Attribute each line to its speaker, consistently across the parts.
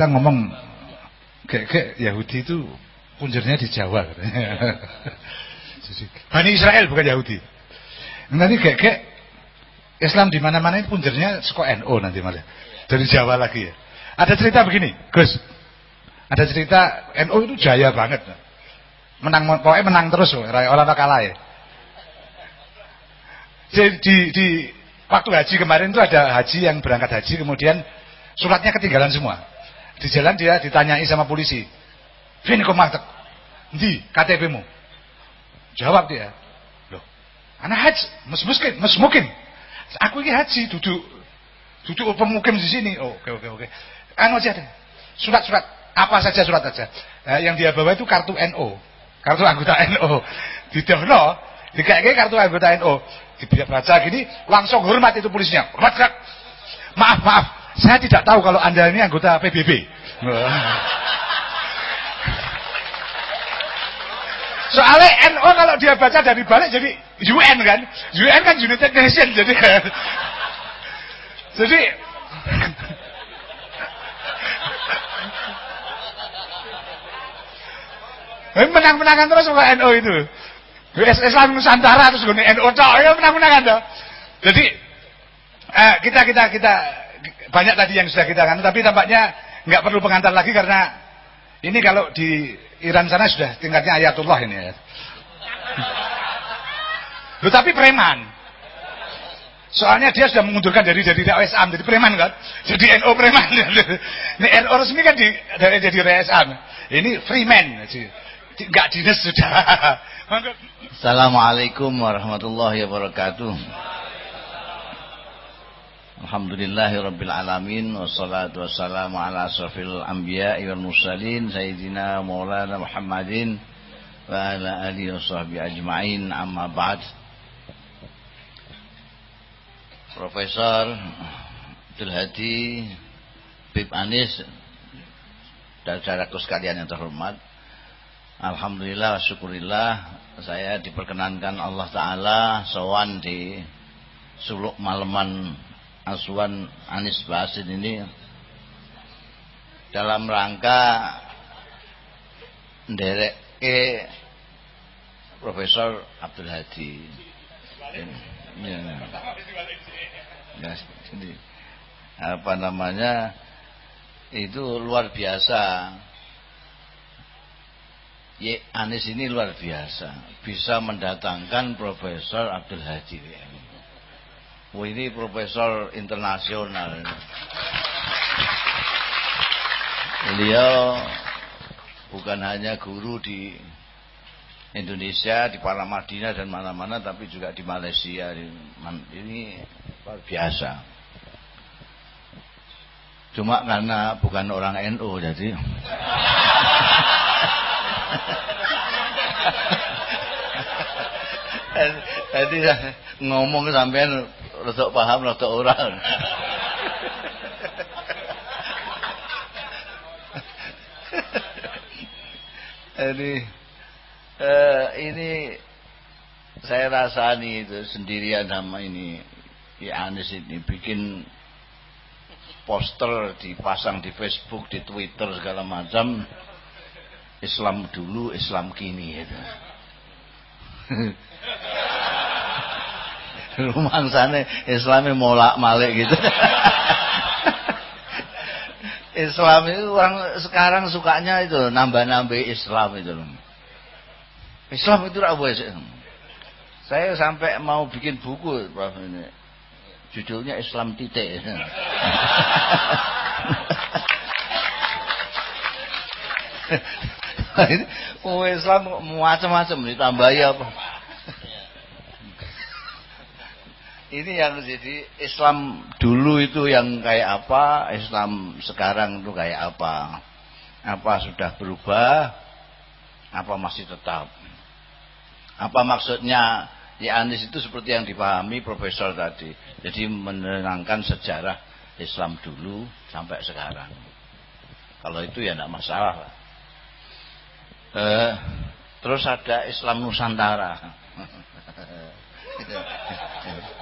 Speaker 1: kita ngomong kayak Yahudi itu punjernya di Jawa. Bani Israel bukan Yahudi. Nanti kayak Islam di mana-mana ini punjernya suka NO nanti malah. Dari Jawa lagi ya. Ada cerita begini, Gus. Ada cerita NO itu jaya banget. Menang pokoknya menang terus orang kalah ya. Jadi di, di waktu haji kemarin itu ada haji yang berangkat haji kemudian suratnya ketinggalan semua. Di jalan dia ditanyai sama polisi. Vin kok martek. Di KTP-mu. Jawab dia. Loh, anak haji, mes mungkin, mes mungkin. Aku ini haji, duduk duduk pemukim di sini. Oh, oke oke oke. Anu aja deh. Surat-surat, apa saja surat aja. Nah, yang dia bawa itu kartu NO. Kartu anggota NO. Di Dono, dikasih kartu anggota NO. Dibaca gini, langsung hormat itu polisinya. Hormat, Maaf, maaf. Saya tidak tahu kalau Anda ini anggota PBB. Soalnya NO kalau dia baca dari balik jadi UN kan. UN kan United Nations jadi jadi menang-menangan terus sama NO itu. Islam Nusantara terus gue NO cok ya menang-menangan tuh. Jadi eh, kita kita kita banyak tadi yang sudah kita kan, tapi tampaknya nggak perlu pengantar lagi karena ini kalau di Iran sana sudah tingkatnya ayatullah ini ya. Loh, tapi preman. Soalnya dia sudah mengundurkan dari jadi Islam, jadi preman kan. Jadi NO preman. Ini NO resmi kan di, dari jadi Islam. Ini freeman. Enggak dinas sudah.
Speaker 2: Assalamualaikum warahmatullahi wabarakatuh. Alhamdulillahirabbil alamin wassalatu wassalamu ala asrafil anbiya'i wal mursalin sayyidina maulana Muhammadin wa ala alihi washabbihi ajmain amma ba'd. Profesor Abdul Hadi Bib Anis dan saudaraku sekalian yang terhormat Alhamdulillah syukurillah saya diperkenankan Allah Ta'ala sowan di suluk maleman Aswan Anis Basin ini dalam rangka nderek e Profesor Abdul Hadi. Ya, ya, jadi apa namanya itu luar biasa. Ye Anis ini luar biasa, bisa mendatangkan Profesor Abdul Hadi. Wah ini profesor internasional. Beliau bukan hanya guru di Indonesia, di Paramadina dan mana-mana, tapi juga di Malaysia. Ini luar biasa. Cuma karena bukan orang NU, jadi. Jadi ngomong sampean rada paham rada orang. ini eh, ini saya rasani itu sendirian sama ini ya Anis ini bikin poster dipasang di Facebook, di Twitter segala macam. Islam dulu, Islam kini itu. sana Islamnya molak malik gitu. Islam itu orang sekarang sukanya itu nambah-nambah Islam itu. Islam itu apa sih. Saya sampai mau bikin buku Prof ini. Judulnya Islam titik. Oh Islam macam-macam ditambah ya apa ini yang jadi Islam dulu itu yang kayak apa, Islam sekarang itu kayak apa. Apa sudah berubah, apa masih tetap. Apa maksudnya ya Anis itu seperti yang dipahami profesor tadi. Jadi menerangkan sejarah Islam dulu sampai sekarang. Kalau itu ya tidak masalah. Eh, terus ada Islam Nusantara.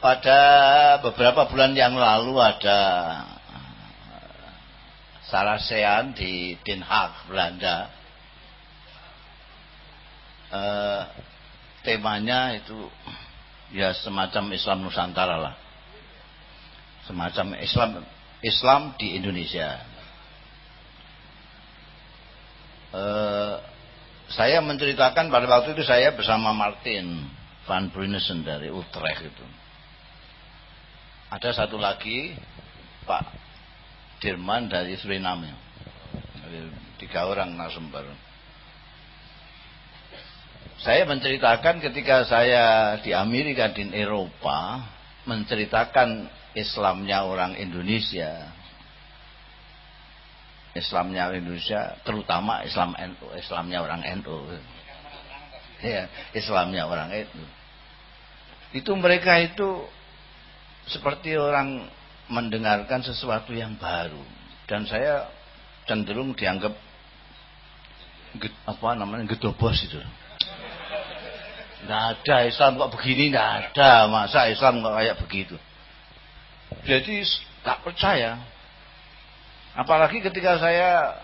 Speaker 2: pada beberapa bulan yang lalu ada Sarasean di Den Haag, Belanda. Eh, temanya itu ya semacam Islam Nusantara lah. Semacam Islam Islam di Indonesia. Eh, saya menceritakan pada waktu itu saya bersama Martin Van Brunesen dari Utrecht itu. Ada satu lagi Pak Dirman dari Suriname. Tiga orang narasumber. Saya menceritakan ketika saya di Amerika di Eropa menceritakan Islamnya orang Indonesia. Islamnya orang Indonesia, terutama Islam NU, Islamnya orang NU. Ya, Islamnya orang NU. Itu mereka itu seperti orang mendengarkan sesuatu yang baru. Dan saya cenderung dianggap apa namanya gedobos itu. Nggak ada Islam kok begini nggak ada. Masa Islam kok kayak begitu? Jadi tak percaya. Apalagi ketika saya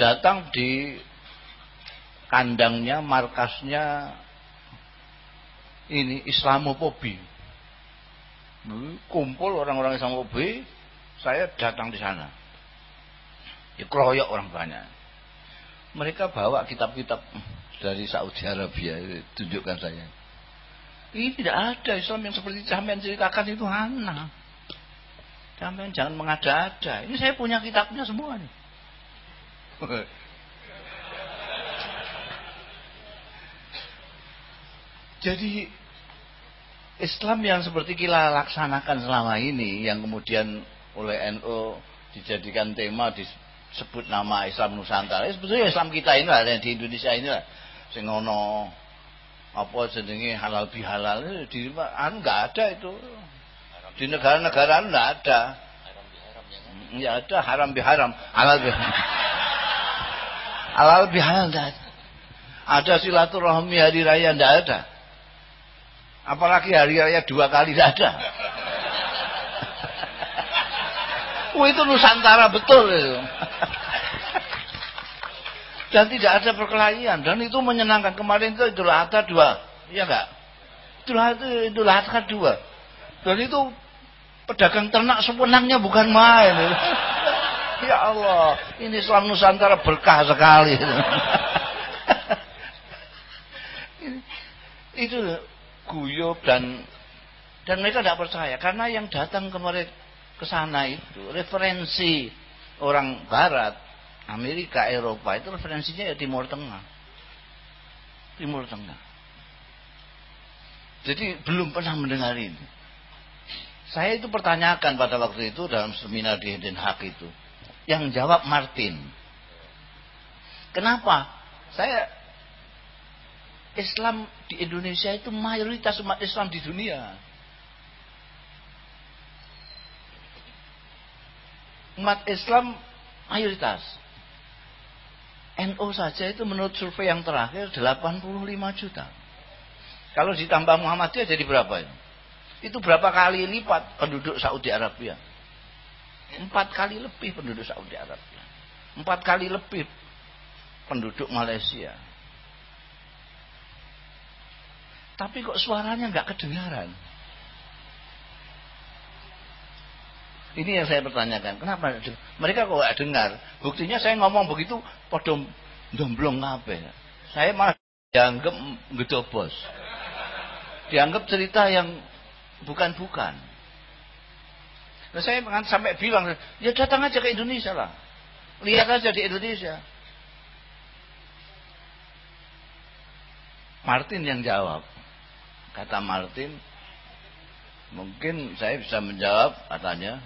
Speaker 2: datang di kandangnya markasnya ini Islamofobi kumpul orang-orang Islam OB, saya datang di sana. Dikeroyok orang banyak. Mereka bawa kitab-kitab dari Saudi Arabia, tunjukkan saya. Ini tidak ada Islam yang seperti sampean ceritakan itu hana. Sampean jangan mengada-ada. Ini saya punya kitabnya semua nih. Jadi Islam yang seperti kita laksanakan selama ini yang kemudian oleh NU dijadikan tema disebut nama Islam Nusantara. Eh, sebetulnya Islam kita ini lah di Indonesia ini lah. Sing ono apa jenenge halal bihalal eh, di anu enggak ada itu. Di negara-negara enggak ada. Ya ada haram biharam halal biharam halal. Bihalal ada. Silaturahmi hari raya enggak ada Apalagi hari raya dua kali tidak ada. Wah itu Nusantara betul itu. Dan tidak ada perkelahian dan itu menyenangkan. Kemarin itu Idul Adha dua, iya enggak? Idul Adha Idul Adha dua. Dan itu pedagang ternak sewenangnya bukan main. ya Allah, ini Islam Nusantara berkah sekali. itu guyub dan dan mereka tidak percaya karena yang datang kemarin ke sana itu referensi orang Barat, Amerika, Eropa itu referensinya ya Timur Tengah, Timur Tengah. Jadi belum pernah mendengar ini. Saya itu pertanyakan pada waktu itu dalam seminar di Den Haag itu. Yang jawab Martin. Kenapa? Saya Islam di Indonesia itu mayoritas umat Islam di dunia. Umat Islam mayoritas. NU saja itu menurut survei yang terakhir 85 juta. Kalau ditambah Muhammadiyah jadi berapa itu? Itu berapa kali lipat penduduk Saudi Arabia? Empat kali lebih penduduk Saudi Arabia. Empat kali lebih penduduk Malaysia. Tapi kok suaranya nggak kedengaran? Ini yang saya pertanyakan. Kenapa? Mereka kok nggak dengar? Buktinya saya ngomong begitu, podom domblong ngapain? Saya malah dianggap bos. Dianggap cerita yang bukan-bukan. Nah saya sampai bilang, ya datang aja ke Indonesia lah. Lihat aja di Indonesia. Martin yang jawab. Kata Martin, mungkin saya bisa menjawab katanya,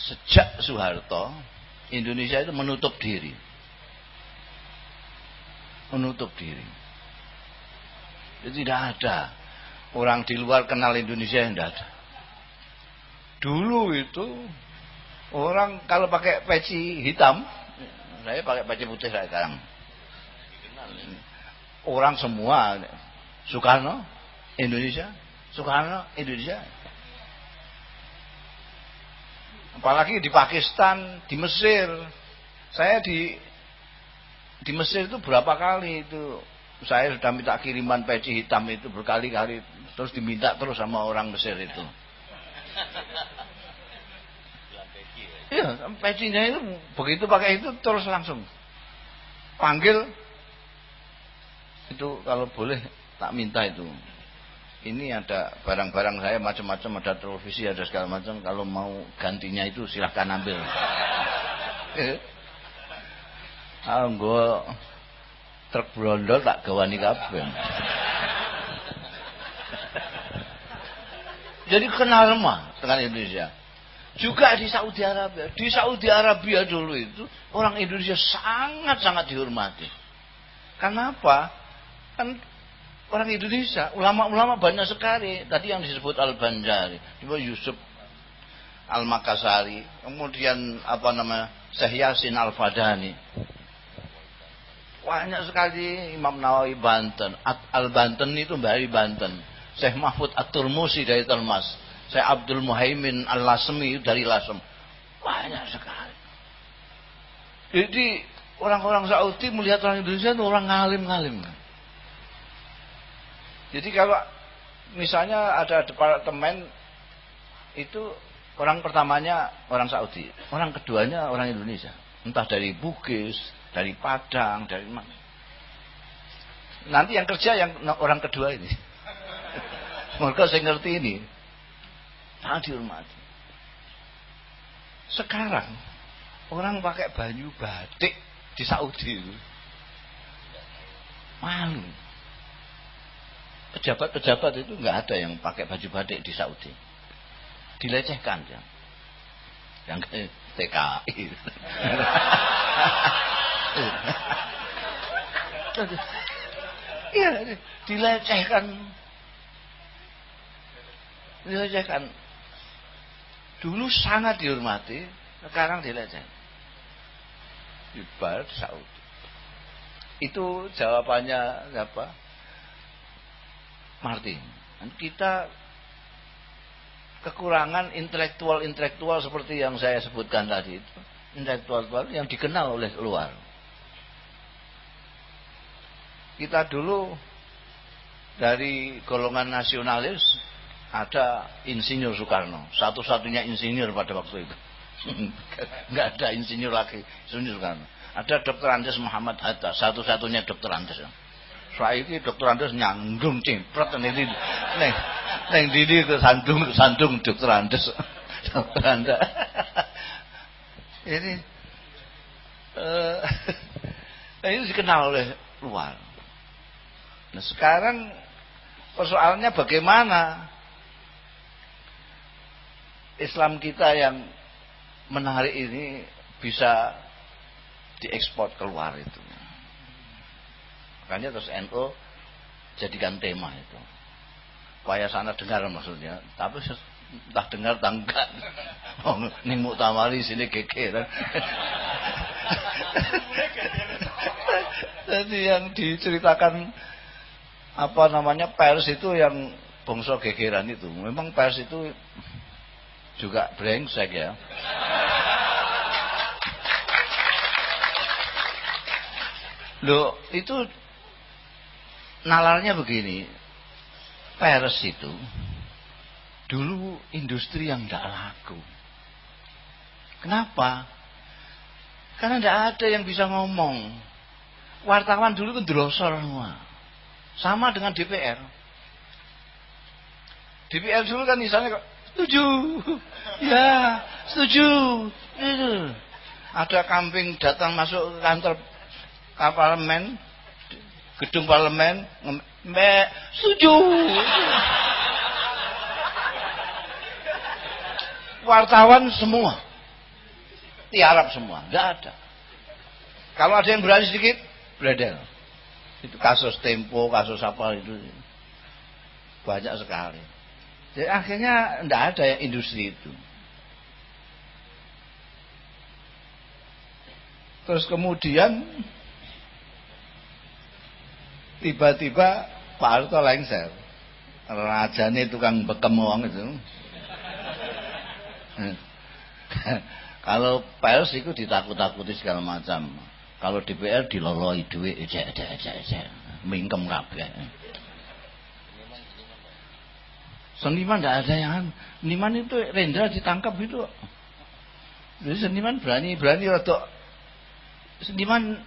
Speaker 2: sejak Soeharto, Indonesia itu menutup diri. Menutup diri. Jadi tidak ada orang di luar kenal Indonesia yang tidak ada. Dulu itu orang kalau pakai peci hitam, saya pakai peci putih sekarang. Orang semua Soekarno Indonesia Soekarno Indonesia. Apalagi di Pakistan, di Mesir. Saya di di Mesir itu berapa kali itu saya sudah minta kiriman peci hitam itu berkali-kali terus diminta terus sama orang Mesir itu. Iya, pecinya itu begitu pakai itu terus langsung panggil itu kalau boleh tak minta itu. Ini ada barang-barang saya macam-macam, ada televisi, ada segala macam. Kalau mau gantinya itu silahkan ambil. Ah, gue truk brondol tak gawani kabeh. Jadi kenal mah dengan Indonesia. Juga di Saudi Arabia. Di Saudi Arabia dulu itu orang Indonesia sangat-sangat dihormati. Kenapa? Kan orang Indonesia, ulama-ulama banyak sekali. Tadi yang disebut Al-Banjari, Yusuf Al-Makassari, kemudian apa nama Syekh Yasin Al-Fadani. Banyak sekali Imam Nawawi Banten. Al-Banten itu dari Banten. Syekh Mahfud At-Turmusi dari Termas. Syekh Abdul Muhaimin Al-Lasmi dari Lasem. Banyak sekali. Jadi orang-orang Saudi melihat orang Indonesia itu orang ngalim-ngalim. Jadi kalau misalnya ada departemen itu orang pertamanya orang Saudi, orang keduanya orang Indonesia. Entah dari Bugis, dari Padang, dari mana. Nanti yang kerja yang orang kedua ini. Mereka saya ngerti ini. Sangat dihormati. Sekarang orang pakai baju batik di Saudi itu malu. Pejabat-pejabat itu nggak ada yang pakai baju batik di Saudi. Dilecehkan ya. Yang TKI. Iya, dilecehkan. Dilecehkan. Dulu sangat dihormati, sekarang dilecehkan. Ibarat Saudi. Itu jawabannya apa? Martin. Kita kekurangan intelektual-intelektual seperti yang saya sebutkan tadi itu. Intelektual yang dikenal oleh luar. Kita dulu dari golongan nasionalis ada insinyur Soekarno, satu-satunya insinyur pada waktu itu. Enggak ada insinyur lagi, Soekarno. Ada Dr. Andes Muhammad Hatta, satu-satunya Dr. Andes. Ini Dr. Andes nyandung cimpret ini neng neng didi ke sandung sandung Dr. Andes. Dr. Andes. ini uh, ini dikenal oleh luar. Nah sekarang persoalannya bagaimana Islam kita yang menarik ini bisa diekspor keluar itu. Makanya terus NU jadikan tema itu. Supaya sana dengar maksudnya. Tapi entah dengar entah enggak. Oh, ning muktamari sini geger. Jadi yang diceritakan apa namanya pers itu yang bongso gegeran itu. Memang pers itu juga brengsek ya. Loh, itu nalarnya begini. Pers itu dulu industri yang tidak laku. Kenapa? Karena tidak ada yang bisa ngomong. Wartawan dulu kan drosor semua. Sama dengan DPR. DPR dulu kan misalnya setuju, ya setuju, itu. Ada kambing datang masuk kantor parlemen, gedung parlemen, me, setuju. Wartawan semua, tiarap semua, tidak ada. Kalau ada yang berani sedikit, beredel. Itu kasus Tempo, kasus apa itu. Banyak sekali. Jadi akhirnya tidak ada yang industri itu. Terus kemudian tiba-tiba Pak Harto lengser. rajane tukang bekem wong itu. Kalau pers itu ditakut-takuti segala macam. Kalau DPR diloloi duit, ejek ejek ejek ejek. Mingkem kabeh. Seniman tidak ada yang seniman itu Rendra ditangkap itu. Jadi seniman berani berani atau seniman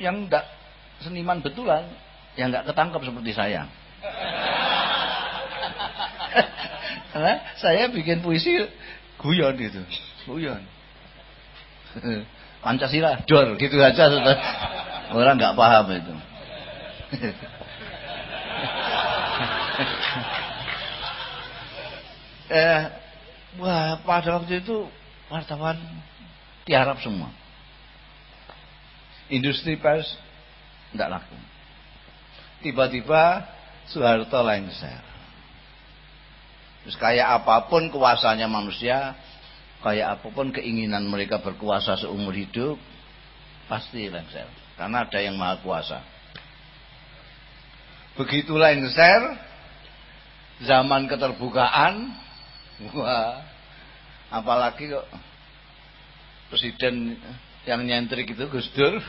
Speaker 2: yang tidak seniman betulan yang nggak ketangkap seperti saya. Karena saya bikin puisi guyon itu, guyon. Pancasila, dor, gitu aja sudah. Orang nggak paham itu. eh, wah, pada waktu itu wartawan tiarap semua. Industri pers tidak laku. Tiba-tiba Soeharto lengser. Terus kayak apa pun kuasanya manusia, kayak apa pun keinginan mereka berkuasa seumur hidup, pasti lengser. Karena ada yang maha kuasa. Begitu lengser, zaman keterbukaan, wah, apalagi kok presiden yang nyentrik itu Gus Dur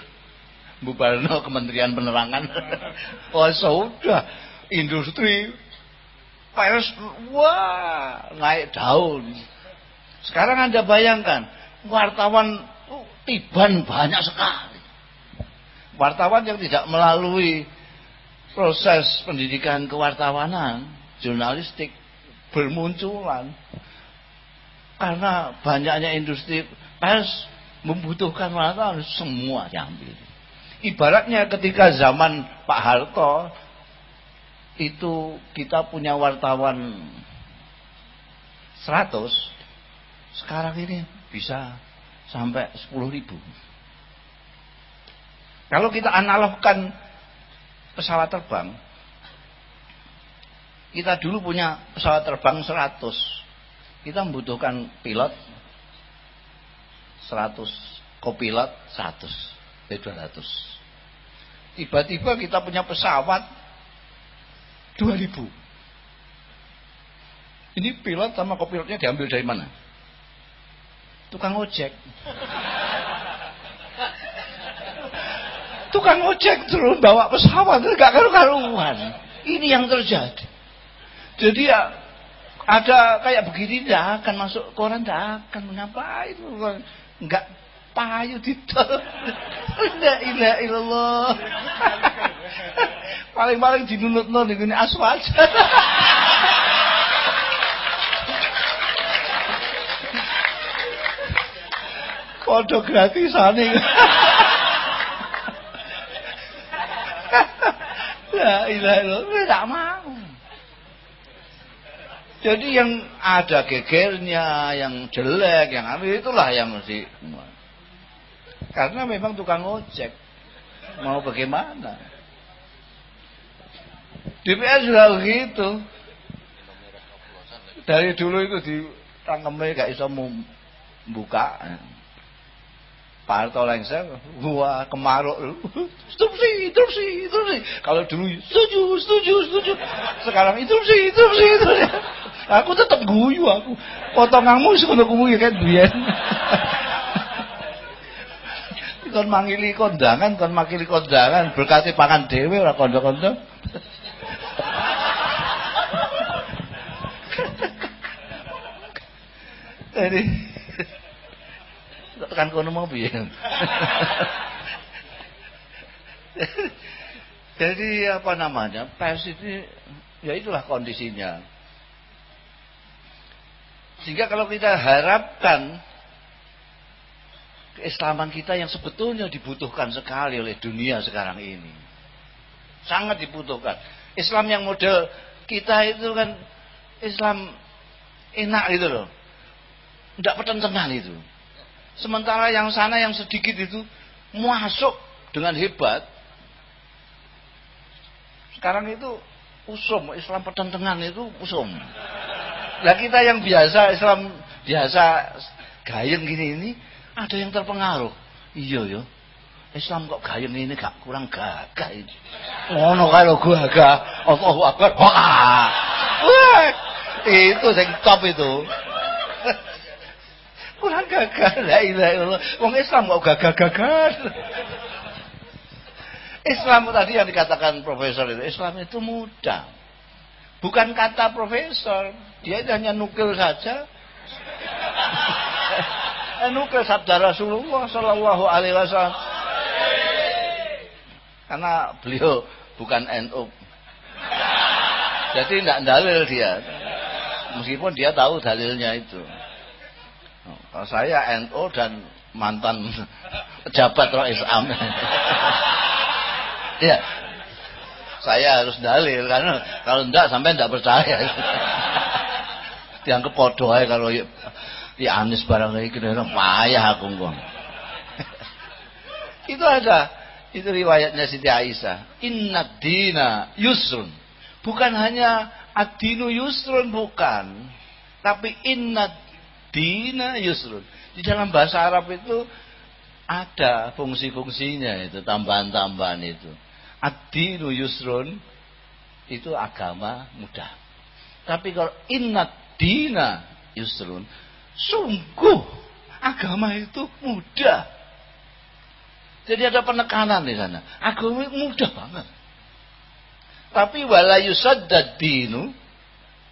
Speaker 2: Bubarno Kementerian Penerangan. Oh sudah. Industri. Pers wah naik daun. Sekarang anda bayangkan wartawan oh, tiban banyak sekali. Wartawan yang tidak melalui proses pendidikan kewartawanan jurnalistik bermunculan. Karena banyaknya industri pers membutuhkan wartawan semua diambil. Ibaratnya ketika zaman Pak Harto itu kita punya wartawan 100 sekarang ini bisa sampai 10 ribu. Kalau kita analogkan pesawat terbang kita dulu punya pesawat terbang 100 kita membutuhkan pilot 100 kopilot 100 jadi 200 tiba-tiba kita punya pesawat 2000 ini pilot sama kopilotnya diambil dari mana? Tukang ojek. Tukang ojek terus bawa pesawat gak karu-karuan. Ini yang terjadi. Jadi ya ada kayak begini tidak akan masuk koran tidak akan mengapa itu enggak payu didol. La ilaha illallah. Paling-paling dinunutno niku aswad. Padha gratisane. La ilaha illallah, tidak mau. Jadi yang ada gegernya, yang jelek, yang ambil itulah yang mesti. Karena memang tukang ojek. Mau bagaimana? DPR juga begitu. Dari dulu itu di tangkemnya gak bisa membuka. Pak Harto lengser, wah kemaruk, interupsi, interupsi, interupsi. Kalau dulu setuju, setuju, setuju. Sekarang interupsi, interupsi, interupsi. Aku tetap guyu aku. Potonganmu sekono guyu kan biyen. Kon mangili kondangan, kon makili kondangan, berkati pangan dhewe ora kondo-kondo. Jadi tekan kono mau piye? Jadi apa namanya? Pers itu ya itulah kondisinya. Sehingga kalau kita harapkan keislaman kita yang sebetulnya dibutuhkan sekali oleh dunia sekarang ini. Sangat dibutuhkan. Islam yang model kita itu kan Islam enak gitu loh. Tidak pertentangan itu. Sementara yang sana yang sedikit itu masuk dengan hebat. Sekarang itu usum, Islam pertentangan itu usum. Nah kita yang biasa Islam biasa gayeng gini ini ada yang terpengaruh. Iya ya. Islam kok gayeng ini gak kurang gagah ini. Ngono kae lho gagah. Allahu Akbar. Wah. Itu sing top itu. kurang gagah. La ilaha illallah. Wong Islam kok gagah-gagah. Islam tadi yang dikatakan profesor itu, Islam itu mudah. Bukan kata profesor, dia hanya nukil saja. nukil sabda Rasulullah Shallallahu Alaihi Wasallam. Karena beliau bukan NU. Jadi tidak dalil dia. Meskipun dia tahu dalilnya itu. Kalau saya NU dan mantan pejabat roh Islam. ya. Saya harus dalil karena kalau tidak sampai tidak percaya. Kepodo aja kalau ya Anis barang iki kira payah aku ngomong. Itu ada itu riwayatnya Siti Aisyah. Inna dina yusrun. Bukan hanya adinu yusrun bukan. Tapi inna dina yusrun. Di dalam bahasa Arab itu ada fungsi-fungsinya itu, tambahan-tambahan itu. Ad-dinu yusrun itu agama mudah. Tapi kalau inna dina yusrun, sungguh agama itu mudah. Jadi ada penekanan di sana. Agama mudah banget. Tapi wala yusaddad dinu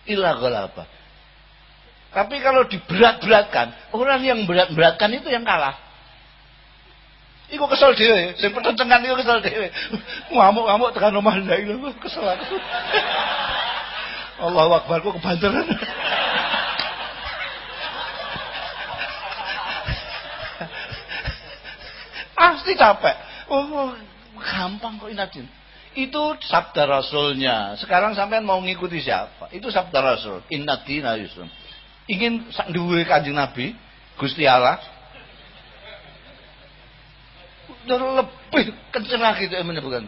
Speaker 2: illa ghalaba. Tapi kalau diberat-beratkan, orang yang berat-beratkan itu yang kalah. Iku kesel dhewe, sing petencengan iku kesel dhewe. Ngamuk-ngamuk tekan omah ilaha kesel aku. Allahu Akbar kok kebanteran. Pasti capek. Oh, gampang kok inadin. Itu sabda rasulnya. Sekarang sampai mau ngikuti siapa? Itu sabda rasul. Innadina yusrum. Ingin duwe kanjeng Nabi, Gusti Allah, lebih lagi itu bukan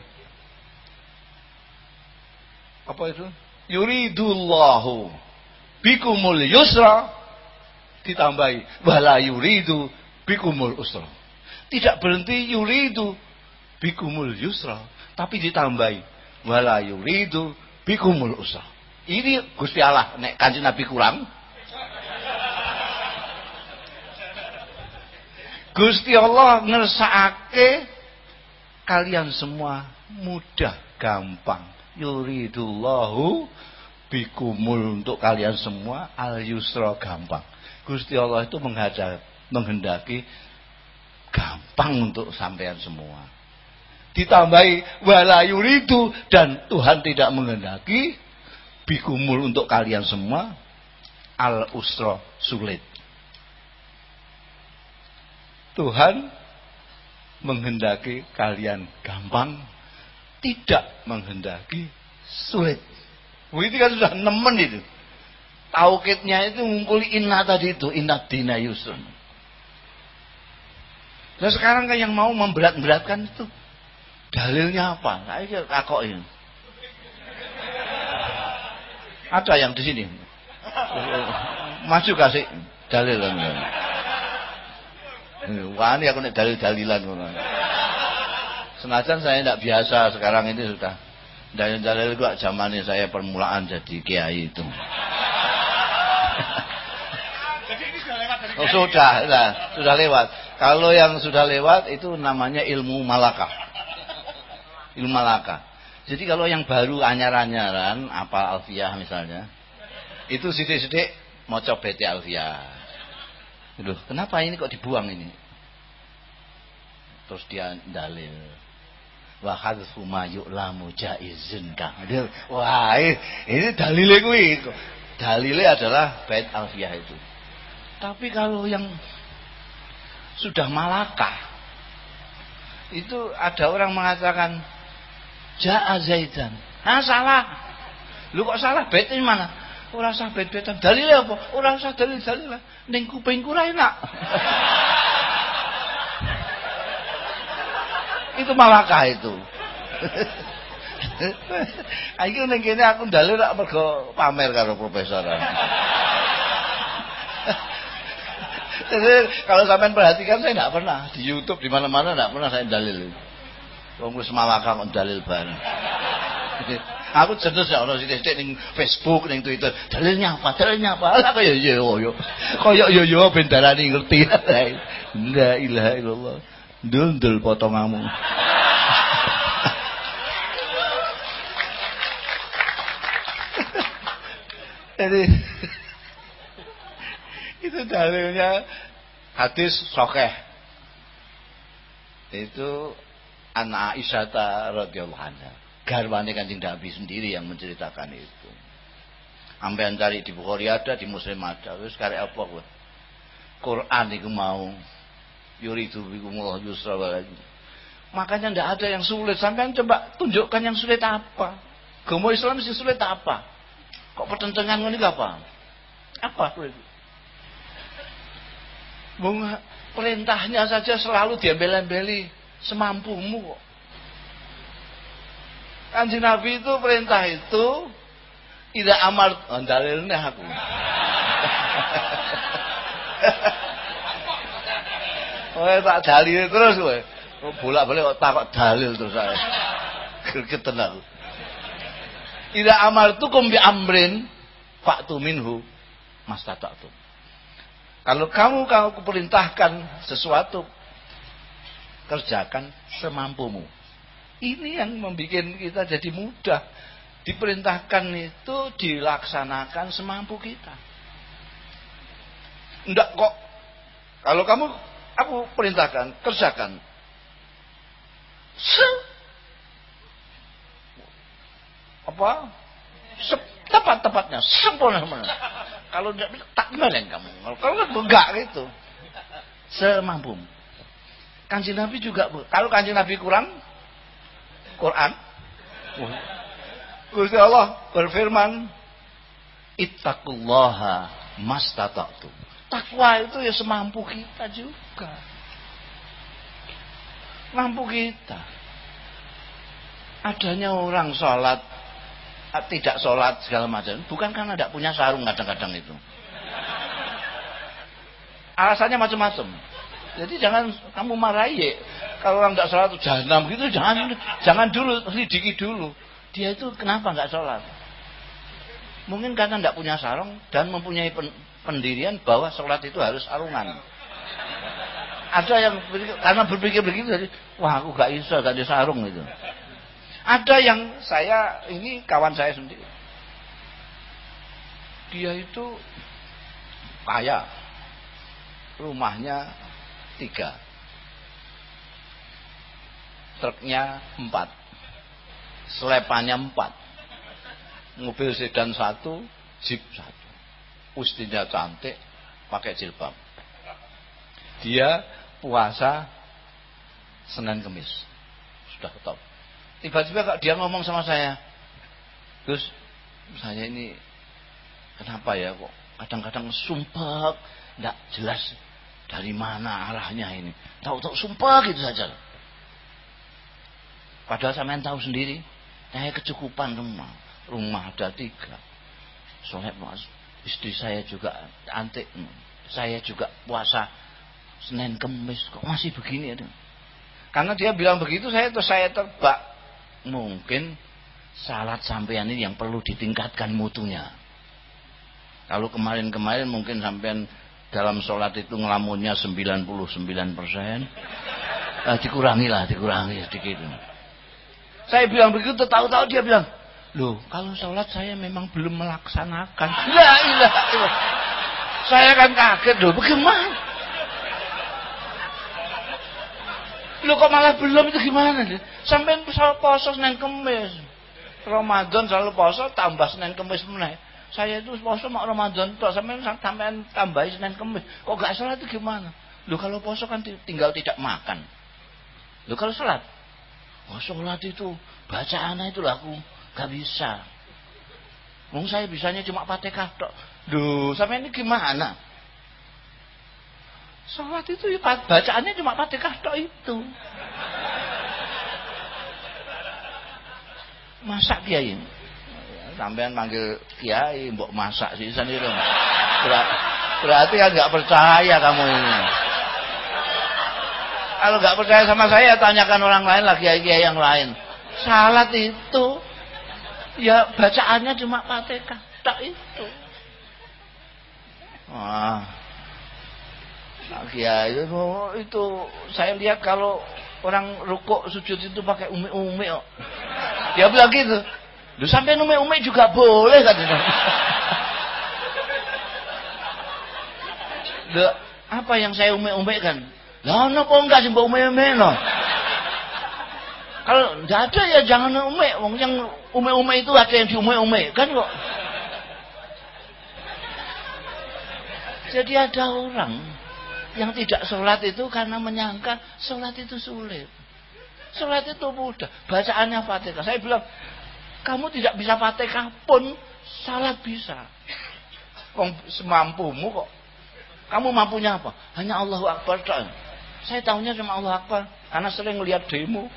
Speaker 2: apa itu yuridullahu bikumul yusra ditambahi wala yuridu bikumul usra tidak berhenti yuridu bikumul yusra. Tapi ditambahi. Wala yuridu bikumul usra. Ini Gusti Allah nek kanjeng Nabi kurang. Gusti Allah ngersakake kalian semua mudah gampang. Yuridullahu bikumul untuk kalian semua al yusra gampang. Gusti Allah itu menghadap, menghendaki gampang untuk sampean semua. Ditambahi wala yuridu dan Tuhan tidak menghendaki bikumul untuk kalian semua al usra sulit. Tuhan menghendaki kalian gampang, tidak menghendaki sulit. Begitu kan sudah nemen itu. Taukidnya itu ngumpuli inna tadi itu, inna dina yusun. Nah sekarang kan yang mau memberat-beratkan itu dalilnya apa? Ayo ini. Ada yang di sini. Maju kasih dalil. Wani aku nek dalil-dalilan. Senajan saya tidak biasa sekarang ini sudah dalil-dalil gua zamannya saya permulaan jadi kiai itu. Jadi ini sudah lewat dari Oh, sudah, nah, sudah lewat. Kalau yang sudah lewat itu namanya ilmu malaka. Ilmu malaka. Jadi kalau yang baru anyar-anyaran, apa alfiah misalnya, itu sidik-sidik mau coba alfiah. Loh, kenapa ini kok dibuang ini? Terus dia dalil. Wa hadzfu ma jaizun. Wah, ini dalilnya kuwi. Dalilnya adalah bait alfiyah itu. Tapi kalau yang sudah malakah itu ada orang mengatakan ja'a zaidan. Ah salah. Lu kok salah bait ini mana? Ora usah bet-betan. Dalile apa? Ora usah dalil-dalil. Ning kupingku ora enak. itu malakah itu. Ayo ning kene aku dalil rak pamer karo profesor. Kalau sampean perhatikan saya tidak pernah di YouTube di mana-mana tidak pernah saya dalil. Wong wis malaka dalil bareng. Aku jenis ya orang sithik ning Facebook ning Twitter. Dalilnya apa? Dalilnya apa? Lah kaya yo yo. Kaya yo yo ben darani ngerti. La ilaha illallah. Ndul-ndul potonganmu. Jadi itu dalilnya hadis sokeh itu anak Aisyah radhiyallahu anha. Garwane Kanjeng Nabi sendiri yang menceritakan itu. Sampai cari di Bukhari ada di Muslim ada. Terus karek apa gue Quran itu mau. Yuridu bikumullah yusra makanya ndak ada yang sulit. Sampai coba tunjukkan yang sulit apa? Gomo Islam sih sulit apa? Kok pertentangan ini apa? Apa sulit Bunga perintahnya saja selalu diambil-ambeli semampumu kok. Kanjeng Nabi itu perintah itu tidak amar oh, dalilnya aku. Oh, tak dalil terus kowe. Bolak-balik kok takok dalil terus saya. Gergeten aku. Ida amartukum bi amrin fa'tu minhu mastata'tum. Kalau kamu kamu perintahkan sesuatu kerjakan semampumu. Ini yang membuat kita jadi mudah. Diperintahkan itu dilaksanakan semampu kita. Enggak kok. Kalau kamu aku perintahkan, kerjakan. Se apa? Tepat-tepatnya, sempurna sempurna. Kalau tidak tak gimana kamu. Kalau enggak gitu. Semampumu. Kanjeng Nabi juga kalau kanjeng Nabi kurang Quran Gusti Allah berfirman Ittaqullaha mastata'tu. Takwa itu ya semampu kita juga. Mampu kita. Adanya orang sholat tidak sholat segala macam bukan karena tidak punya sarung kadang-kadang itu alasannya macam-macam jadi jangan kamu marahi kalau orang nggak sholat jahanam gitu jangan jangan dulu lidiki dulu. Dia itu kenapa nggak sholat? Mungkin karena nggak punya sarung dan mempunyai pendirian bahwa sholat itu harus sarungan. Ada yang karena berpikir begitu jadi wah aku gak bisa gak ada sarung itu. Ada yang saya ini kawan saya sendiri. Dia itu kaya. Rumahnya tiga. Truknya empat. Selepannya empat. Mobil sedan satu jeep satu. Ustinya cantik pakai jilbab. Dia puasa Senin Kemis. Sudah top tiba-tiba dia ngomong sama saya Gus saya ini kenapa ya kok kadang-kadang sumpah tidak jelas dari mana arahnya ini? Tahu-tahu sumpah gitu saja. Padahal saya tahu sendiri, saya kecukupan rumah. Rumah ada tiga. Soalnya mas, istri saya juga antik. Saya juga puasa Senin Kemis. Kok masih begini ya? Karena dia bilang begitu, saya terus saya terbak. Mungkin salat sampean ini yang perlu ditingkatkan mutunya. Kalau kemarin-kemarin mungkin sampean dalam sholat itu ngelamunnya 99 persen nah, dikurangi lah dikurangi sedikit. Saya bilang begitu tahu-tahu dia bilang loh kalau sholat saya memang belum melaksanakan. La ilaha saya kan kaget loh bagaimana loh kok malah belum itu gimana sampai puasa Senin Kemis Ramadan selalu puasa tambah Senin Kemis meneh saya itu poso mau Ramadan tuh sampai sampai tambahin Senin Kemis. Kok gak salat itu gimana? Lu kalau poso kan tinggal tidak makan. Lu kalau salat, oh sholat itu bacaan itu lah aku gak bisa. Wong saya bisanya cuma Fatihah tok. Duh, sampai ini gimana? Sholat itu ya, bacaannya cuma Fatihah tok itu. Masa dia ini? sampean manggil kiai mbok masak sih sendiri. Berarti kan nggak percaya kamu ini. Kalau nggak percaya sama saya, tanyakan orang lain lagi kiai yang lain. Salat itu ya bacaannya cuma Fatihah, tak itu. Wah. Nah, kiai itu, itu saya lihat kalau orang rukuk sujud itu pakai umi-umi kok. Dia bilang gitu. Lu sampai umi-umi juga boleh kan? Loh, apa yang saya umi-umi kan? Lah kok enggak sih umi-umi no? Kalau enggak ada ya jangan umi. Wong yang umi-umi itu ada yang diumi-umi kan kok. Jadi ada orang yang tidak sholat itu karena menyangka sholat itu sulit. Sholat itu mudah. Bacaannya fatihah. Saya bilang, kamu tidak bisa fatihah pun salat bisa. Semampumu kok. Kamu mampunya apa? Hanya Allahu Akbar. Saya tahunya cuma Allah Akbar. Karena sering lihat demo.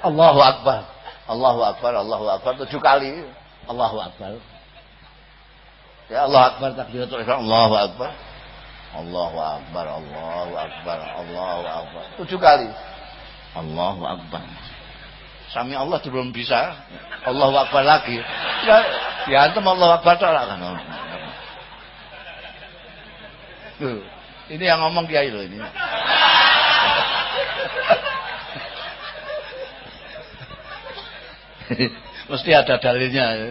Speaker 2: Allahu Akbar. Allahu Akbar, Allahu Akbar tujuh kali. Allahu Akbar. Ya Allah Akbar takbiratul ihram. Allahu Akbar. Allahu Akbar, Allahu Akbar, Allahu Akbar. Tujuh kali. Allahu Akbar. Sami Allah belum bisa. Allahu Akbar lagi. Ya, ya antum Allahu Akbar lah kan. Ini yang ngomong kiai loh ini. Mesti ada dalilnya.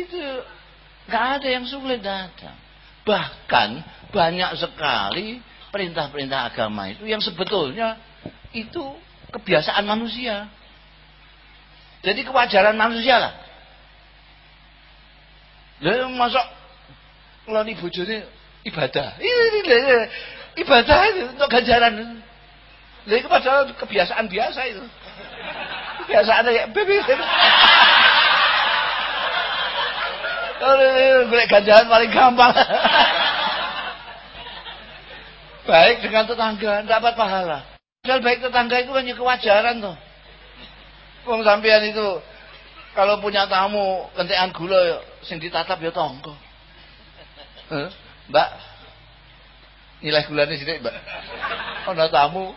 Speaker 2: itu nggak ada yang sulit datang. Bahkan banyak sekali perintah-perintah agama itu yang sebetulnya itu kebiasaan manusia. Jadi kewajaran manusia lah. Lah masuk kalau nih bojone ibadah. Ini ibadah itu untuk ganjaran. Lah itu padahal kebiasaan biasa itu. Kebiasaan kayak bebek. Kalau boleh ganjaran paling gampang. baik dengan tetangga, dapat pahala. Padahal baik tetangga itu hanya kewajaran tuh. Wong sampean itu kalau punya tamu kentekan gula sing ditatap ya tonggo. Mbak, nilai gulanya sini mbak. Ada tamu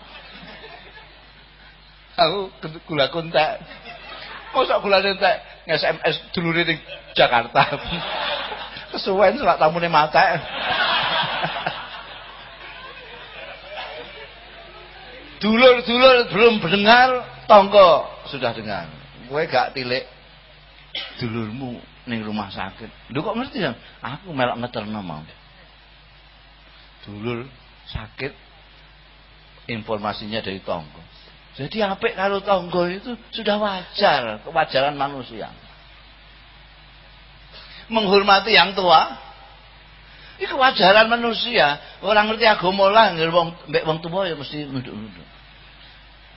Speaker 2: aku gula kuntek masa gula kuntek nge-SMS dulu di Jakarta. Kesuwen selak tamu ini mata dulur-dulur belum mendengar tonggo. Sudah dengar. Gue gak tilik dulurmu ning rumah sakit. Lu kok ngerti ya aku melak ngeterno mau dulur sakit informasinya dari tonggo jadi apik kalau tonggo itu sudah wajar, kewajaran manusia. Menghormati yang tua, itu kewajaran manusia. Orang ngerti agama lah, wong mbek wong tua ya mesti nunduk-nunduk.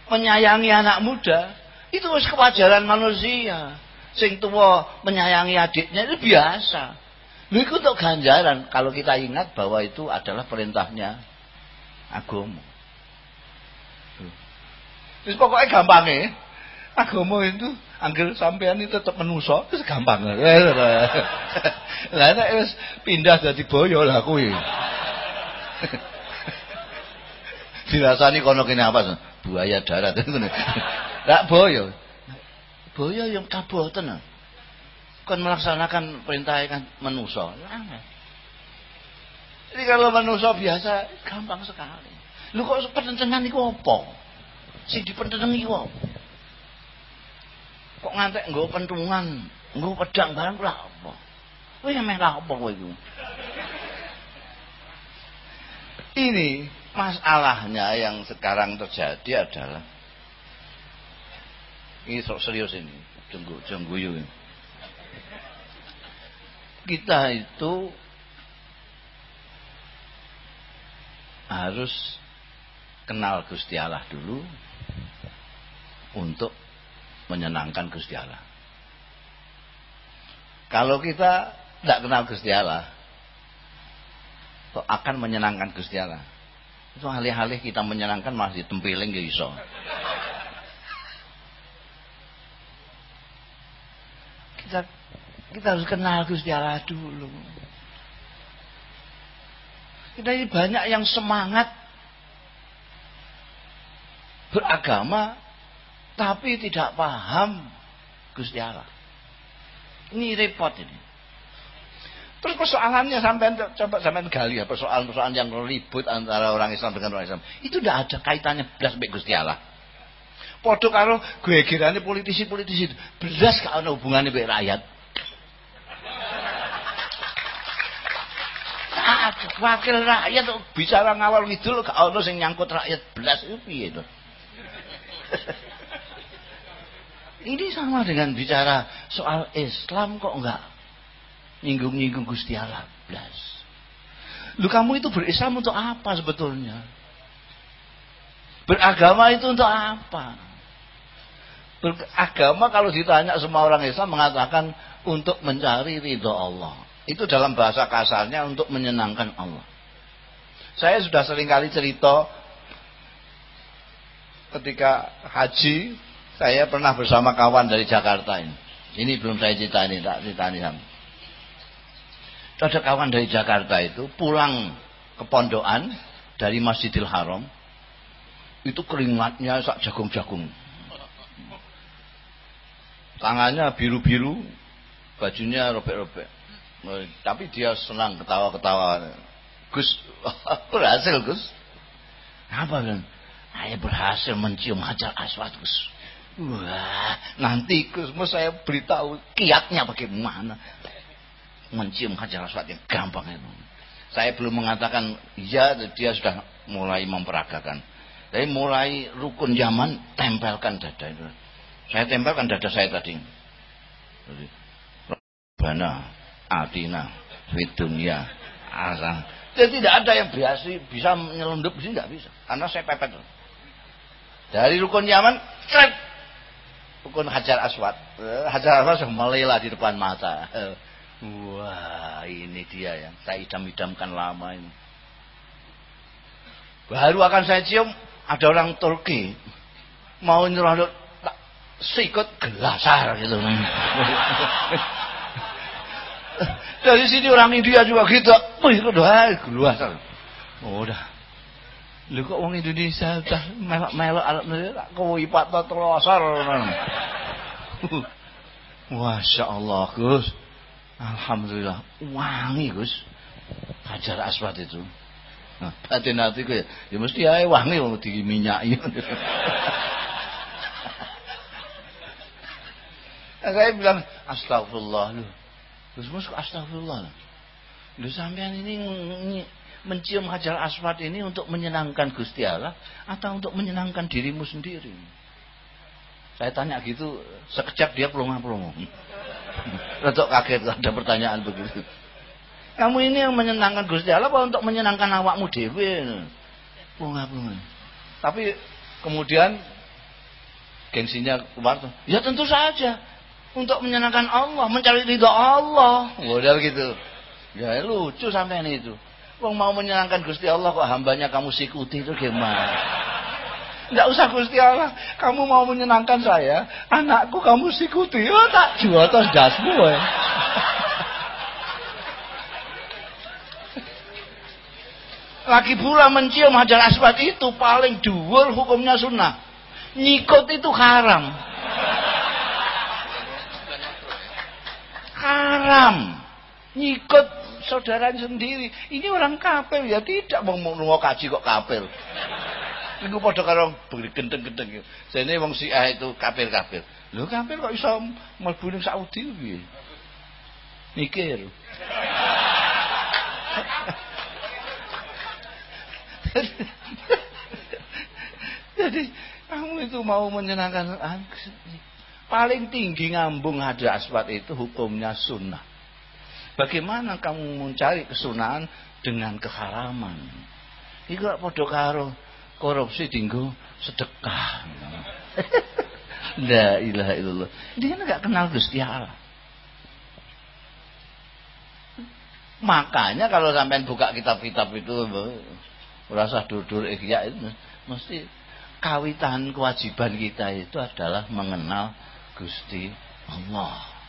Speaker 2: Menyayangi anak muda, itu wis kewajaran manusia. Sing tua menyayangi adiknya itu biasa. Itu untuk ganjaran kalau kita ingat bahwa itu adalah perintahnya agama. Terus pokoknya gampang ya. Agama itu angger sampean itu tetap menuso itu gampang. Nek wis pindah jadi boyo lah kuwi. Dirasani kono kene apa? Buaya darat ngono. Lah boyo. Boyo yang kaboten. Kon melaksanakan perintah kan menuso. Jadi kalau manusia biasa gampang sekali. Lu kok penentengan itu apa? Sing dipentenengi kok. Kok ngantek nggo pentungan, nggo pedang barang lha apa? Kowe meh lha apa kowe iku? Ini masalahnya yang sekarang terjadi adalah ini serius ini, jenggu jengguyu ini. Kita itu harus kenal Gusti Allah dulu untuk menyenangkan Gusti Allah. Kalau kita tidak kenal Gusti Allah, akan menyenangkan Gusti Allah. Itu alih-alih kita menyenangkan masih tempiling ya iso. Kita kita harus kenal Gusti Allah dulu. Kita ini banyak yang semangat beragama tapi tidak paham Gusti Allah. Ini repot ini. Terus persoalannya sampai coba sampai gali ya persoalan-persoalan yang ribut antara orang Islam dengan orang Islam. Itu tidak ada kaitannya belas sampai Gusti Allah. Podo karo gue kiranya politisi-politisi itu belas gak ada hubungannya dengan rakyat. Wakil rakyat bicara ngawal ngidul gak ada yang nyangkut rakyat belas itu piye. Ini sama dengan bicara soal Islam kok enggak nyinggung-nyinggung Gusti Allah blas. Lu kamu itu berislam untuk apa sebetulnya? Beragama itu untuk apa? Beragama kalau ditanya semua orang Islam mengatakan untuk mencari ridho Allah. Itu dalam bahasa kasarnya untuk menyenangkan Allah. Saya sudah sering kali cerita ketika haji saya pernah bersama kawan dari Jakarta ini. Ini belum saya cerita ini, tak cerita ini ada kawan dari Jakarta itu pulang ke pondokan dari Masjidil Haram. Itu keringatnya sak jagung-jagung. Tangannya biru-biru bajunya robek-robek. Tapi dia senang ketawa-ketawa. Gus berhasil Gus. Apa kan saya berhasil mencium hajar aswad Gus wah nanti mau saya beritahu kiatnya bagaimana mencium hajar aswad yang gampang itu. Saya belum mengatakan iya, dia sudah mulai memperagakan. Tapi mulai rukun zaman tempelkan dada itu. Saya tempelkan dada saya tadi. Bana, Atina, Fidunia, Asang. Jadi tidak ada yang biasa bisa nyelundup di sini tidak bisa. Karena saya pepet. Dari rukun zaman, cek. Rukun Hajar Aswad. Eh, Hajar Aswad sudah meleleh di depan mata. Wah, ini dia yang saya idam-idamkan lama ini. Baru akan saya cium, ada orang Turki mau tak sikut gelasar gitu. Dari sini orang India juga gitu. Itu doa gelasar. Oh, udah. Lu kok orang Indonesia udah melok-melok alat tak kowe ipat telosor. Masya Allah, Gus. Alhamdulillah wangi Gus. Hajar aswad itu. Nah, batin hatiku ya, ya mesti ae wangi wong diminyaki. nah, saya bilang astagfirullah lu. Terus mus astagfirullah. Lu sampean ini mencium hajar aswad ini untuk menyenangkan Gusti Allah atau untuk menyenangkan dirimu sendiri? Saya tanya gitu, sekejap dia pelongo-pelongo. Rotok kaget ada pertanyaan begitu. Kamu ini yang menyenangkan Gusti Allah apa untuk menyenangkan awakmu dewi? Bunga-bunga. Tapi kemudian gengsinya keluar tuh. Ya tentu saja untuk menyenangkan Allah, mencari ridho Allah. Udah begitu. Ya lucu sampai itu. Wong mau menyenangkan Gusti Allah kok hambanya kamu sikuti itu gimana? Enggak usah Gusti Allah. Kamu mau menyenangkan saya, anakku kamu sikuti. Oh tak jual tos dasmu ya. Lagi pula mencium hajar aswad itu paling dhuwur hukumnya sunnah. Nyikut itu haram. Haram. Nyikut saudara sendiri. Ini orang kafir ya tidak mau mau kaji kok kafir. Niku padha karo gendeng-gendeng. Jane wong Syiah itu kafir-kafir. Lho kafir kok iso mlebu ning Saudi piye? Mikir. Jadi kamu itu mau menyenangkan paling tinggi ngambung ada aswat itu hukumnya sunnah. Bagaimana kamu mencari kesunahan dengan keharaman? Iku padha karo korupsi tinggu sedekah. La ilaha illallah. Dia enggak kenal Gusti Allah. Makanya kalau sampean buka kitab-kitab itu ora usah dur-dur ihya itu mesti kawitan kewajiban kita itu adalah mengenal Gusti Allah.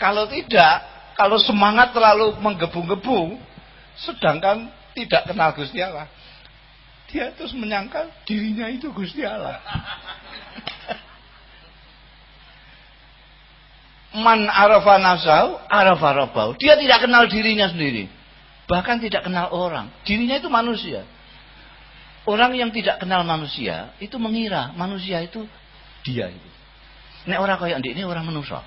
Speaker 2: Kalau tidak, kalau semangat terlalu menggebu-gebu, sedangkan tidak kenal Gusti Allah, dia terus menyangka dirinya itu Gusti Allah. Man arafa nafsahu arafa rabbahu. Dia tidak kenal dirinya sendiri. Bahkan tidak kenal orang. Dirinya itu manusia. Orang yang tidak kenal manusia itu mengira manusia itu dia. Nek orang kaya ini orang manusia.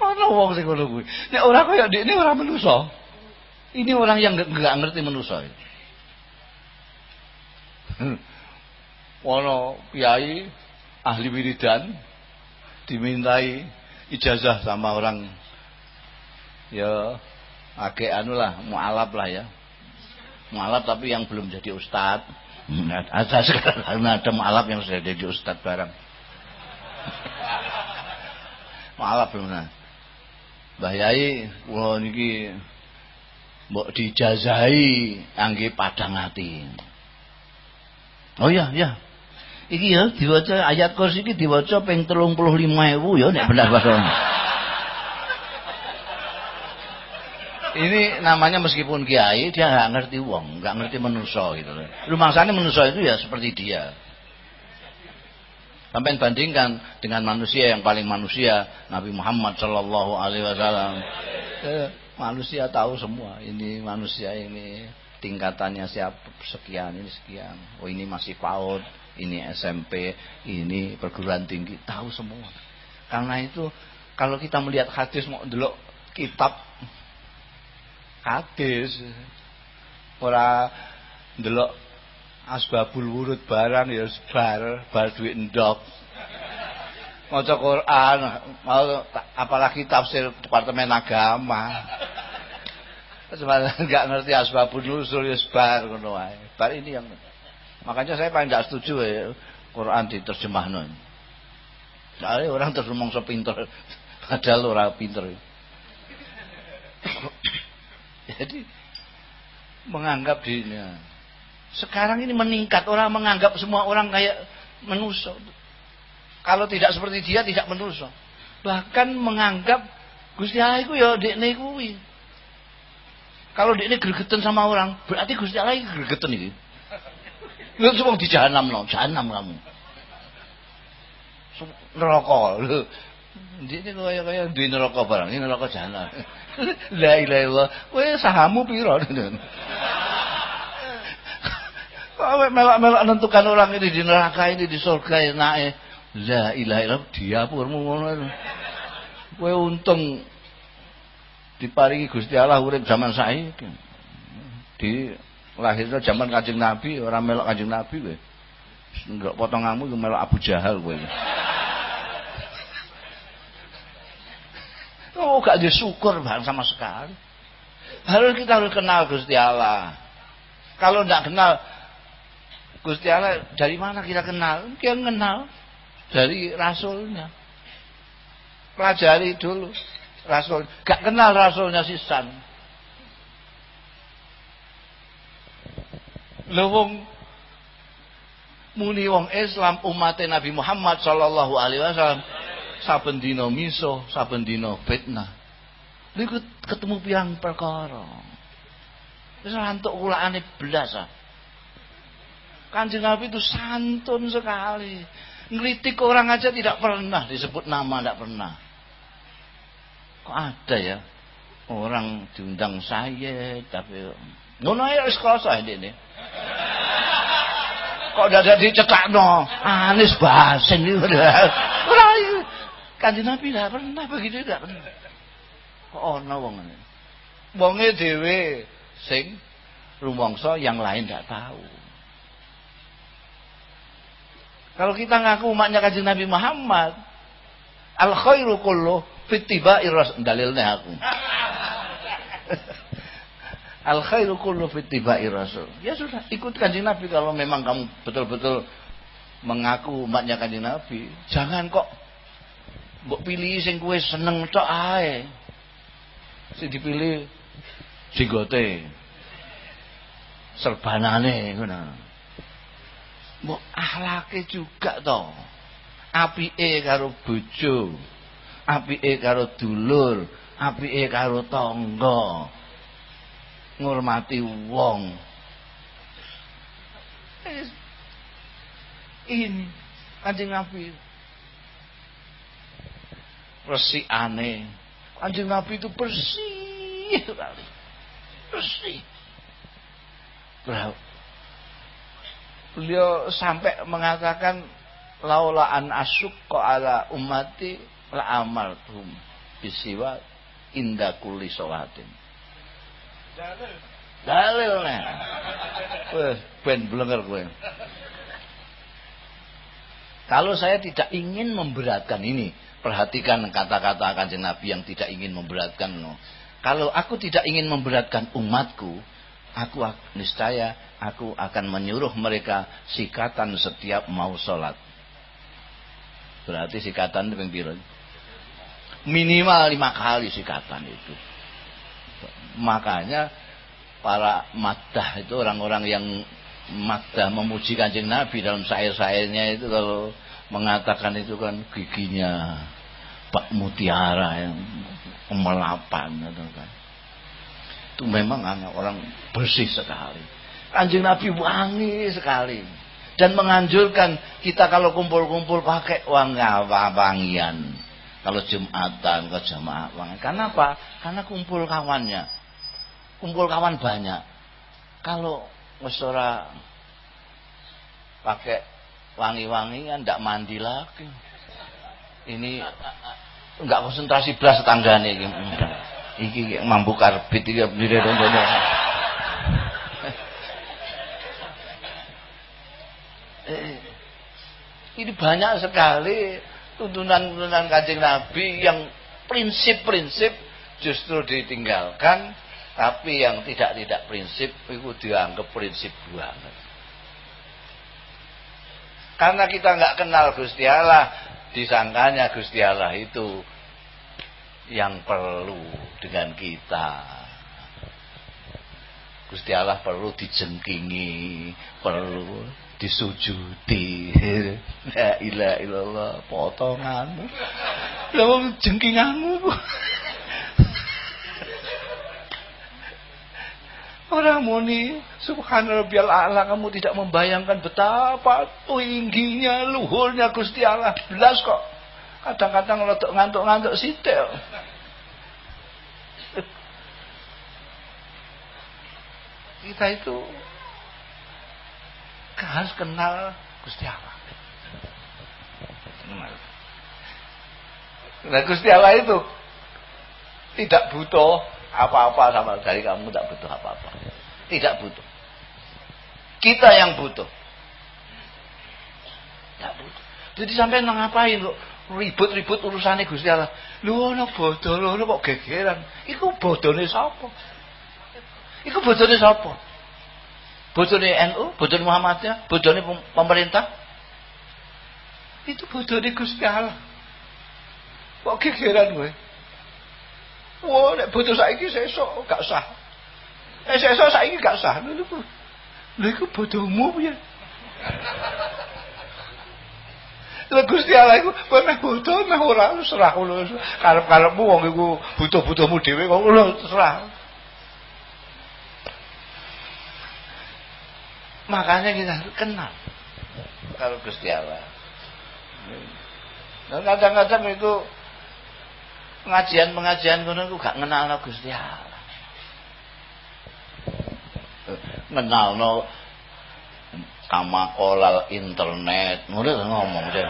Speaker 2: Mana wong sing ngono kuwi? Nek ora kaya orang manusia. Ini orang yang enggak ngerti manusia. Wono kiai ahli wiridan dimintai ijazah sama orang ya agak anu lah mualaf lah ya mualaf tapi yang belum jadi ustad ada sekarang ada mualaf yang sudah jadi ustad barang belum nah Mbah Yai kula niki mbok dijazahi angge padang ati oh iya iya Iki ya diwaca ayat kursi iki diwaca ping 35.000 ya nek benar bahasa. Ini namanya meskipun kiai dia ngerti wong, nggak ngerti manusia gitu loh. Rumangsane manusia itu ya seperti dia. Sampai bandingkan dengan manusia yang paling manusia Nabi Muhammad Shallallahu Alaihi Wasallam. Eh, manusia tahu semua. Ini manusia ini tingkatannya siapa sekian ini sekian. Oh ini masih PAUD, ini SMP, ini perguruan tinggi, tahu semua. Karena itu kalau kita melihat hadis mau dulu kitab hadis ora ndelok asbabul wurud barang ya bar bar duit endok maca Quran apalagi tafsir departemen agama sebenarnya nggak ngerti asbabun nusul ya bar bar ini yang Makanya saya paling tidak setuju ya Quran diterjemah non. Soalnya orang terjemah sepinter, padahal orang pinter. Jadi menganggap dirinya. Sekarang ini meningkat orang menganggap semua orang kayak menuso. Kalau tidak seperti dia tidak menuso. Bahkan menganggap Gusti Allah itu ya dekne kuwi. Kalau dekne gregetan sama orang, berarti Gusti Allah gregetan iki. Lu semua di jahanam no, jahanam kamu. Neraka. Ini kaya kaya di neraka barang, ini neraka jahanam. La ilaha illallah. Kowe sahamu piro? Kowe melak-melak menentukan orang ini di neraka ini di surga enake. La ilaha illallah diapurmu ngono. Kowe untung diparingi Gusti Allah urip zaman saiki. Di lahirnya zaman Kanjeng Nabi orang melok Kanjeng Nabi kowe. Enggak potonganmu iku melok Abu Jahal kowe. Oh, gak syukur bang sama sekali. Harus kita harus kenal Gusti Allah. Kalau tidak kenal Gusti Allah, dari mana kita kenal? Kita kenal dari Rasulnya. Pelajari dulu Rasul. Gak kenal Rasulnya sisan. Lho wong muni wong Islam umat Nabi Muhammad sallallahu alaihi wasallam saben dina miso, saben dina fitnah. Niku ketemu pirang perkara. Wis rantuk ulane belas ah. Kanjeng Nabi itu santun sekali. Ngeritik orang aja tidak pernah disebut nama, tidak pernah. Kok ada ya orang diundang saya tapi ngono ae wis krasa ini. Kok dadak dicetakno? Anis basen iki. Ora Kanjeng Nabi tidak pernah begitu tidak pernah. Kok ana wong ngene. Wonge dhewe sing rumangsa yang lain tidak tahu. Kalau kita ngaku umatnya kanjeng Nabi Muhammad, al khairu kullu fittiba'i rasul dalilnya aku. Al khairu kullu fi tibai rasul. Ya sudah, ikut kanjeng Nabi kalau memang kamu betul-betul mengaku umatnya kanjeng Nabi. Jangan kok mbok pilih sing kowe seneng tok ae. Sing dipilih jenggote. serbanane ngono. Mbok akhlake juga to. Apike karo bojo, apike karo dulur, apike karo tangga. Ngurmati wong. Ini Kanjeng Nabi aneh. Kanjeng Nabi itu bersih. Bersih. Beliau sampai mengatakan laula an asyukka ala ummati la amartum bisiwa inda kulli sholatin. Dalil. Dalil nih. Wes ben blenger kowe. Kalau saya tidak ingin memberatkan ini, perhatikan kata-kata kanjeng Nabi yang tidak ingin memberatkan. No. Kalau aku tidak ingin memberatkan umatku, aku niscaya aku akan menyuruh mereka sikatan setiap mau sholat. Berarti sikatan itu yang Minimal lima kali sikatan itu. Makanya para madah itu orang-orang yang Magda memuji kanjeng Nabi dalam syair-syairnya itu kalau mengatakan itu kan giginya Pak Mutiara yang melapan gitu kan. Itu memang anak orang bersih sekali. Kanjeng Nabi wangi sekali dan menganjurkan kita kalau kumpul-kumpul pakai wangi-wangian. Kalau Jumatan ke jamaah wangi. Karena apa? Karena kumpul kawannya. Kumpul kawan banyak. Kalau mesra pakai wangi-wangi kan tidak mandi lagi ini enggak konsentrasi belas tetanggane iki iki mampu karbit iki bendire ini banyak sekali tuntunan-tuntunan kancing Nabi yang prinsip-prinsip justru ditinggalkan tapi yang tidak tidak prinsip itu dianggap prinsip banget. Karena kita nggak kenal Gusti Allah, disangkanya Gusti Allah itu yang perlu dengan kita. Gusti Allah perlu dijengkingi, perlu disujudi. La ilaha illallah, potonganmu. Lah jengkinganmu. Orang muni subhanallahil a'la kamu tidak membayangkan betapa tingginya luhurnya Gusti Allah. Belas kok. Kadang-kadang rotok ngantuk-ngantuk sitel. Kita itu harus kenal Gusti Allah. Nah Gusti Allah itu tidak butuh apa-apa sama dari kamu tidak butuh apa-apa. Tidak butuh. Kita yang butuh. Tidak butuh. Jadi sampai ngapain kok ribut-ribut urusannya Gusti Allah. Lu ono bodoh lu kok gegeran. Iku bodone sapa? Iku bodone sapa? Bodone NU, bodone Muhammadiyah, bodone pemerintah. Itu bodone Gusti Allah. Kok gegeran gue? Wah, nek bodoh saiki sesuk gak sah. Eh sesuk saiki gak sah. Lho iku. Lho iku bodohmu ya. Lha Gusti Allah iku kowe meh bodoh meh ora serah ngono. Karep-karepmu wong iku butuh-butuhmu dhewe kok ngono serah. Makanya kita harus kenal kalau Gusti Allah. Dan kadang-kadang itu pengajian-pengajian ngono iku gak ngenalno Gusti Allah. Ngenalno kama kolal internet, ngono ngomong deh.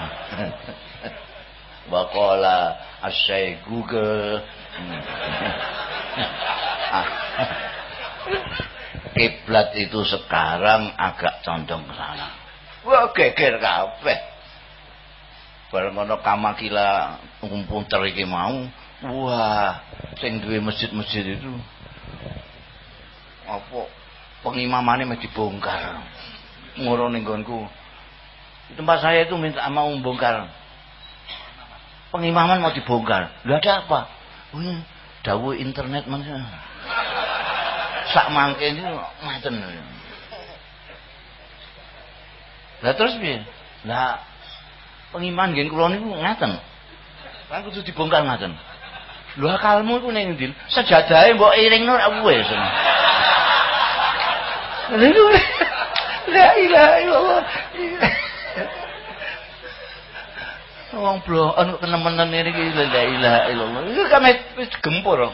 Speaker 2: Bakola asyai Google. Kiblat itu sekarang agak condong ke sana. Wah geger kabeh. Bareng kamakila komputer iki mau, wah, sing duwe masjid-masjid itu apa pengimamane mesti dibongkar. Ngoro ning. Di tempat saya itu minta mau membongkar. Pengimaman mau dibongkar. Lu ada apa? Oh, dawuh internet mana? Sak mangke ini ngaten. Lah terus piye? Lah pengiman nggih kula niku ngaten. Kudu dibongkar ngaten. Lho akalmu iku ning ndi? Sejadahe mbok iringno ora wis. Niku La ilaha illallah. Wong blo anu tenemen iki la ilaha illallah. Iku kame wis gempur.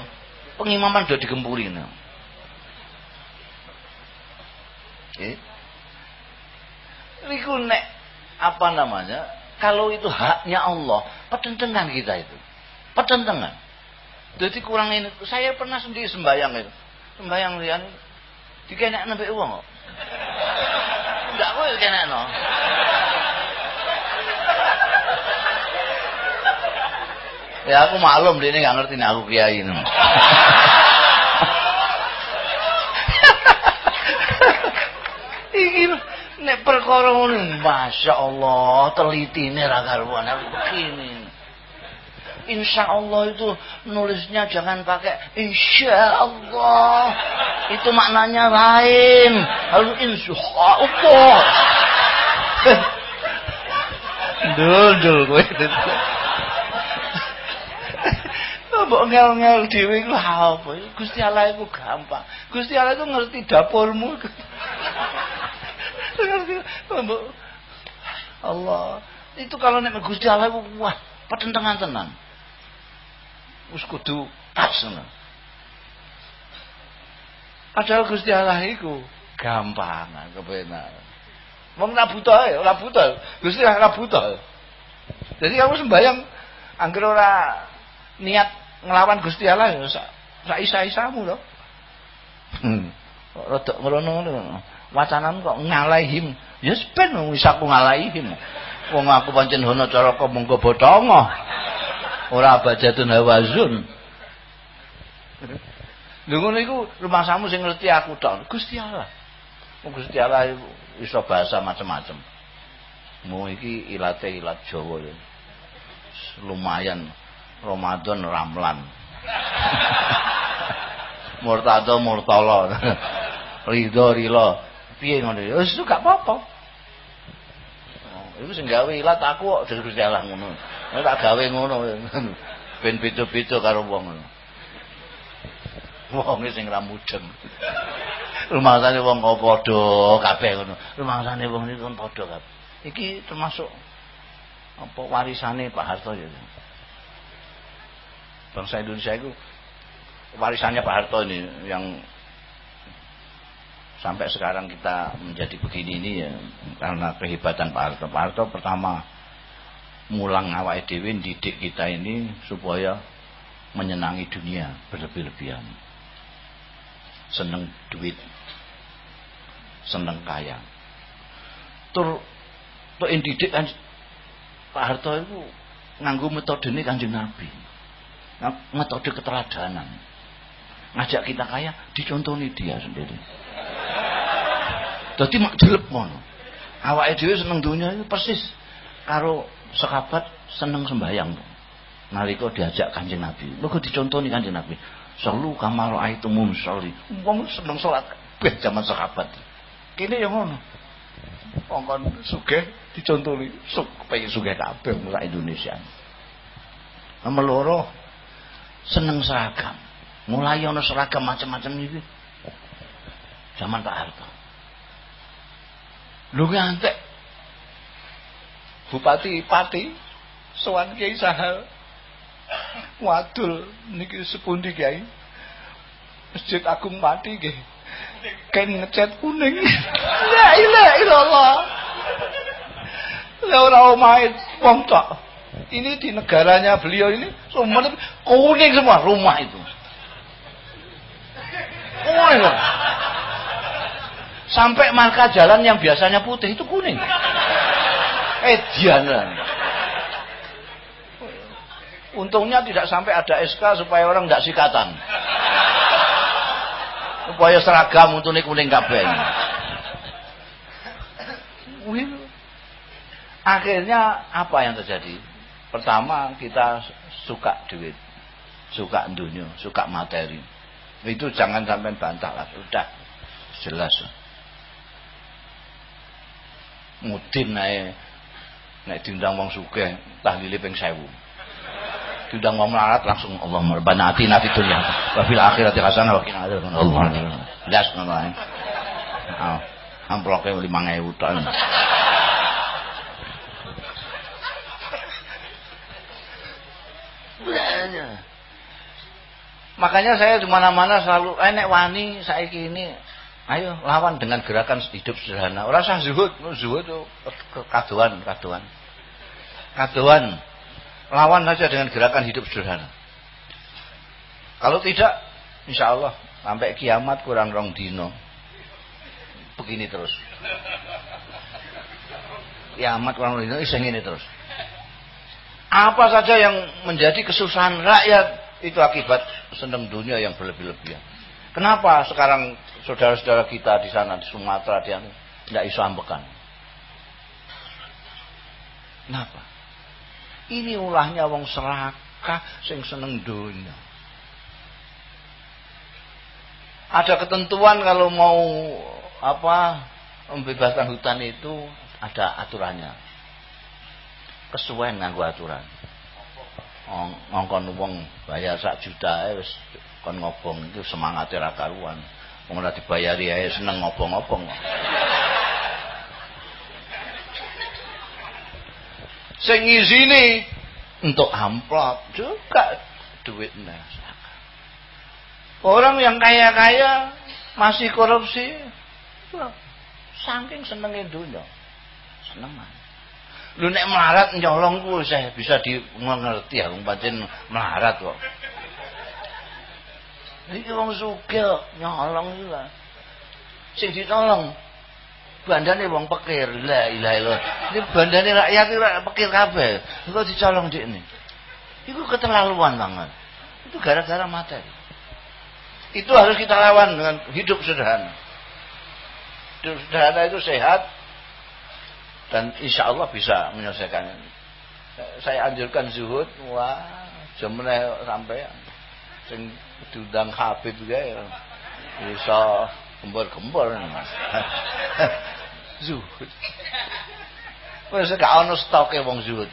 Speaker 2: Pengimaman udah digempuri. Nah. Eh? Niku nek apa namanya? Kalau itu haknya Allah, pertentangan kita itu. Pertentangan. Jadi kurang ini. Saya pernah sendiri sembayang itu. Sembayang lian dikenek nembe uang kok. Enggak kowe kena no. Ya aku maklum dia ini nggak ngerti nih aku kiai ini. Iki nek perkara ngono Masya Allah telitine ra karuan aku begini. Insya Allah itu nulisnya jangan pakai Insya Allah itu maknanya lain. Harus Insya Allah dul dul gue mbok ngel-ngel dhewe iku apa? Gusti Allah iku gampang. Gusti Allah itu ngerti dapurmu. Allah. Itu kalau nek Gusti Allah itu wah pertentangan tenan wis kudu pas. Padahal Gusti Allah iku gampang kepenak. Wong ora buta ya, ora. Gusti Allah ora buta. Jadi kamu sembayang angger ora niat ngelawan Gusti Allah ya sak isa-isamu loh. Hmm. Rodok ngono. Wacanamu kok ngalaihim. Ya yes, ben wis aku ngalaihim. Wong aku pancen hono cara monggo botongo ora abajatun hawazun. Lho ngono iku rumah samu sing ngerti aku tok. Gusti Allah. Oh, Gusti Allah iso bahasa macam-macam mau iki ilate ilat Jawa ya. Lumayan Ramadan ramlan. Murtado murtala ridho rilo. Piye ngono ya? Wis gak apa-apa. Oh, iku sing gawe ilat aku kok Gusti Allah ngono tak gawe ngono. Ben beda-beda karo wong ngono. Wong sing ra mudeng. Rumangsane wong kok padha kabeh ngono. Rumangsane wong niku kan padha kabeh. Iki termasuk apa warisane Pak Harto ya. Bangsa Indonesia itu warisannya Pak Harto ini yang sampai sekarang kita menjadi begini ini ya karena kehebatan Pak Harto. Pak Harto pertama mulang awake dhewe didik kita ini supaya menyenangi dunia berlebih-lebihan. Seneng duit. Seneng kaya. Tur tok didik kan Pak Harto itu nganggo metode ini kanjeng Nabi. Metode keteladanan. Ngajak kita kaya dicontoni dia sendiri. Jadi mak jelep mono. Awake seneng dunia itu persis karo sahabat seneng sembahyang nalika diajak Kanjeng Nabi. Mergo dicontoni Kanjeng Nabi. Selalu kamar itu mumsoli. Wong seneng salat kabeh zaman sahabat. Kene ya ngono. Wong kon sugih dicontoni, suk pengen sugih kabeh mulai Indonesia. Nomor loro seneng seragam. Mulai ana seragam macam-macam iki. Zaman Pak Harto. Lu ngantek Bupati Pati sowan Kiai Sahal. Wadul niki sepundi Kiai? Masjid Agung Pati nggih. Kain ngecat kuning. La ilaha illallah la ora omahe wong tok. Ini di negaranya beliau ini semua kuning semua rumah itu. Kuning sampai marka jalan yang biasanya putih itu kuning edian untungnya tidak sampai ada SK supaya orang tidak sikatan. Supaya seragam untuk kuning kabeh. Akhirnya apa yang terjadi? Pertama kita suka duit suka dunia suka materi. Itu jangan sampai bantah lah. Sudah jelas. Mudin ae nek diundang wong sugih tahlile ping 1000 diundang wong melarat langsung Allah rabbana atina fid dunya wa fil akhirati hasanah wa qina adzabannar. Allah las ngono ae. Amploke 5000 tok. Makanya saya di mana-mana selalu enek eh, wani saya ini ayo lawan dengan gerakan hidup sederhana. Ora usah zuhud, zuhud itu kaduan, kaduan. Kaduan. Lawan saja dengan gerakan hidup sederhana. Kalau tidak, insya Allah sampai kiamat kurang rong dino. Begini terus. Kiamat kurang rong dino, iseng ini terus. Apa saja yang menjadi kesusahan rakyat itu akibat senang dunia yang berlebih-lebihan. Kenapa sekarang saudara-saudara kita di sana di Sumatera dia tidak iso ambekan? Kenapa? Ini ulahnya wong serakah sing seneng dunia. Ada ketentuan kalau mau apa membebaskan hutan itu ada aturannya. Kesuwen nganggo aturan ngongkon wong bayar sak juta wis kon ngobong itu semangat ra karuan wong ora dibayari ae seneng ngobong-ngobong sing ngizini untuk amplop juga duitnya orang yang kaya-kaya masih korupsi saking senengnya dunia seneng Lu nek melarat nyolong ku saya bisa di mengerti aku pancen melarat kok. Iki wong sugih nyolong iki lah. Sing ditolong bandane wong pekir. La ilaha illallah. Ini bandane rakyat ora pekir kabeh. Kok dicolong ini. Itu keterlaluan banget. Itu gara-gara materi. Itu harus kita lawan dengan hidup sederhana. Hidup sederhana itu sehat, dan insya Allah bisa menyelesaikan saya anjurkan zuhud wah jemene sampai sing diundang Habib juga ya bisa gembor-gembor zuhud wis gak ono stoke wong zuhud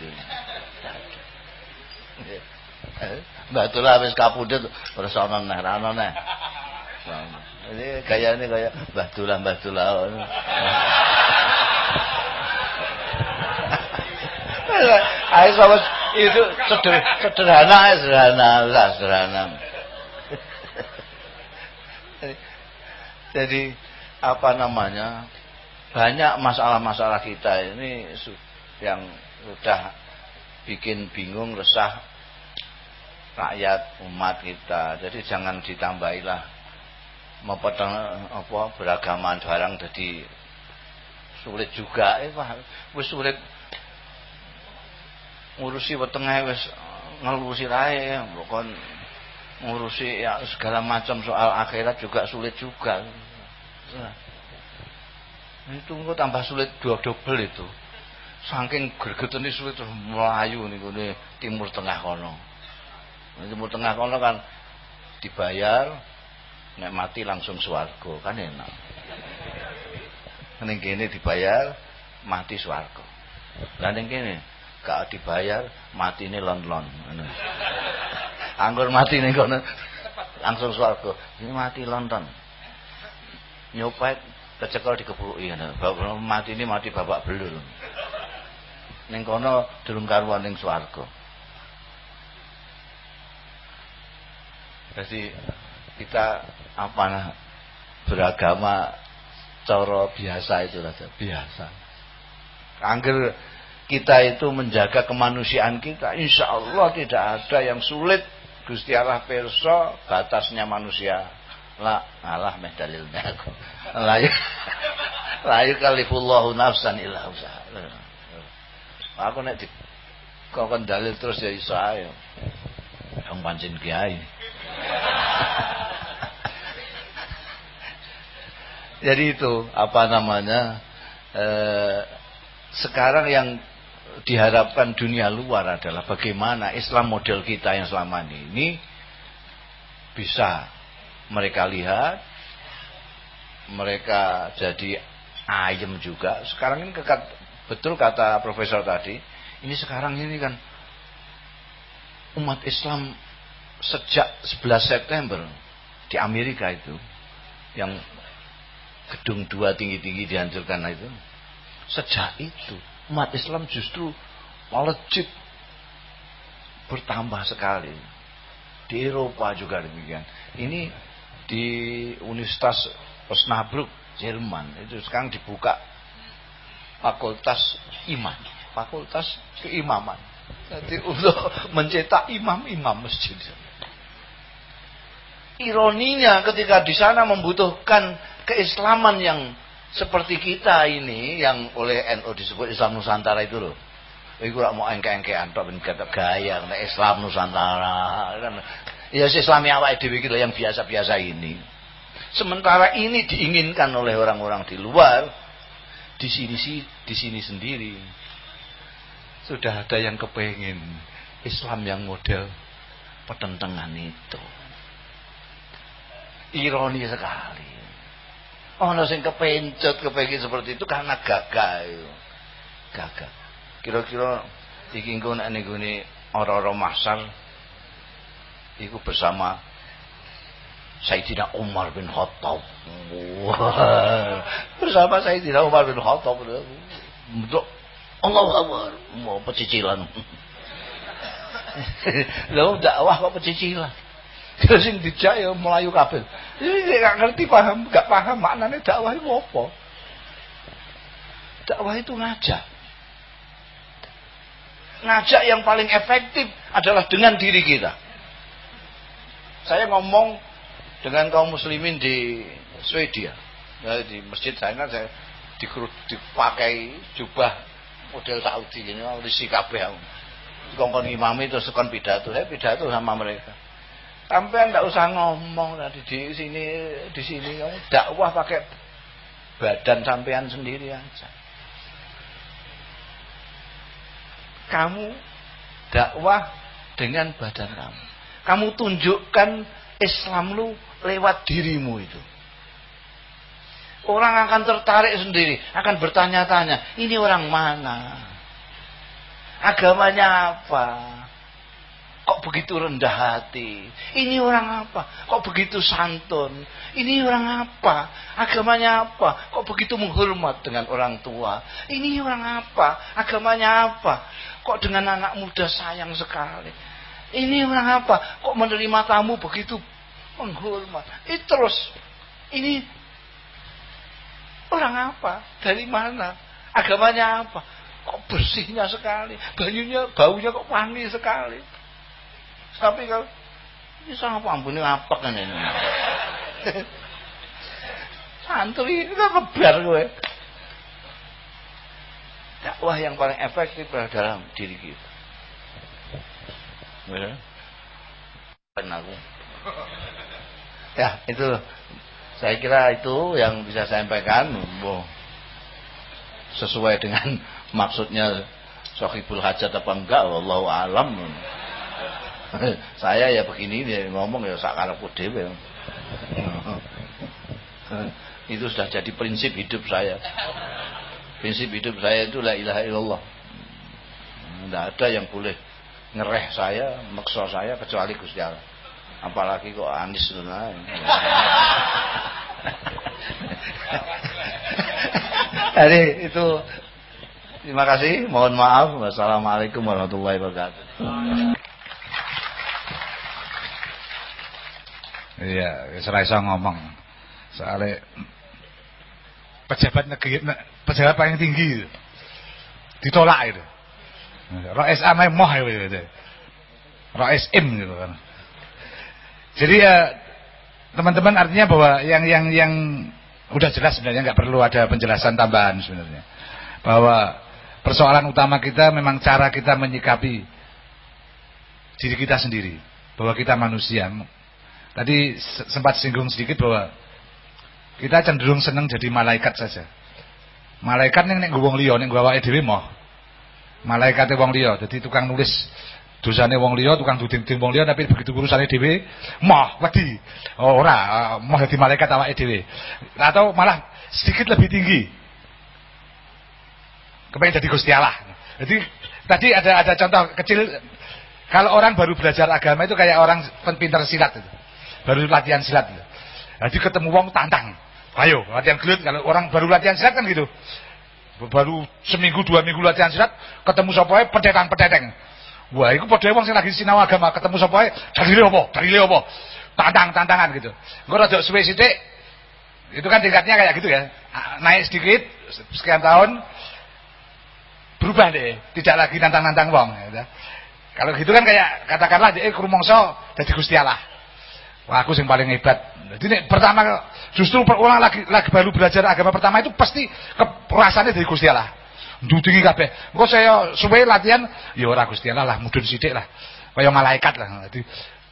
Speaker 2: Tula wis kapundhut terus ana neh ana neh ini gayane kaya Mbah Tula Mbah Tula Ayo sama itu sederhana, sederhana, sederhana. Jadi apa namanya? Banyak masalah-masalah kita ini yang sudah bikin bingung, resah rakyat umat kita. Jadi jangan ditambahilah mempeteng apa beragaman barang jadi sulit juga. Eh, wis sulit ngurusi wetenge wis ngelurusi rae bukan ngurusi ya segala macam soal akhirat juga sulit juga nah, itu kok tambah sulit dua double itu. Saking ini sulit terus melayu nih timur tengah kono. Timur tengah kono kan dibayar nek mati langsung swarga kan enak. Ning kene dibayar mati swarga. Lan ning kene gak dibayar mati ini lon-lon anggur mati nih kono langsung swarga. Ini mati London nyopet kecekel dikepuluki ngono. Mati ini mati babak belur. Ning kono durung karuan ning swarga. Jadi kita apa beragama cara biasa itu saja biasa. Angger kita itu menjaga kemanusiaan kita insya Allah tidak ada yang sulit. Gusti Allah perso batasnya manusia la Allah meh dalilnya aku. La la yukalifullahu nafsan illa usaha aku nek di kau kan dalil terus ya iso ayo yang pancen kiai. Jadi itu apa namanya eh, sekarang yang diharapkan dunia luar adalah bagaimana Islam model kita yang selama ini bisa mereka lihat, mereka jadi ayem juga. Sekarang ini kekat, betul kata profesor tadi, ini sekarang ini kan umat Islam sejak 11 September di Amerika itu yang gedung dua tinggi-tinggi dihancurkan itu sejak itu umat Islam justru melejit bertambah sekali di Eropa juga demikian ini di Universitas Osnabrück Jerman itu sekarang dibuka fakultas iman fakultas keimaman jadi untuk mencetak imam-imam masjid ironinya ketika di sana membutuhkan keislaman yang seperti kita ini yang oleh NU disebut Islam Nusantara itu loh. Iku mau engke-engkean tok ben gaya Islam Nusantara kan. Ya Islami awake dhewe iki yang biasa-biasa ini. Sementara ini diinginkan oleh orang-orang di luar di sini di sini sendiri. Sudah ada yang kepengen Islam yang model pertentangan itu. Ironi sekali. Ono sing kepencet kepengin seperti itu karena gagal. Gagal. Kira-kira iki engko nek gone ora-ora masal iku bersama Sayyidina Umar bin Khattab. bersama Sayyidina Umar bin Khattab. Untuk Allah Akbar. Mau pecicilan. Lalu dakwah kok pecicilan. Terus sing dijak ya melayu kabeh. Ini gak ngerti paham, gak paham maknanya dakwah itu apa. Dakwah itu ngajak. Ngajak yang paling efektif adalah dengan diri kita. Saya ngomong dengan kaum muslimin di Swedia. Ya, di masjid saya kan saya dipakai jubah model Saudi ini, risi kabeh. Kongkon imam itu sekon pidato, saya pidato sama mereka Sampai ndak usah ngomong tadi di sini di sini kamu dakwah pakai badan sampean sendiri aja. Kamu dakwah dengan badan kamu. Kamu tunjukkan Islam lu lewat dirimu itu. Orang akan tertarik sendiri, akan bertanya-tanya, ini orang mana? Agamanya apa? Kok begitu rendah hati? Ini orang apa? Kok begitu santun? Ini orang apa? Agamanya apa? Kok begitu menghormat dengan orang tua? Ini orang apa? Agamanya apa? Kok dengan anak muda sayang sekali? Ini orang apa? Kok menerima tamu begitu menghormat? Itu terus. Ini orang apa? Dari mana? Agamanya apa? Kok bersihnya sekali? Banyunya, baunya kok wangi sekali? Tapi kalau ini sama ini apa kan ini? Santri itu kebar gue. Dakwah yang paling efektif adalah dalam diri kita. Ya. aku. Ya, itu saya kira itu yang bisa saya sampaikan. Sesuai dengan maksudnya Sohibul Hajat apa enggak, wallahu alam. saya ya begini dia ngomong ya sakarepku dhewe. itu sudah jadi prinsip hidup saya. Prinsip hidup saya itu la ilaha illallah. Tidak ada yang boleh ngereh saya, maksa saya kecuali Gusti Allah. Apalagi kok Anis nah. Jadi itu terima kasih, mohon maaf. Wassalamualaikum warahmatullahi wabarakatuh.
Speaker 1: Iya, iso ngomong. Soalnya pejabat negeri pejabat paling tinggi itu. Ditolak itu. Rais amai moh itu. Rais im gitu kan. Jadi ya teman-teman artinya bahwa yang yang yang udah jelas sebenarnya nggak perlu ada penjelasan tambahan sebenarnya. Bahwa persoalan utama kita memang cara kita menyikapi diri kita sendiri. Bahwa kita manusia Tadi sempat singgung sedikit bahwa kita cenderung senang jadi malaikat saja. Malaikat ning nek wong liya ning awake dhewe moh. Malaikate wong liya, dadi tukang nulis dosane wong liya, tukang duding wong liya tapi begitu urusane dhewe moh wedi. Oh, ora, moh dadi malaikat awake dhewe. Atau malah sedikit lebih tinggi. kepengen jadi Gusti Allah. Jadi tadi ada ada contoh kecil kalau orang baru belajar agama itu kayak orang pintar silat itu. Baru latihan silat itu. Jadi ketemu wong tantang. Ayo latihan gelut kalau orang baru latihan silat kan gitu. Baru seminggu dua minggu latihan silat ketemu sapa petetang-peteteng. Wah, itu padha wong sing lagi sinau agama ketemu sapa ae dalile apa? Dalile apa? Tantang-tantangan gitu. Engko rada suwe sithik itu kan tingkatnya kayak gitu ya. Naik sedikit sekian tahun berubah deh, tidak lagi nantang-nantang wong gitu. Kalau gitu kan kayak katakanlah dia krumongso dadi Gusti Allah. Wah, aku yang paling hebat. Jadi ini pertama justru orang lagi lagi baru belajar agama pertama itu pasti keperasaannya dari Gusti Allah ndudingi kabeh. Engko saya suwe latihan ya ora Gusti Allah lah mudun sithik lah. Kaya malaikat lah. Dadi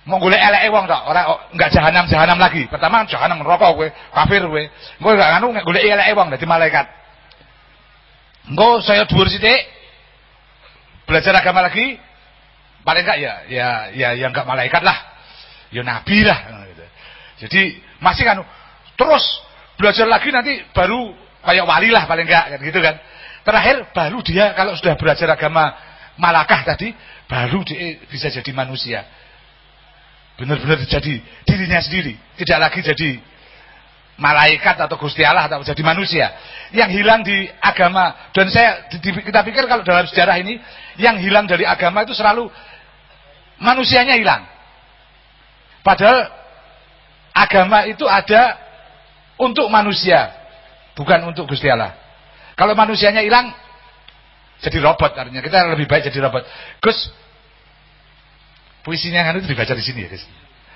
Speaker 1: mau golek eleke wong tok, ora enggak jahanam-jahanam lagi. Pertama jahanam neraka kowe, kafir kowe. Engko enggak anu golek eleke wong dadi malaikat. Engko saya dhuwur sithik belajar agama lagi paling enggak ya ya ya ya enggak malaikat lah. Ya nabi lah. Jadi masih kan terus belajar lagi nanti baru kayak wali lah paling enggak gitu kan. Terakhir baru dia kalau sudah belajar agama malakah tadi, baru dia bisa jadi manusia. Benar-benar jadi dirinya sendiri, tidak lagi jadi malaikat atau Gusti Allah atau jadi manusia. Yang hilang di agama dan saya kita pikir kalau dalam sejarah ini yang hilang dari agama itu selalu manusianya hilang. Padahal agama itu ada untuk manusia, bukan untuk Gusti Allah. Kalau manusianya hilang, jadi robot artinya. Kita lebih baik jadi robot. Gus, puisinya kan itu dibaca di sini ya, Gus.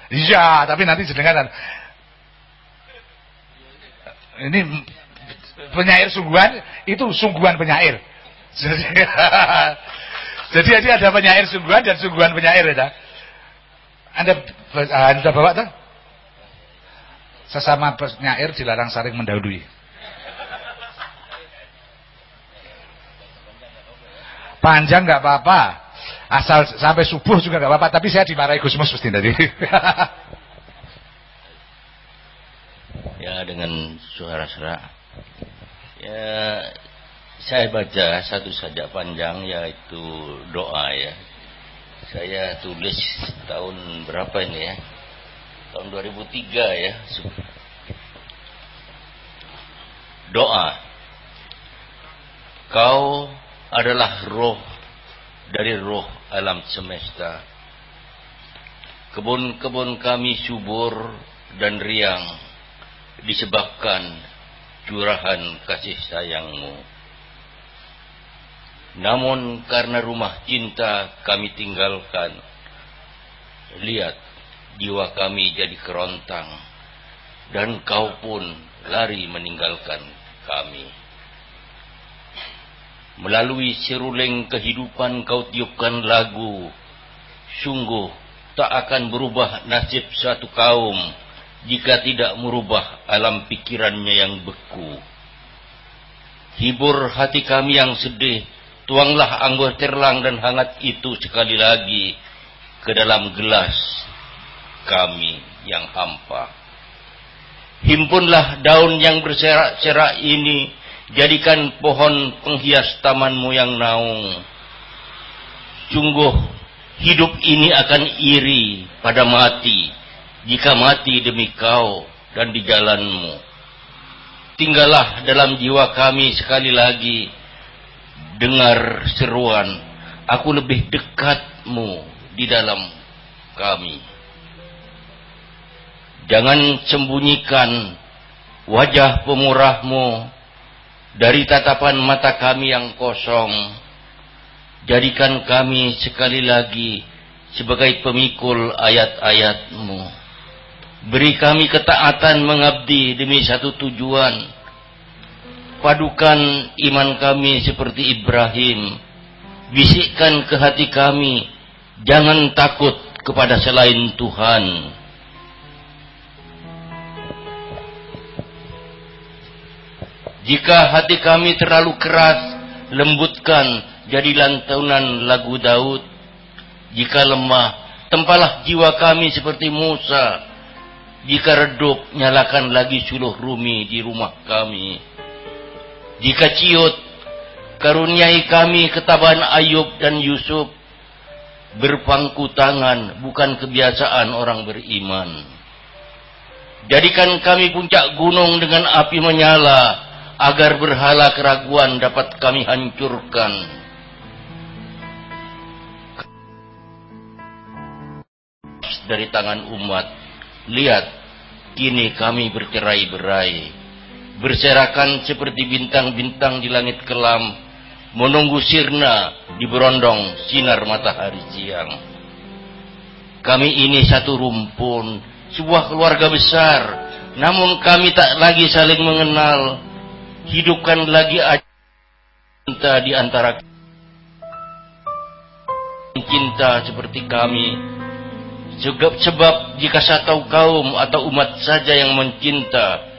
Speaker 1: Iya, tapi nanti jenengan ini penyair sungguhan itu sungguhan penyair. Jadi, jadi ada penyair sungguhan dan sungguhan penyair ya. Anda Anda bawa tuh? Sesama penyair dilarang saling mendahului. Panjang nggak apa-apa. Asal sampai subuh juga nggak apa-apa. Tapi saya dimarahi Gusmus mesti tadi.
Speaker 3: ya dengan suara-suara. Ya saya baca satu saja panjang yaitu doa ya. Saya tulis tahun berapa ini ya? Tahun 2003 ya. Doa. Kau adalah roh dari roh alam semesta. Kebun-kebun kami subur dan riang disebabkan curahan kasih sayangmu. Namun karena rumah cinta kami tinggalkan, lihat jiwa kami jadi kerontang, dan kau pun lari meninggalkan kami. Melalui seruling kehidupan kau tiupkan lagu. Sungguh tak akan berubah nasib suatu kaum jika tidak merubah alam pikirannya yang beku. Hibur hati kami yang sedih, tuanglah anggur terlang dan hangat itu sekali lagi ke dalam gelas kami yang hampa. Himpunlah daun yang berserak-serak ini Jadikan pohon penghias tamanmu yang naung. Sungguh hidup ini akan iri pada mati jika mati demi kau dan di jalanmu. Tinggallah dalam jiwa kami sekali lagi dengar seruan aku lebih dekatmu di dalam kami. Jangan sembunyikan wajah pemurahmu dari tatapan mata kami yang kosong, jadikan kami sekali lagi sebagai pemikul ayat-ayatmu. Beri kami ketaatan mengabdi demi satu tujuan. Padukan iman kami seperti Ibrahim. Bisikkan ke hati kami, jangan takut kepada selain Tuhan. Jika hati kami terlalu keras, lembutkan jadi lantunan lagu Daud. Jika lemah, tempalah jiwa kami seperti Musa. Jika redup, nyalakan lagi suluh rumi di rumah kami. Jika ciut, Karuniai kami ketabahan Ayub dan Yusuf. Berpangku tangan bukan kebiasaan orang beriman. Jadikan kami puncak gunung dengan api menyala agar berhala keraguan dapat kami hancurkan. Dari tangan umat, lihat, kini kami bercerai-berai berserakan seperti bintang-bintang di langit kelam, menunggu sirna di berondong sinar matahari siang. Kami ini satu rumpun, sebuah keluarga besar, namun kami tak lagi saling mengenal. Hidupkan lagi cinta di antara cinta seperti kami. Sebab, jika satu kaum atau umat saja yang mencinta,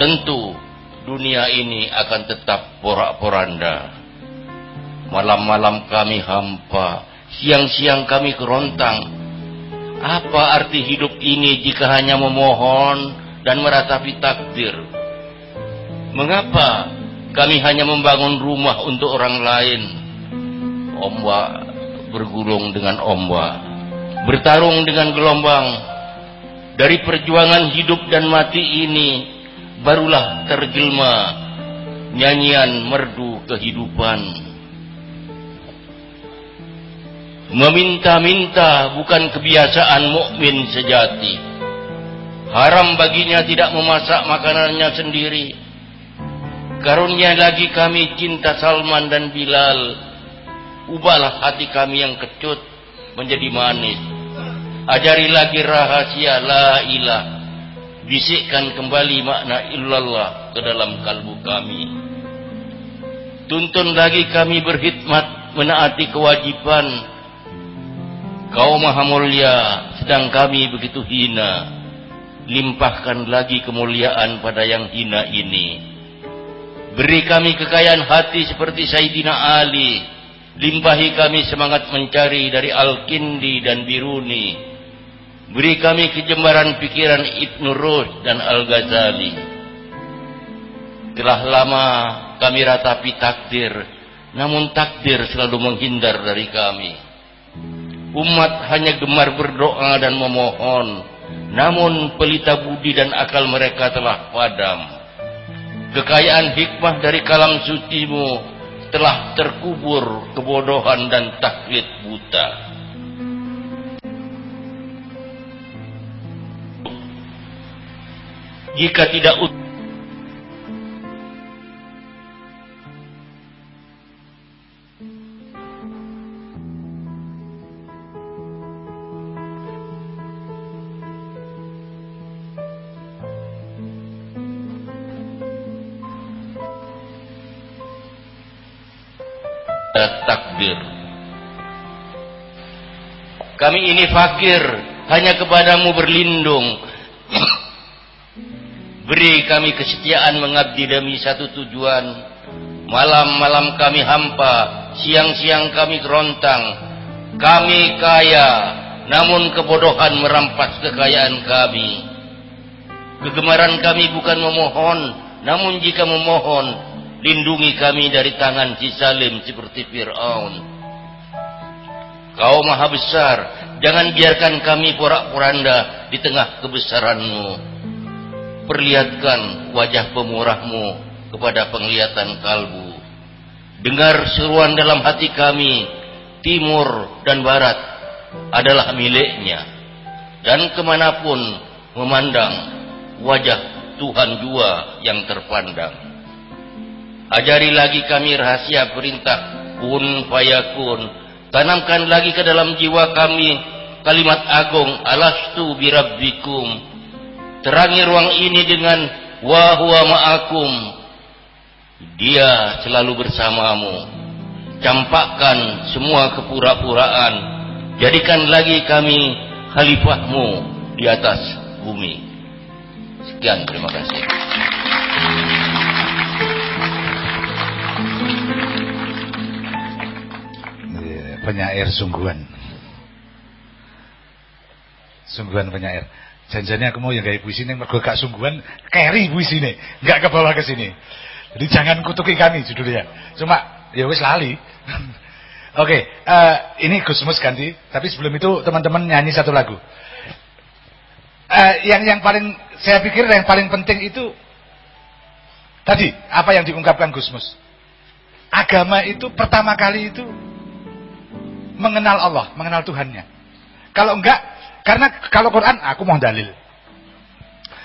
Speaker 3: tentu dunia ini akan tetap porak-poranda. Malam-malam kami hampa, siang-siang kami kerontang. Apa arti hidup ini jika hanya memohon dan meratapi takdir? Mengapa kami hanya membangun rumah untuk orang lain? Ombak bergulung dengan ombak, bertarung dengan gelombang. Dari perjuangan hidup dan mati ini, barulah terjelma nyanyian merdu kehidupan. Meminta-minta bukan kebiasaan mukmin sejati. Haram baginya tidak memasak makanannya sendiri. Karunia lagi kami cinta Salman dan Bilal. Ubahlah hati kami yang kecut menjadi manis. Ajari lagi rahasia la ilah bisikkan kembali makna illallah ke dalam kalbu kami. Tuntun lagi kami berkhidmat menaati kewajiban. Kau maha mulia, sedang kami begitu hina. Limpahkan lagi kemuliaan pada yang hina ini. Beri kami kekayaan hati seperti Sayyidina Ali. Limpahi kami semangat mencari dari Al-Kindi dan Biruni Beri kami kejembaran pikiran Ibnu Rushd dan Al-Ghazali. Telah lama kami ratapi takdir, namun takdir selalu menghindar dari kami. Umat hanya gemar berdoa dan memohon, namun pelita budi dan akal mereka telah padam. Kekayaan hikmah dari kalam sucimu telah terkubur kebodohan dan taklid buta. Jika tidak takbir. Kami ini fakir, hanya kepadamu berlindung. Beri kami kesetiaan mengabdi demi satu tujuan. Malam-malam kami hampa, siang-siang kami kerontang. Kami kaya, namun kebodohan merampas kekayaan kami. Kegemaran kami bukan memohon, namun jika memohon, lindungi kami dari tangan si Salim seperti Fir'aun. Kau maha besar, jangan biarkan kami porak-poranda di tengah kebesaranmu perlihatkan wajah pemurahmu kepada penglihatan kalbu. Dengar seruan dalam hati kami, timur dan barat adalah miliknya. Dan ke mana pun memandang wajah Tuhan jua yang terpandang. Ajari lagi kami rahasia perintah kun fayakun. Tanamkan lagi ke dalam jiwa kami kalimat agung alastu birabbikum Terangi ruang ini dengan wa huwa ma'akum. Dia selalu bersamamu. Campakkan semua kepura-puraan. Jadikan lagi kami khalifahmu di atas bumi. Sekian terima kasih.
Speaker 1: penyair sungguhan sungguhan penyair Janjinya aku mau yang kayak puisi ini mergo gak sungguhan carry puisi ini, nggak ke bawah ke sini. Jadi jangan kutuki kami judulnya. Cuma Ya wis lali. Oke, okay, uh, eh, ini Gusmus ganti, tapi sebelum itu teman-teman nyanyi satu lagu. Uh, yang yang paling saya pikir yang paling penting itu tadi apa yang diungkapkan Gusmus. Agama itu pertama kali itu mengenal Allah, mengenal Tuhannya. Kalau enggak, karena kalau Quran aku mau dalil.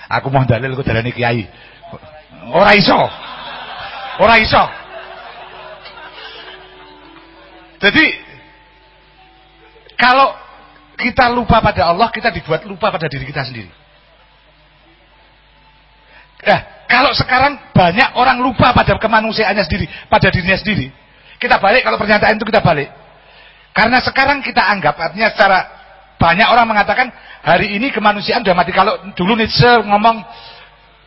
Speaker 1: Aku mau dalil aku dalani kiai. Ora iso. Ora iso. Jadi kalau kita lupa pada Allah, kita dibuat lupa pada diri kita sendiri. Nah, kalau sekarang banyak orang lupa pada kemanusiaannya sendiri, pada dirinya sendiri. Kita balik kalau pernyataan itu kita balik. Karena sekarang kita anggap artinya secara banyak orang mengatakan hari ini kemanusiaan sudah mati. Kalau dulu Nietzsche ngomong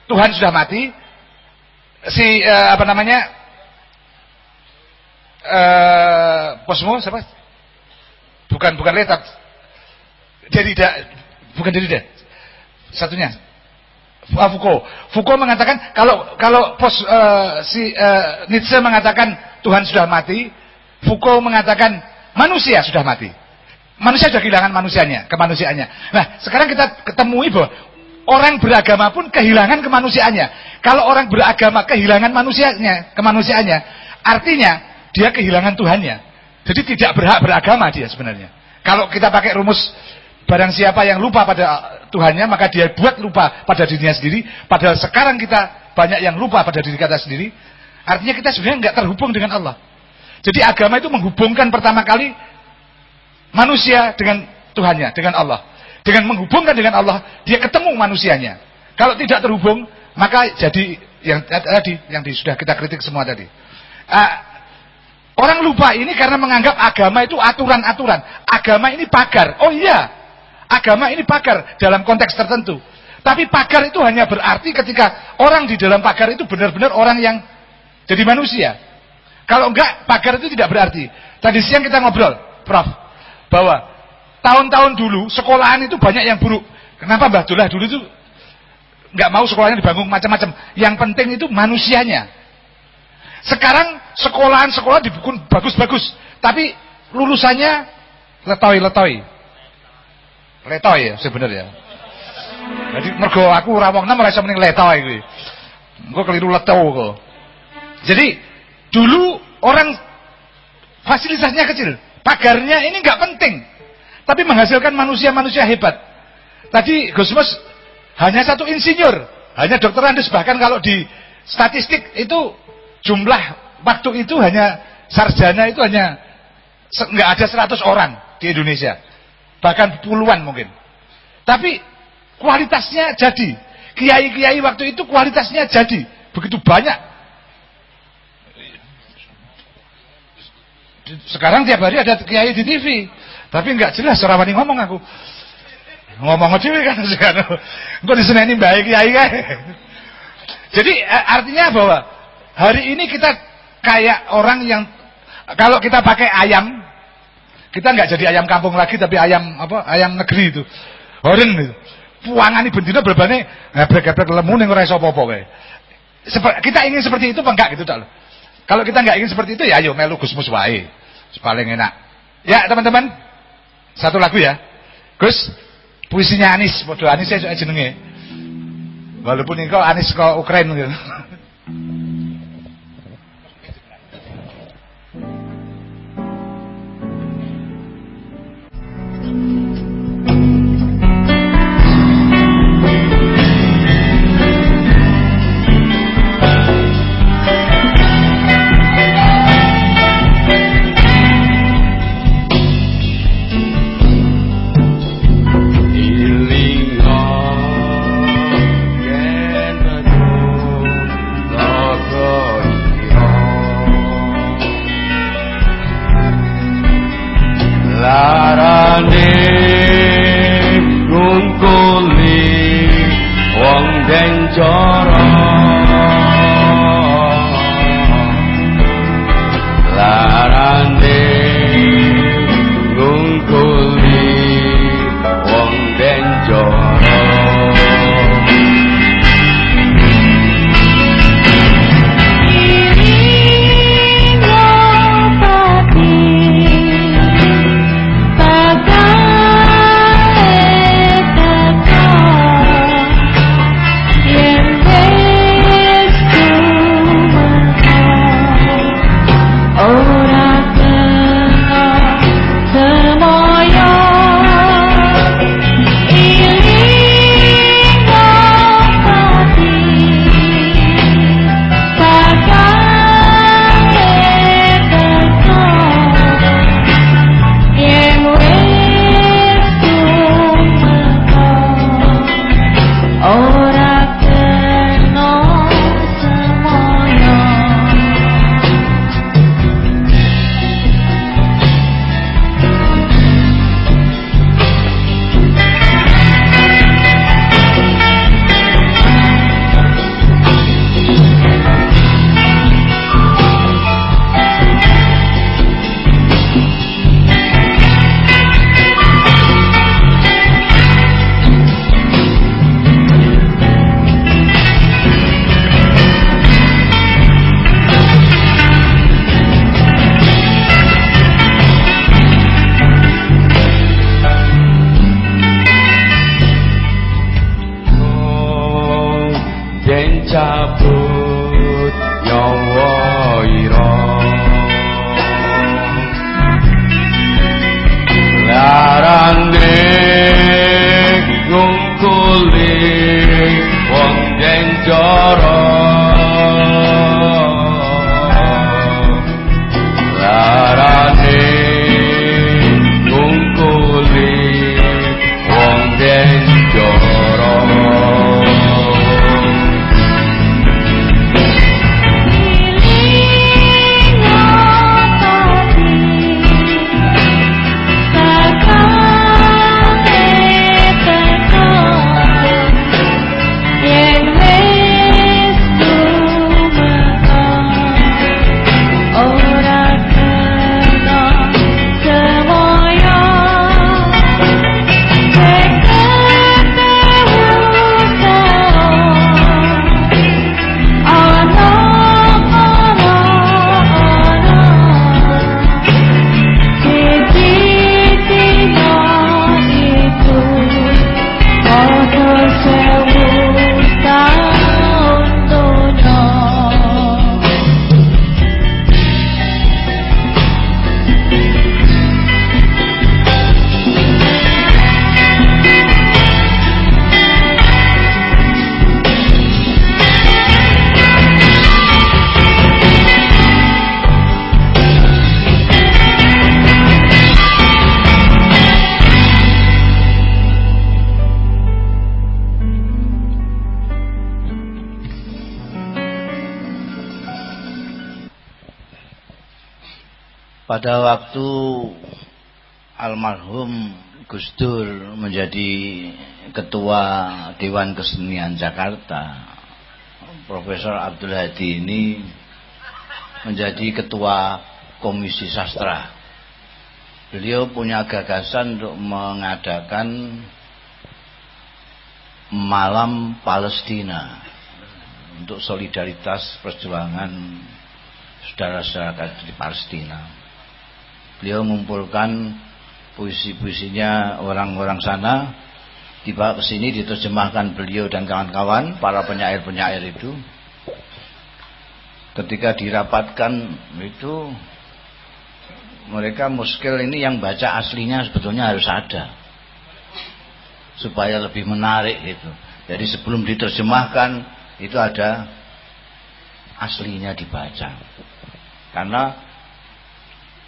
Speaker 1: Tuhan sudah mati, si uh, apa namanya uh, Posmo siapa? Bukan bukan Letat. Derrida, bukan Derrida. Satunya uh, Foucault. Foucault mengatakan kalau kalau pos uh, si uh, Nietzsche mengatakan Tuhan sudah mati, Foucault mengatakan manusia sudah mati. Manusia sudah kehilangan manusianya, kemanusiaannya. Nah, sekarang kita ketemui bahwa orang beragama pun kehilangan kemanusiaannya. Kalau orang beragama kehilangan manusianya, kemanusiaannya, artinya dia kehilangan Tuhannya. Jadi tidak berhak beragama dia sebenarnya. Kalau kita pakai rumus barang siapa yang lupa pada Tuhannya, maka dia buat lupa pada dirinya sendiri. Padahal sekarang kita banyak yang lupa pada diri kita sendiri. Artinya kita sebenarnya nggak terhubung dengan Allah. Jadi agama itu menghubungkan pertama kali manusia dengan Tuhannya, dengan Allah. Dengan menghubungkan dengan Allah, dia ketemu manusianya. Kalau tidak terhubung, maka jadi yang tadi yang sudah kita kritik semua tadi. Uh, Orang lupa ini karena menganggap agama itu aturan-aturan. Agama ini pagar. Oh iya, agama ini pagar dalam konteks tertentu. Tapi pagar itu hanya berarti ketika orang di dalam pagar itu benar-benar orang yang jadi manusia. Kalau enggak, pagar itu tidak berarti. Tadi siang kita ngobrol, Prof, bahwa tahun-tahun dulu sekolahan itu banyak yang buruk. Kenapa Mbah Dullah dulu itu enggak mau sekolahnya dibangun macam-macam. Yang penting itu manusianya. Sekarang sekolahan-sekolah dibukukan bagus-bagus, tapi lulusannya letoi-letoi. Letoi ya sebenarnya. Jadi mergo aku ora wong iso mending kuwi. Engko keliru leto kok. Jadi dulu orang fasilitasnya kecil, pagarnya ini nggak penting. Tapi menghasilkan manusia-manusia hebat. Tadi Gusmus hanya satu insinyur, hanya dokter Andes bahkan kalau di statistik itu jumlah waktu itu hanya sarjana itu hanya nggak ada 100 orang di Indonesia. Bahkan puluhan mungkin. Tapi kualitasnya jadi. Kiai-kiai waktu itu kualitasnya jadi. Begitu banyak. Sekarang tiap hari ada kiai di TV. Tapi nggak jelas serawani ngomong aku. Ngomong aja kan sekarang. Engko ini baik kiai kan. Jadi eh, artinya bahwa Hari ini kita kayak orang yang kalau kita pakai ayam, kita nggak jadi ayam kampung lagi tapi ayam apa? Ayam negeri itu. Horen itu. Puangan ini bendina berbane gebrek-gebrek lemu ning ora iso apa-apa Kita ingin seperti itu apa enggak gitu tak? Kalau kita nggak ingin seperti itu ya ayo melu Gusmus wae. Paling enak. Ya, teman-teman. Satu lagu ya. Gus, puisinya Anis, padha Anis saya jenenge. Walaupun ini kok Anis kok Ukraina gitu.
Speaker 2: menjadi ketua Dewan Kesenian Jakarta. Profesor Abdul Hadi ini menjadi ketua Komisi Sastra. Beliau punya gagasan untuk mengadakan malam Palestina untuk solidaritas perjuangan saudara-saudara di Palestina. Beliau mengumpulkan puisi-puisinya orang-orang sana dibawa ke sini diterjemahkan beliau dan kawan-kawan para penyair-penyair itu. Ketika dirapatkan itu mereka muskil ini yang baca aslinya sebetulnya harus ada. Supaya lebih menarik gitu. Jadi sebelum diterjemahkan itu ada aslinya dibaca. Karena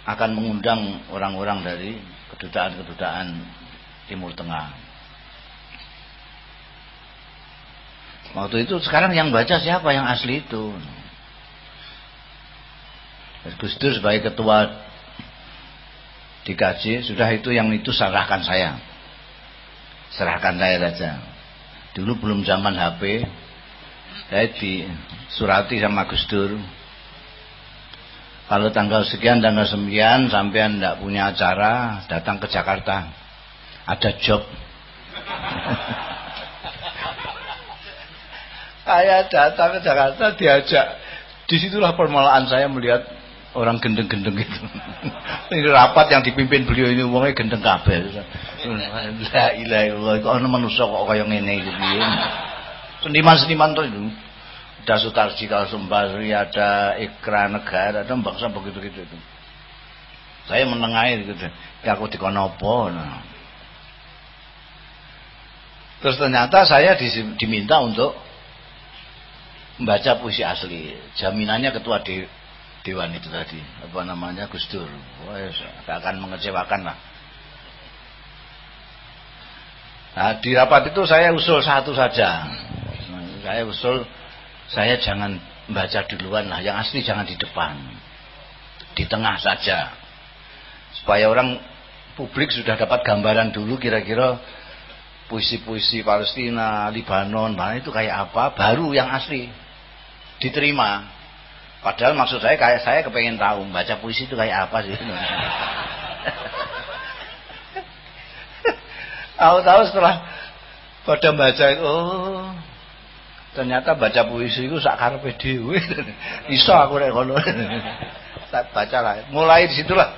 Speaker 2: akan mengundang orang-orang dari kedutaan-kedutaan Timur Tengah. Waktu itu sekarang yang baca siapa? Yang asli itu? Gus Dur sebagai ketua dikaji sudah itu yang itu serahkan saya. Serahkan saya saja. Dulu belum zaman HP saya disurati sama Gus Dur kalau tanggal sekian tanggal sembilan sampean tidak punya acara datang ke Jakarta. Ada job. Saya datang ke Jakarta diajak. Di situlah permulaan saya melihat orang gendeng-gendeng itu. Ini rapat yang dipimpin beliau ini uangnya gendeng kabel la ilaha illallah kok ana manusia kok kaya ngene iki seniman-seniman itu ada Sutarji Kalsumbasri, ada Ikra Negara, ada bangsa begitu-gitu itu. Saya menengahi gitu. Ya aku dikonopo. Nah. Terus ternyata saya diminta untuk membaca puisi asli. Jaminannya ketua de, dewan itu tadi, apa namanya Gus Dur. Wah, ya, akan mengecewakan lah. Nah, di rapat itu saya usul satu saja. Saya usul saya jangan baca duluan lah, yang asli jangan di depan. Di tengah saja. Supaya orang publik sudah dapat gambaran dulu kira-kira puisi-puisi Palestina, Libanon, mana itu kayak apa, baru yang asli diterima. Padahal maksud saya kayak saya kepengen tahu baca puisi itu kayak apa sih. Tahu-tahu setelah pada baca itu, oh ternyata baca puisi itu sakar dhewe. Iso aku rek. Tak baca lah. Mulai di situlah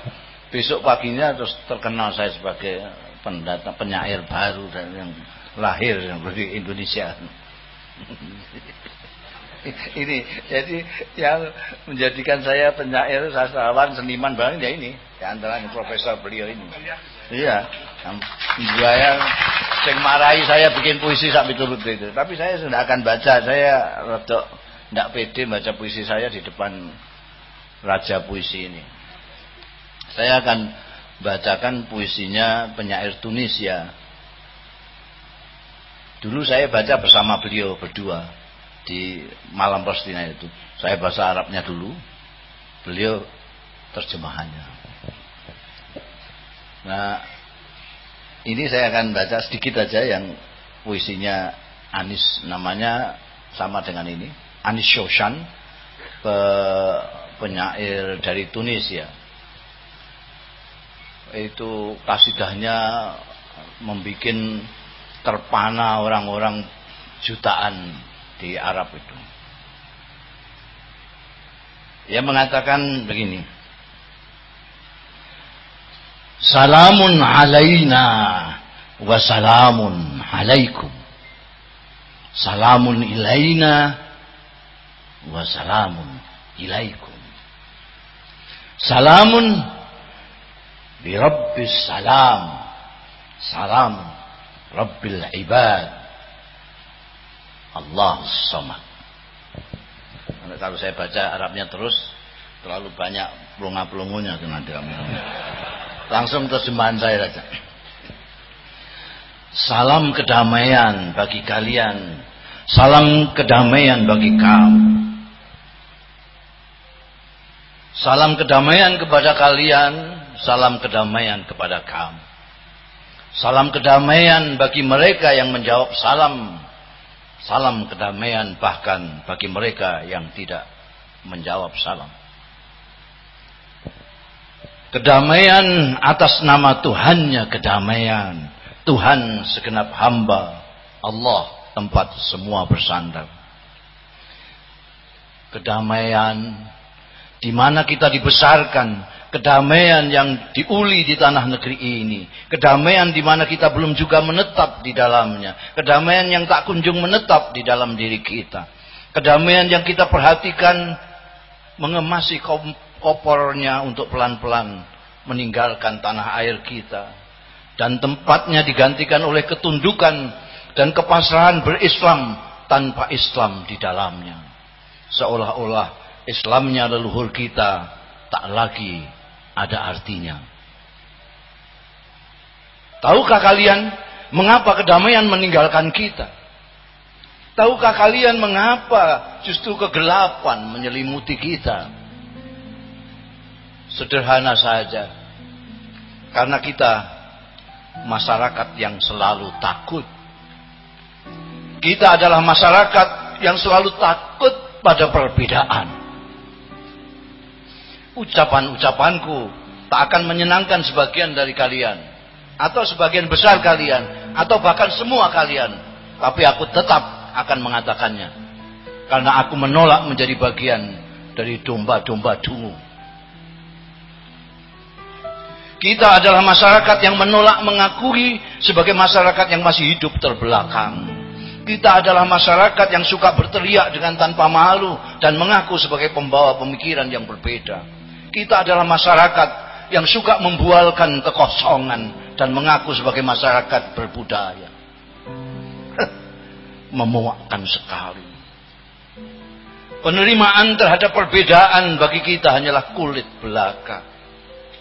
Speaker 2: besok paginya terus terkenal saya sebagai pendatang penyair baru dan yang lahir di Indonesia. ini jadi yang menjadikan saya penyair sastrawan seniman banget ya ini di antaranya profesor beliau ini iya saya sing marahi saya bikin puisi sak turut itu tapi saya sudah akan baca saya rada tidak pede baca puisi saya di depan raja puisi ini saya akan bacakan puisinya penyair Tunisia dulu saya baca bersama beliau berdua di malam Palestina itu. Saya bahasa Arabnya dulu, beliau terjemahannya. Nah, ini saya akan baca sedikit aja yang puisinya Anis namanya sama dengan ini. Anis Shoshan, pe, penyair dari Tunisia. Itu kasidahnya membuat terpana orang-orang jutaan di Arab itu. Ia mengatakan begini. Salamun alaina wa salamun alaikum. Salamun ilaina wa salamun ilaikum. Salamun bi rabbis salam. Salam rabbil ibad. Allah Somad. Kalau saya baca Arabnya terus terlalu banyak pelunga-pelungunya nanti kami. Langsung terjemahan saya saja. Salam kedamaian bagi kalian. Salam kedamaian bagi kamu. Salam kedamaian kepada kalian, salam kedamaian kepada kamu. Salam kedamaian bagi mereka yang menjawab salam Salam kedamaian bahkan bagi mereka yang tidak menjawab salam. Kedamaian atas nama Tuhannya kedamaian. Tuhan segenap hamba. Allah tempat semua bersandar. Kedamaian di mana kita dibesarkan kedamaian yang diuli di tanah negeri ini, kedamaian di mana kita belum juga menetap di dalamnya, kedamaian yang tak kunjung menetap di dalam diri kita, kedamaian yang kita perhatikan mengemasi kopornya untuk pelan-pelan meninggalkan tanah air kita dan tempatnya digantikan oleh ketundukan dan kepasrahan berislam tanpa Islam di dalamnya seolah-olah Islamnya leluhur kita tak lagi ada artinya. Tahukah kalian mengapa kedamaian meninggalkan kita? Tahukah kalian mengapa justru kegelapan menyelimuti kita? Sederhana saja. Karena kita masyarakat yang selalu takut. Kita adalah masyarakat yang selalu takut pada perbedaan. Ucapan-ucapanku tak akan menyenangkan sebagian dari kalian. Atau sebagian besar kalian. Atau bahkan semua kalian. Tapi aku tetap akan mengatakannya. Karena aku menolak menjadi bagian dari domba-domba dungu kita adalah masyarakat yang menolak mengakui sebagai masyarakat yang masih hidup terbelakang kita adalah masyarakat yang suka berteriak dengan tanpa malu dan mengaku sebagai pembawa pemikiran yang berbeda kita adalah masyarakat yang suka membualkan kekosongan dan mengaku sebagai masyarakat berbudaya. Memuakkan sekali. Penerimaan terhadap perbedaan bagi kita hanyalah kulit belaka.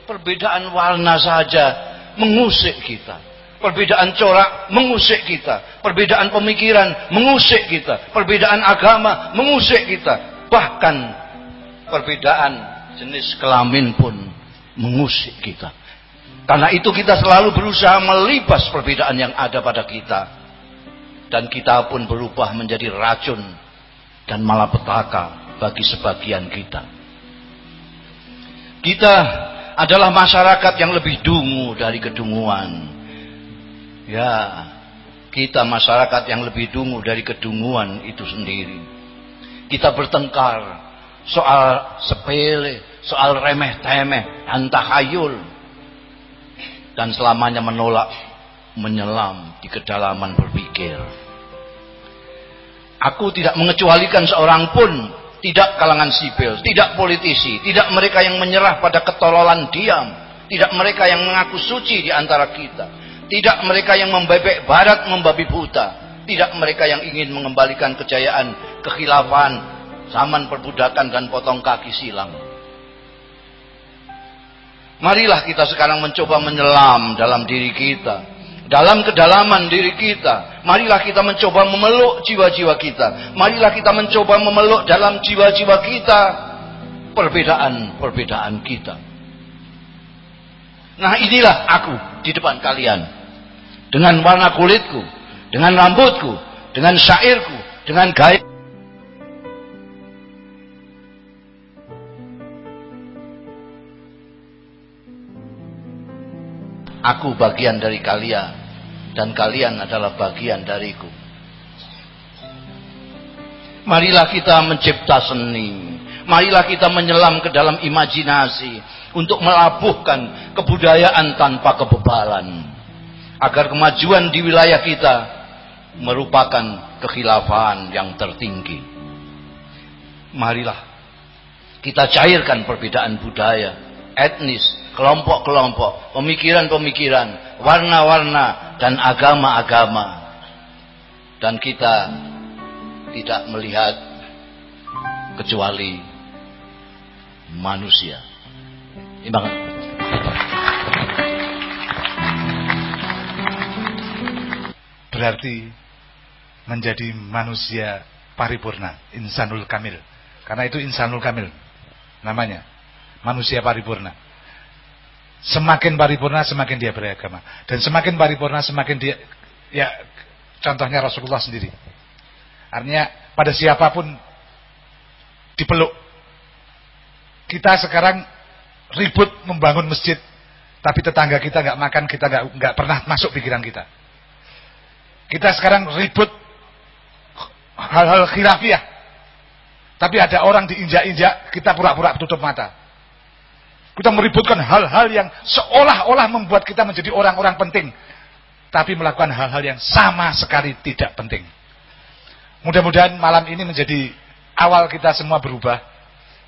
Speaker 2: Perbedaan warna saja mengusik kita. Perbedaan corak mengusik kita. Perbedaan pemikiran mengusik kita. Perbedaan agama mengusik kita. Bahkan perbedaan jenis kelamin pun mengusik kita. Karena itu kita selalu berusaha melibas perbedaan yang ada pada kita. Dan kita pun berubah menjadi racun dan malapetaka bagi sebagian kita. Kita adalah masyarakat yang lebih dungu dari kedunguan. Ya, kita masyarakat yang lebih dungu dari kedunguan itu sendiri. Kita bertengkar soal sepele, soal remeh-temeh, antahayul. Dan selamanya menolak menyelam di kedalaman berpikir. Aku tidak mengecualikan seorang pun, tidak kalangan sipil, tidak politisi, tidak mereka yang menyerah pada ketololan diam, tidak mereka yang mengaku suci di antara kita, tidak mereka yang membebek barat membabi buta. Tidak mereka yang ingin mengembalikan kejayaan, kekhilafan, zaman perbudakan dan potong kaki silang. Marilah kita sekarang mencoba menyelam dalam diri kita. Dalam kedalaman diri kita. Marilah kita mencoba memeluk jiwa-jiwa kita. Marilah kita mencoba memeluk dalam jiwa-jiwa kita. Perbedaan-perbedaan kita. Nah inilah aku di depan kalian. Dengan warna kulitku, dengan rambutku, dengan syairku, dengan gaya. Aku bagian dari kalian dan kalian adalah bagian dariku. Marilah kita mencipta seni. Marilah kita menyelam ke dalam imajinasi untuk melabuhkan kebudayaan tanpa kebebalan agar kemajuan di wilayah kita merupakan kekhilafan yang tertinggi. Marilah kita cairkan perbedaan budaya, etnis, kelompok-kelompok, pemikiran-pemikiran, warna-warna dan agama-agama. Dan kita tidak melihat kecuali manusia. Kasih.
Speaker 1: berarti menjadi manusia paripurna, insanul kamil. Karena itu insanul kamil namanya. Manusia paripurna. Semakin paripurna semakin dia beragama dan semakin paripurna semakin dia ya contohnya Rasulullah sendiri. Artinya pada siapa pun dipeluk. Kita sekarang ribut membangun masjid, tapi tetangga kita nggak makan, kita nggak nggak pernah masuk pikiran kita. Kita sekarang ribut hal-hal khilafiah. Tapi ada orang diinjak-injak, kita pura-pura tutup mata. Kita meributkan hal-hal yang seolah-olah membuat kita menjadi orang-orang penting. Tapi melakukan hal-hal yang sama sekali tidak penting. Mudah-mudahan malam ini menjadi awal kita semua berubah.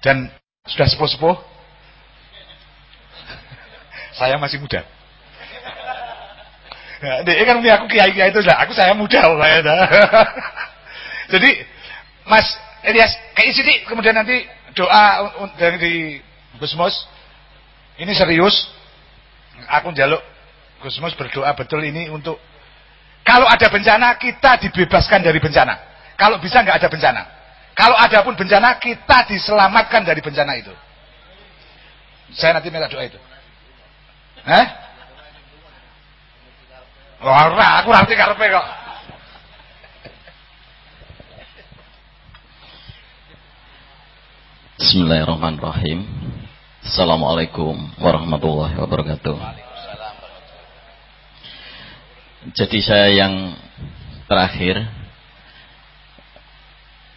Speaker 1: Dan sudah sepuh-sepuh. Saya masih muda. Ya, dia kan punya aku kiai kiai itu. Aku saya muda saya Jadi Mas Elias kayak sini kemudian nanti doa dari di Gusmus ini serius. Aku jaluk Gusmus berdoa betul ini untuk kalau ada bencana kita dibebaskan dari bencana. Kalau bisa nggak ada bencana. Kalau ada pun bencana kita diselamatkan dari bencana itu. Saya nanti minta doa itu. Hah? Ora, aku ngerti karepe kok.
Speaker 4: Bismillahirrahmanirrahim. Assalamualaikum warahmatullahi wabarakatuh. Jadi saya yang terakhir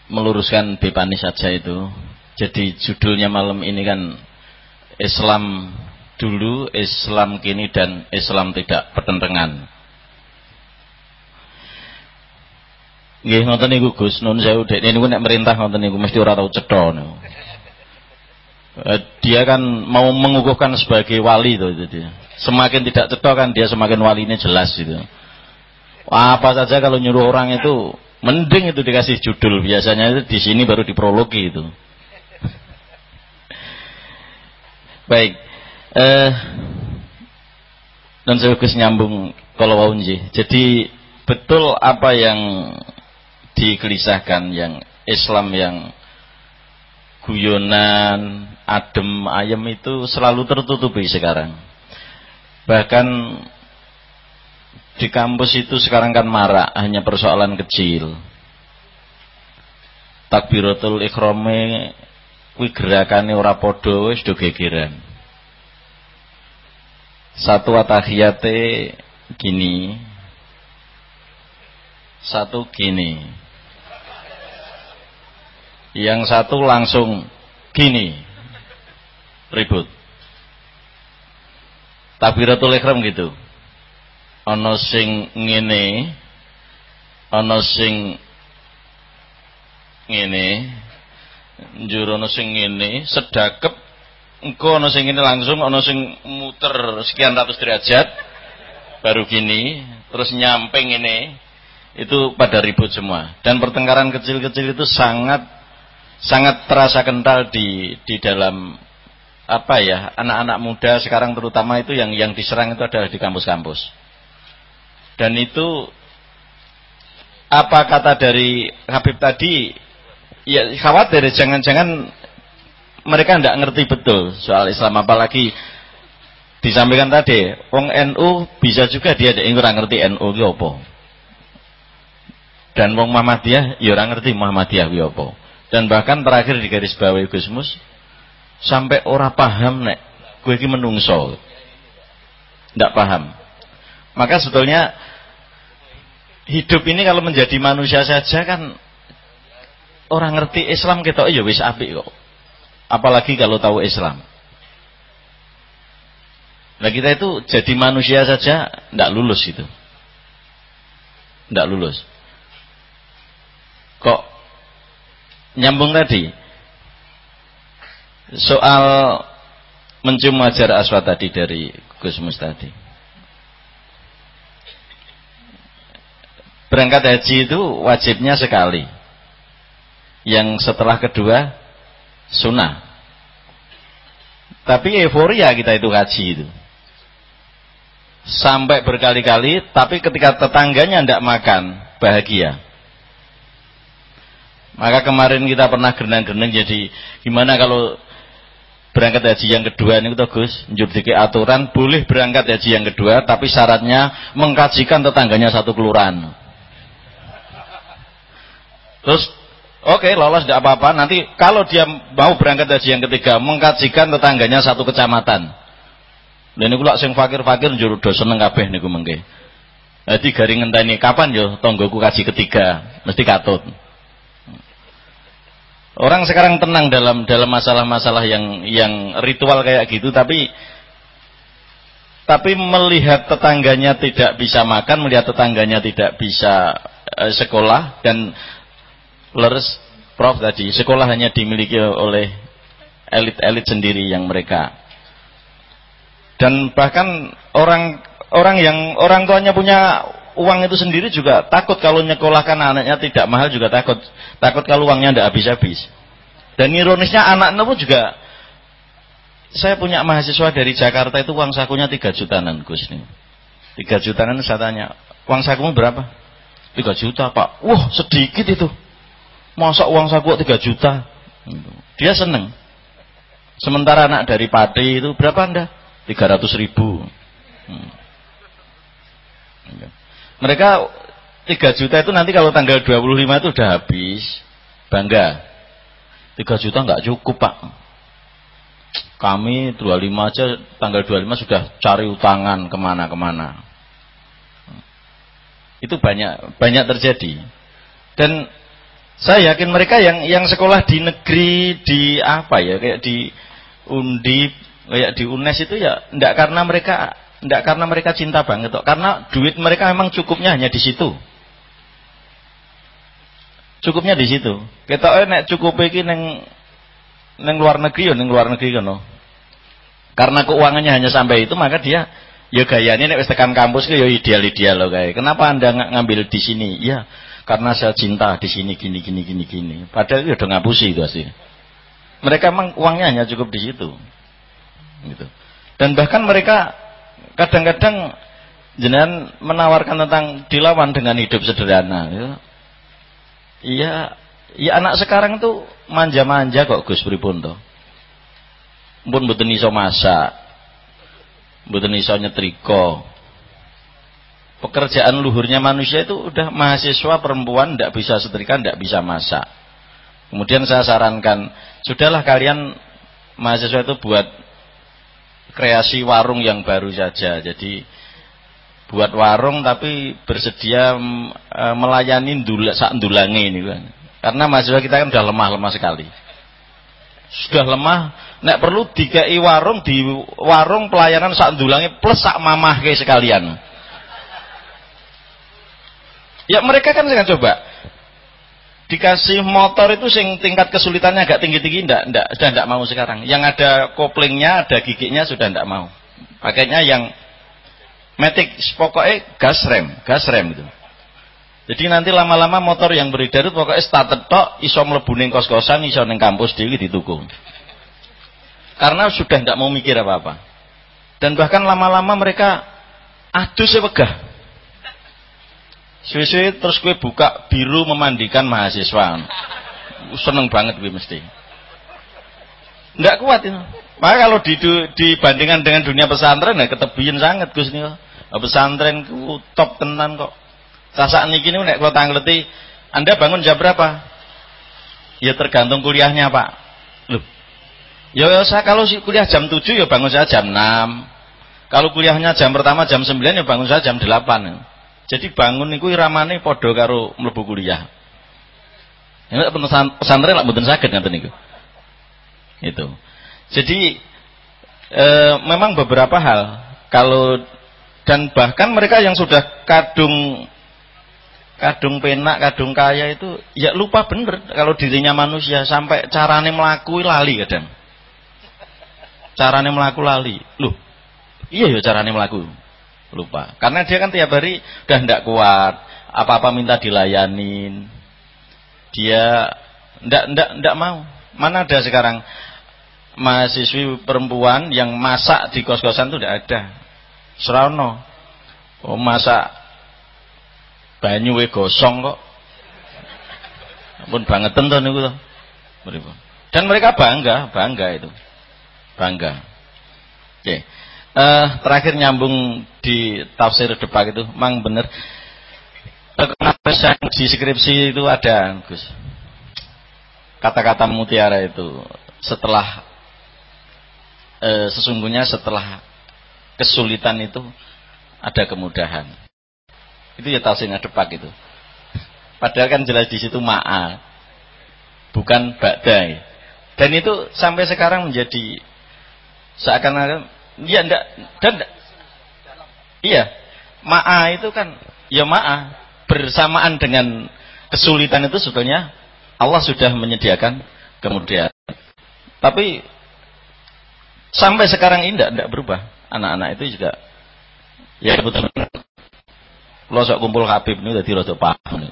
Speaker 4: meluruskan Bepani saja itu. Jadi judulnya malam ini kan Islam dulu, Islam kini dan Islam tidak pertentangan. Nggih ngoten niku Gus, nun sewu dekne niku nek merintah ngoten niku mesti ora tau cetha niku. Eh, dia kan mau mengukuhkan sebagai wali itu dia. Semakin tidak cetha kan dia semakin walinya jelas itu. Apa saja kalau nyuruh orang itu mending itu dikasih judul biasanya itu di sini baru diprologi itu. Baik. Eh dan saya Gus nyambung Kalau waunji. Jadi betul apa yang digelisahkan yang Islam yang guyonan, adem, ayem itu selalu tertutupi sekarang. Bahkan di kampus itu sekarang kan marak, hanya persoalan kecil. Takbiratul ikhrame kuwi gerakane ora padha wis gegeran. Satu atahiyate gini. Satu gini. Yang satu langsung gini. Ribut. Takbiratul ihram gitu. Ana sing ngene, ana sing ngene, njur ana sing ngene, sedakep engko ana sing ngene langsung ana sing muter sekian ratus derajat baru gini, terus nyamping ini itu pada ribut semua. Dan pertengkaran kecil-kecil itu sangat sangat terasa kental di di dalam apa ya anak-anak muda sekarang terutama itu yang yang diserang itu adalah di kampus-kampus. Dan itu apa kata dari Habib tadi? Ya khawatir jangan-jangan mereka tidak ngerti betul soal Islam. Apalagi disampaikan tadi wong NU bisa juga dia yang ngerti NU itu apa. Dan wong Muhammadiyah ya orang ngerti Muhammadiyah itu apa. Dan bahkan terakhir di garis bawah Gusmus sampai ora paham nek gue ini menungso. Tidak paham. Maka sebetulnya hidup ini kalau menjadi manusia saja kan orang ngerti Islam kita ya wis apik kok. Apalagi kalau tahu Islam. Nah kita itu jadi manusia saja tidak lulus itu. Tidak lulus. Kok nyambung tadi soal mencium wajar aswat tadi dari Gus Mus tadi. Berangkat haji itu wajibnya sekali. Yang setelah kedua sunnah. Tapi euforia kita itu haji itu. Sampai berkali-kali, tapi ketika tetangganya tidak makan, bahagia. Maka kemarin kita pernah gerenang-gerenang jadi gimana kalau berangkat haji yang kedua ini tuh Gus, njur aturan boleh berangkat haji yang kedua tapi syaratnya mengkajikan tetangganya satu kelurahan. Terus oke okay, lolos tidak apa-apa nanti kalau dia mau berangkat haji yang ketiga mengkajikan tetangganya satu kecamatan. Dan ini sing fakir-fakir njur do seneng kabeh niku mengke. Jadi garing ngenteni kapan yo tonggoku kaji ketiga mesti katut. Orang sekarang tenang dalam dalam masalah-masalah yang yang ritual kayak gitu tapi tapi melihat tetangganya tidak bisa makan, melihat tetangganya tidak bisa e, sekolah dan leres Prof tadi, sekolah hanya dimiliki oleh elit-elit sendiri yang mereka. Dan bahkan orang orang yang orang tuanya punya uang itu sendiri juga takut kalau nyekolahkan anaknya tidak mahal juga takut. Takut kalau uangnya tidak habis-habis. Dan ironisnya anaknya pun juga saya punya mahasiswa dari Jakarta itu uang sakunya 3 jutaan Gus nih. 3 jutaan saya tanya, uang sakumu berapa? 3 juta Pak. Wah sedikit itu. Masa uang saku 3 juta? Dia seneng. Sementara anak dari Pati itu berapa anda? 300 ribu. Hmm. Mereka 3 juta itu nanti kalau tanggal 25 itu udah habis. Bangga. 3 juta nggak cukup pak. Kami 25 aja tanggal 25 sudah cari utangan ke mana-kemana. Itu banyak banyak terjadi. Dan saya yakin mereka yang yang sekolah di negeri di apa ya kayak di Undip kayak di UNES itu ya enggak karena mereka tidak karena mereka cinta banget, kok. karena duit mereka memang cukupnya hanya di situ. Cukupnya di situ. Kita nek cukup iki neng neng luar negeri ya neng luar negeri kan Karena keuangannya hanya sampai itu maka dia ya gayanya nek wis tekan kampus ya ideal-ideal loh kayak. Kenapa Anda nggak ngambil di sini? Ya, karena saya cinta di sini gini gini gini gini. Padahal ya udah ngapusi itu sih. Mereka memang uangnya hanya cukup di situ. Gitu. Dan bahkan mereka kadang-kadang jenengan menawarkan tentang dilawan dengan hidup sederhana ya. Iya, ya anak sekarang tuh manja-manja kok Gus pripun to. Pun mboten iso masak. Mboten iso nyetrika. Pekerjaan luhurnya manusia itu udah mahasiswa perempuan tidak bisa setrika, tidak bisa masak. Kemudian saya sarankan, sudahlah kalian mahasiswa itu buat kreasi warung yang baru saja. Jadi buat warung tapi bersedia e, melayani ndula sak ndulange ini kan. Karena mahasiswa kita kan sudah lemah-lemah sekali. Sudah lemah, nek perlu dikai warung di warung pelayanan sak ndulange plus sak mamah kayak sekalian. Ya mereka kan saya coba dikasih motor itu sing tingkat kesulitannya agak tinggi-tinggi ndak ndak sudah ndak mau sekarang. Yang ada koplingnya, ada giginya sudah ndak mau. Pakainya yang Matic pokoknya gas rem, gas rem itu. Jadi nanti lama-lama motor yang beredar itu pokoknya starter tok iso mlebu ning kos-kosan, iso ning kampus dhewe dituku. Karena sudah tidak mau mikir apa-apa. Dan bahkan lama-lama mereka aduh wegah. Suwe-suwe terus gue buka biru memandikan mahasiswa. Seneng banget gue mesti. Enggak kuat itu. Maka kalau dibandingkan dengan dunia pesantren ya ketebian sangat Gus nih pesantren ku top tenan kok. Sasak niki niku nek kula tangleti, Anda bangun jam berapa? Ya tergantung kuliahnya, Pak. Loh. Ya, ya saya kalau kuliah jam 7 ya bangun saya jam 6. Kalau kuliahnya jam pertama jam 9 ya bangun saya jam 8. Jadi bangun niku iramane padha karo mlebu kuliah. Ya pesantren lak mboten saged ngoten niku. Itu. Jadi e, memang beberapa hal kalau dan bahkan mereka yang sudah kadung kadung penak, kadung kaya itu ya lupa bener kalau dirinya manusia sampai carane melaku lali kadang. Carane melaku lali. Loh, iya ya carane melaku. Lupa. Karena dia kan tiap hari udah ndak kuat, apa-apa minta dilayanin. Dia ndak ndak ndak mau. Mana ada sekarang mahasiswi perempuan yang masak di kos-kosan itu tidak ada. Serono. Oh masa banyu we gosong kok. Ampun banget tentu to. Dan mereka bangga, bangga itu. Bangga. Oke. Uh, terakhir nyambung di tafsir depak itu, mang bener. Kenapa yang di skripsi itu ada, Gus? Kata-kata mutiara itu setelah uh, sesungguhnya setelah kesulitan itu ada kemudahan. Itu ya tafsirnya depak itu. Padahal kan jelas di situ ma'a. Bukan badai. Dan itu sampai sekarang menjadi seakan-akan ya enggak dan iya ma'a itu kan ya ma'a bersamaan dengan kesulitan itu sebetulnya Allah sudah menyediakan kemudian tapi sampai sekarang ini tidak berubah anak-anak itu juga Ya betul. Lo sok kumpul Habib ini dadi rada paham.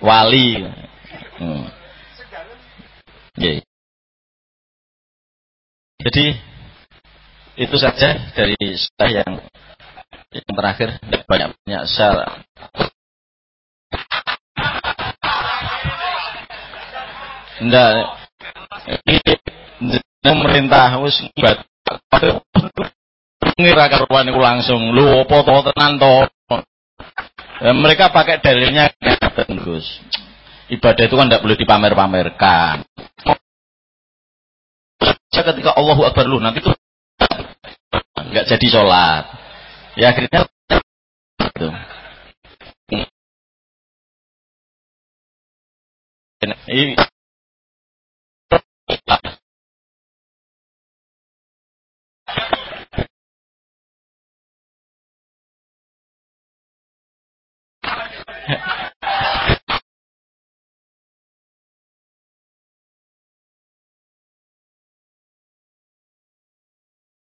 Speaker 4: Wali. Hmm. Yeah. Jadi itu saja dari saya yang yang terakhir. Banyak banyak saya Enggak. Ini pemerintah harus ngira karuan itu langsung. Lu apa to tenan to? Ya, mereka pakai dalilnya. Gus? Ibadah itu kan tidak boleh dipamer-pamerkan ketika Allahu Akbar lu nanti tuh nggak jadi sholat. Ya akhirnya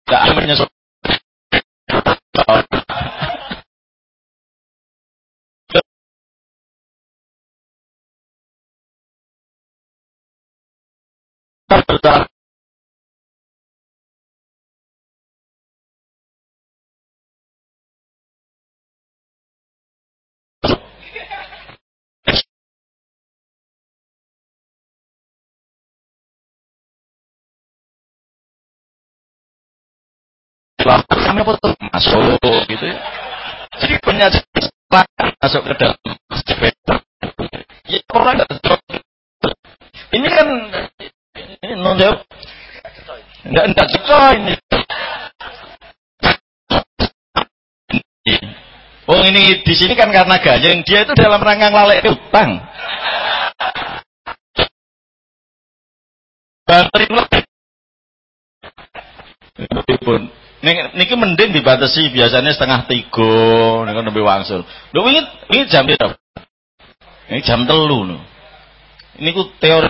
Speaker 4: itu Gak menyesal. berjalan kami apa tuh masuk gitu ya. Jadi banyak masuk ke dalam ya orang ini kan ini non jawab. Enggak enggak cekok ini. Oh ini di sini kan karena gajeng dia itu dalam rangka lalek utang. Bantri pun. Niki mending dibatasi biasanya setengah tiga, niku lebih wangsul. Lho ini ini jam berapa? Ini jam telu no. Ini ku teori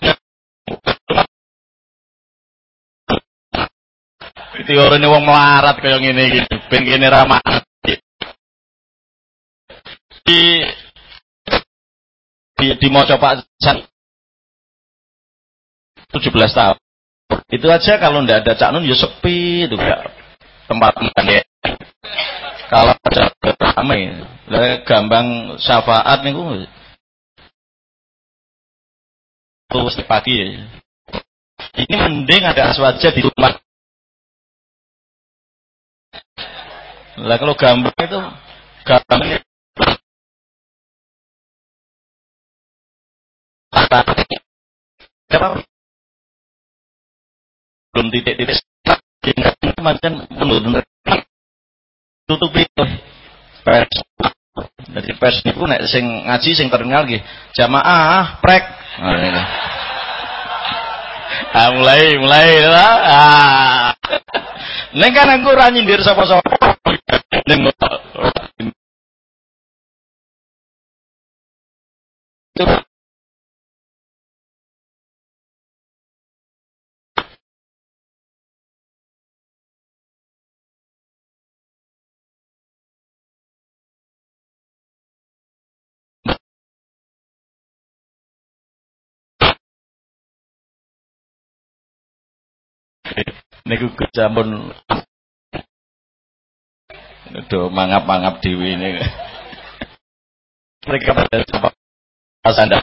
Speaker 4: teori ini wong melarat kayak gini gitu, ben gini ramah. Di di, di mau coba 17 tahun. Itu aja kalau ndak ada Cak Nun ya sepi itu gak tempat ya. Kalau ada ramai, gampang syafaat niku terus pagi ya. Ini mending ada aswaja di rumah. Lah kalau gampang itu gampang apa belum titik-titik macam benar tutupi pers dari pers niku nek sing ngaji sing terkenal nggih jamaah prek. Nah, ah mulai mulai ah. Neng kan aku ora nyindir sapa-sapa. Neng niku kecampun do mangap-mangap dewi ini. Mereka pada coba anda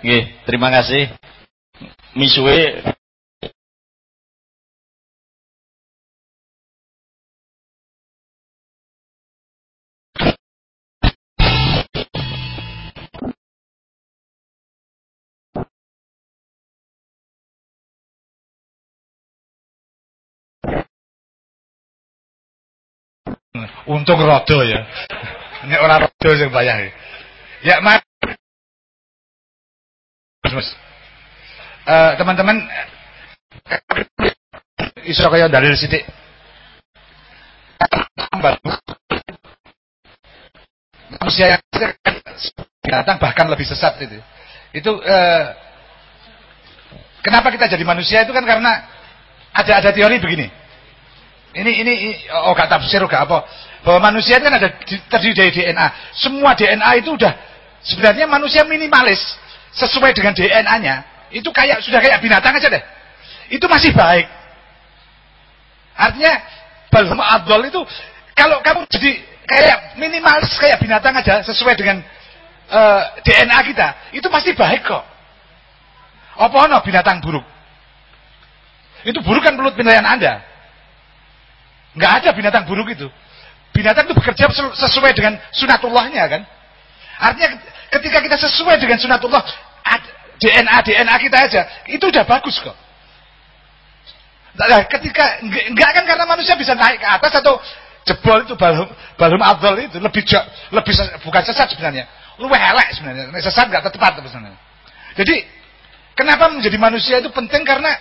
Speaker 4: eh terima kasih. Misuwe
Speaker 1: Untung rodo ya. Nek ora rodo sing bayang. Ya, Mas. Mas. Uh, teman-teman iso kaya dalil sithik. Manusia yang datang bahkan lebih sesat itu. Itu uh, kenapa kita jadi manusia itu kan karena ada ada teori begini. Ini ini oh gak tafsir gak apa. Bahwa manusia kan ada terdiri dari DNA. Semua DNA itu udah sebenarnya manusia minimalis sesuai dengan DNA-nya. Itu kayak sudah kayak binatang aja deh. Itu masih baik. Artinya balhum abdul itu kalau kamu jadi kayak minimalis kayak binatang aja sesuai dengan uh, eh, DNA kita, itu pasti baik kok. Apa no binatang buruk? Itu buruk kan menurut penilaian Anda. Nggak ada binatang buruk itu. Binatang itu bekerja sesuai dengan sunatullahnya kan. Artinya ketika kita sesuai dengan sunatullah, DNA DNA kita aja itu udah bagus kok. Nah, ketika enggak kan karena manusia bisa naik ke atas atau jebol itu balum balum abdul itu lebih lebih bukan sesat sebenarnya, lu elek sebenarnya. Sesat enggak tepat sebenarnya. Jadi kenapa menjadi manusia itu penting karena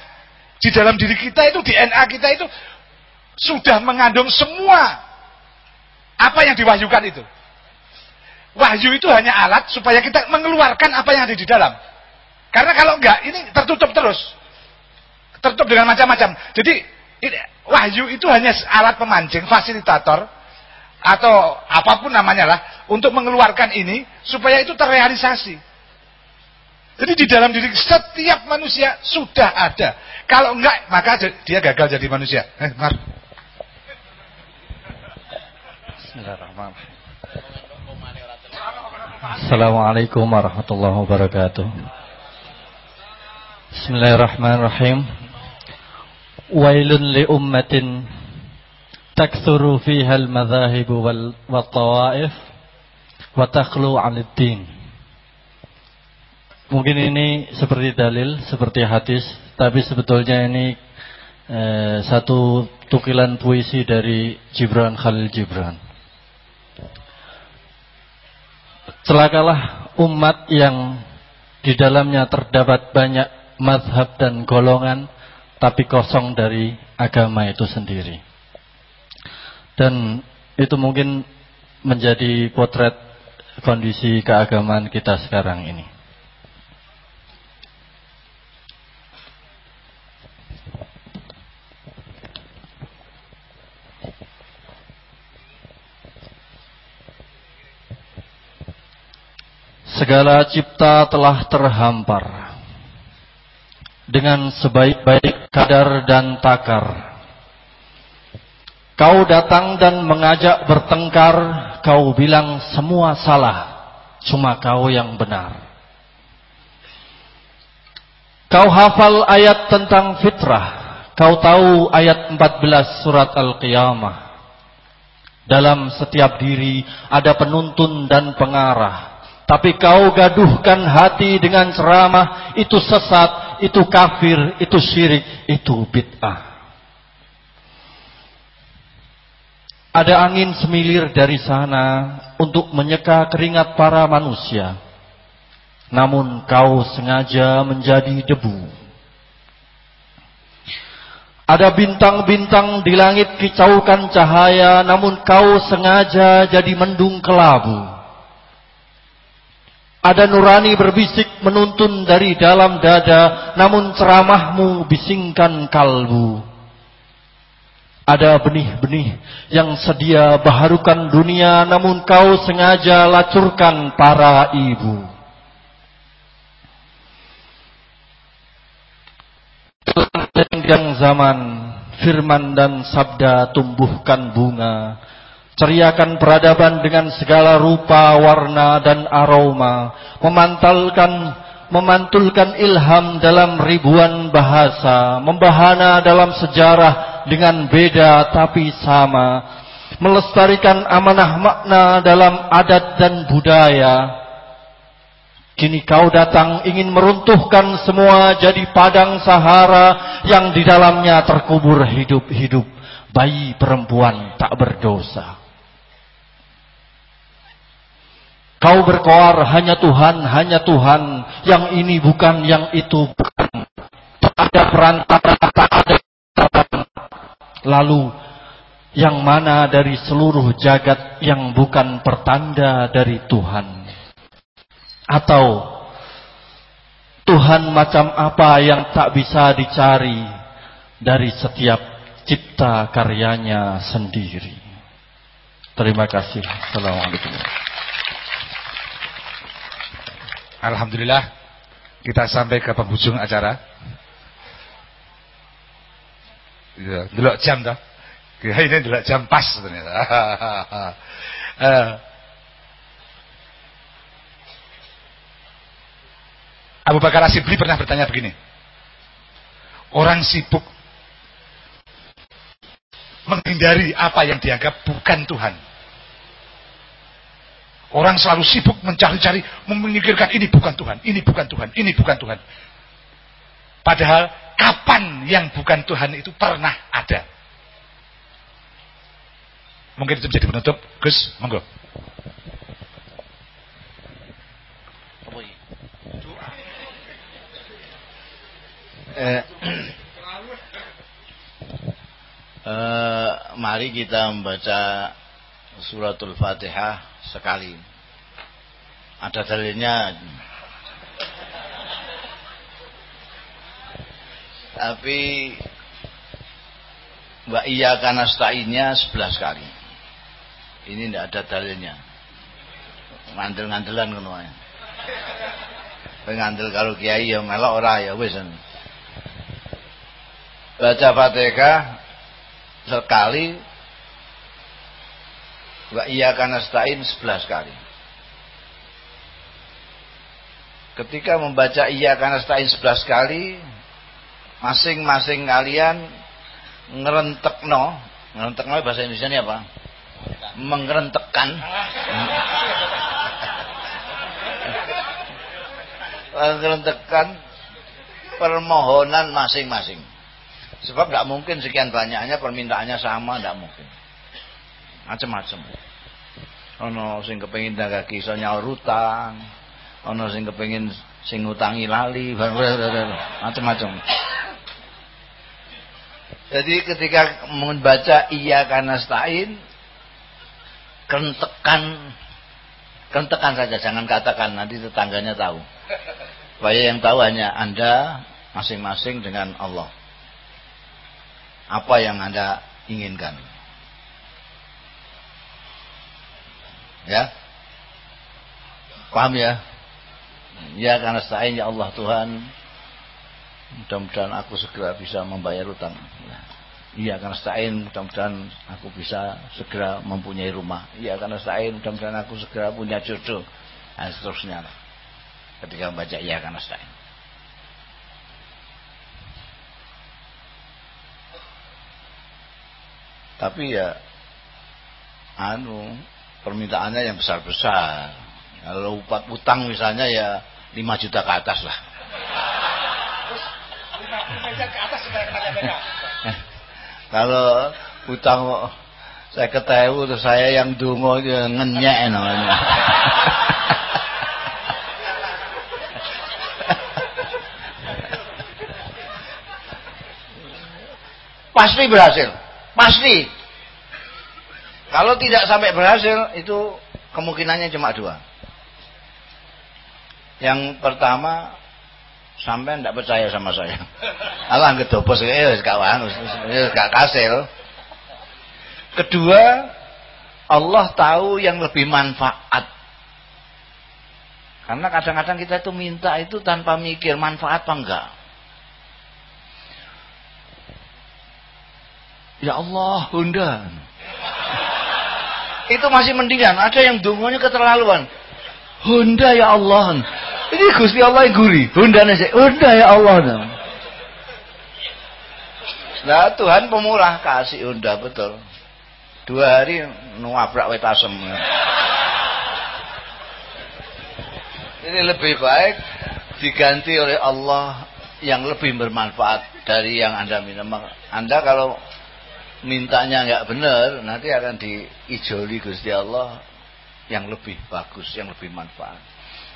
Speaker 1: di dalam diri kita itu DNA kita itu sudah mengandung semua apa yang diwahyukan itu. Wahyu itu hanya alat supaya kita mengeluarkan apa yang ada di dalam. Karena kalau enggak, ini tertutup terus. Tertutup dengan macam-macam. Jadi, ini, wahyu itu hanya alat pemancing, fasilitator, atau apa pun namanya lah, untuk mengeluarkan ini, supaya itu terrealisasi. Jadi di dalam diri setiap manusia sudah ada. Kalau enggak, maka dia gagal jadi manusia. Eh. Bismillahirrahmanirrahim.
Speaker 5: Assalamualaikum warahmatullahi wabarakatuh. Bismillahirrahmanirrahim. Wailun li ummatin takthuru fiha al-madhahib wal tawaif wa takhlu 'anid din. Mungkin ini seperti dalil, seperti hadis, tapi sebetulnya ini eh, satu tukilan puisi dari Gibran Khalil Gibran. Celakalah umat yang di dalamnya terdapat banyak madhab dan golongan, tapi kosong dari agama itu sendiri. Dan itu mungkin menjadi potret kondisi keagamaan kita sekarang ini. Segala cipta telah terhampar dengan sebaik-baik kadar dan takar. Kau datang dan mengajak bertengkar, kau bilang semua salah, cuma kau yang benar. Kau hafal ayat tentang fitrah, kau tahu ayat 14 surat Al-Qiyamah. Dalam setiap diri ada penuntun dan pengarah. Tapi kau gaduhkan hati dengan ceramah, itu sesat, itu kafir, itu syirik, itu bid'ah. Ada angin semilir dari sana untuk menyeka keringat para manusia. Namun kau sengaja menjadi debu. Ada bintang-bintang di langit kicaukan cahaya, namun kau sengaja jadi mendung kelabu. Ada nurani berbisik menuntun dari dalam dada, namun ceramahmu bisingkan kalbu. Ada benih-benih yang sedia baharukan dunia, namun kau sengaja lacurkan para ibu. Yang zaman, firman dan sabda tumbuhkan bunga, Ceriakan peradaban dengan segala rupa, warna dan aroma, memantalkan memantulkan ilham dalam ribuan bahasa, membahana dalam sejarah dengan beda tapi sama, melestarikan amanah makna dalam adat dan budaya. Kini kau datang ingin meruntuhkan semua jadi padang sahara yang di dalamnya terkubur hidup-hidup bayi perempuan tak berdosa. Kau berkoar hanya Tuhan, hanya Tuhan. Yang ini bukan, yang itu bukan. Tak ada perantara, tak ada Lalu yang mana dari seluruh jagat yang bukan pertanda dari Tuhan? Atau Tuhan macam apa yang tak bisa dicari dari setiap cipta karyanya sendiri? Terima kasih. Assalamualaikum.
Speaker 1: Alhamdulillah kita sampai ke penghujung acara. Ya, delok jam dah. Kira ini delok jam pas ternyata. uh, Abu Bakar Asibli pernah bertanya begini. Orang sibuk menghindari apa yang dianggap bukan Tuhan. Orang selalu sibuk mencari-cari, memikirkan ini bukan Tuhan, ini bukan Tuhan, ini bukan Tuhan. Padahal kapan yang bukan Tuhan itu pernah ada. Mungkin itu menjadi penutup. Gus, monggo.
Speaker 2: Eh, eh, mari kita membaca suratul Fatihah sekali. Ada dalilnya. Tapi Mbak Iya Kanastainnya sebelas kali. Ini tidak ada dalilnya. Ngandel-ngandelan ngono ae. Ngandel kalau kiai ya melok ora ya wis. Baca Fatihah sekali Wa iya karena stain 11 kali. Ketika membaca iya karena stain 11 kali, masing-masing kalian ngerentekno, ngerentekno bahasa Indonesia ini apa? Mengrentekkan. Mengrentekkan permohonan masing-masing. Sebab tidak mungkin sekian banyaknya permintaannya sama, tidak mungkin. Macam-macam. Ono sing kepengin dagaki iso nyaur utang, ono sing kepengin sing ngutangi lali, macam-macam. Jadi ketika membaca iya karena stain kentekan kentekan saja jangan katakan nanti tetangganya tahu. Supaya yang tahu hanya Anda masing-masing dengan Allah. Apa yang Anda inginkan. Ya? Paham ya? Ya karena stain ya Allah Tuhan Mudah-mudahan aku segera bisa membayar utang. Iya karena stain mudah-mudahan aku bisa segera mempunyai rumah. Iya karena stain mudah-mudahan aku segera punya jodoh. Dan seterusnya. Ketika membaca iya karena stain. Tapi ya anu permintaannya yang besar-besar. Kalau utang misalnya ya 5 juta ke atas lah Kalau utang saya ketahui terus saya yang dungo ngenyek namanya. Pasti berhasil. Pasti. Kalau tidak sampai berhasil itu kemungkinannya cuma dua. Yang pertama sampai tidak percaya sama saya. Allah nggak bos ya gak wang, gak kasil. Kedua, Allah tahu yang lebih manfaat. Karena kadang-kadang kita itu minta itu tanpa mikir manfaat apa enggak. Ya Allah, Honda. itu masih mendingan. Ada yang dungonya keterlaluan. Honda ya Allah. Ini Gusti Allah yang guri. Bunda sih. Bunda ya Allah. Nah Tuhan pemurah kasih unda betul. Dua hari nuabrak wet asem. Ini lebih baik diganti oleh Allah yang lebih bermanfaat dari yang Anda minta. Anda kalau mintanya nggak benar, nanti akan diijoli Gusti Allah yang lebih bagus, yang lebih manfaat.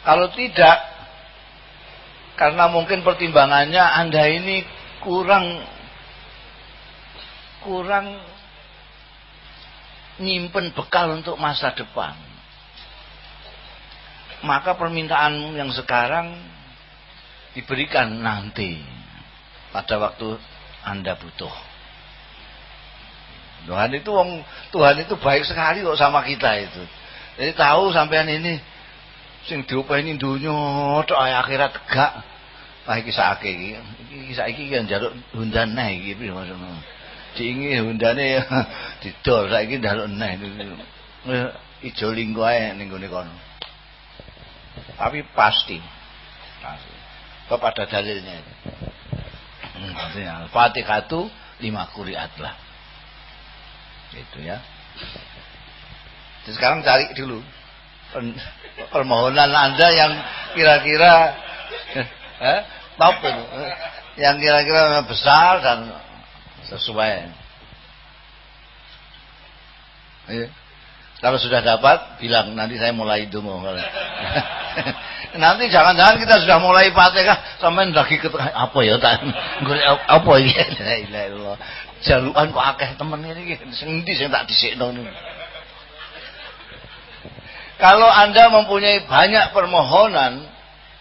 Speaker 2: Kalau tidak, karena mungkin pertimbangannya Anda ini kurang kurang nyimpen bekal untuk masa depan. Maka permintaan yang sekarang diberikan nanti pada waktu Anda butuh. Tuhan itu Tuhan itu baik sekali kok sama kita itu. Jadi tahu sampean ini sing diopeni donya tok akhirat gak ah iki sakake iki. Iki saiki kan njaluk hundan neh iki piye maksudmu? Diingi hundane didol saiki njaluk neh. Ijo linggo ae ning gone kono. Tapi pasti pasti. Kepada dalilnya? Hmm, Fatihah itu lima kuriat lah itu ya Jadi sekarang cari dulu permohonan Anda yang kira-kira eh, top itu, yang kira-kira besar dan sesuai. Ya. Kalau sudah dapat, bilang nanti saya mulai dungu. nanti jangan-jangan kita sudah mulai fatihah sampai lagi ke apa ya tak apa ya jaluan kok akeh temen ini sing sing tak niku kalau Anda mempunyai banyak permohonan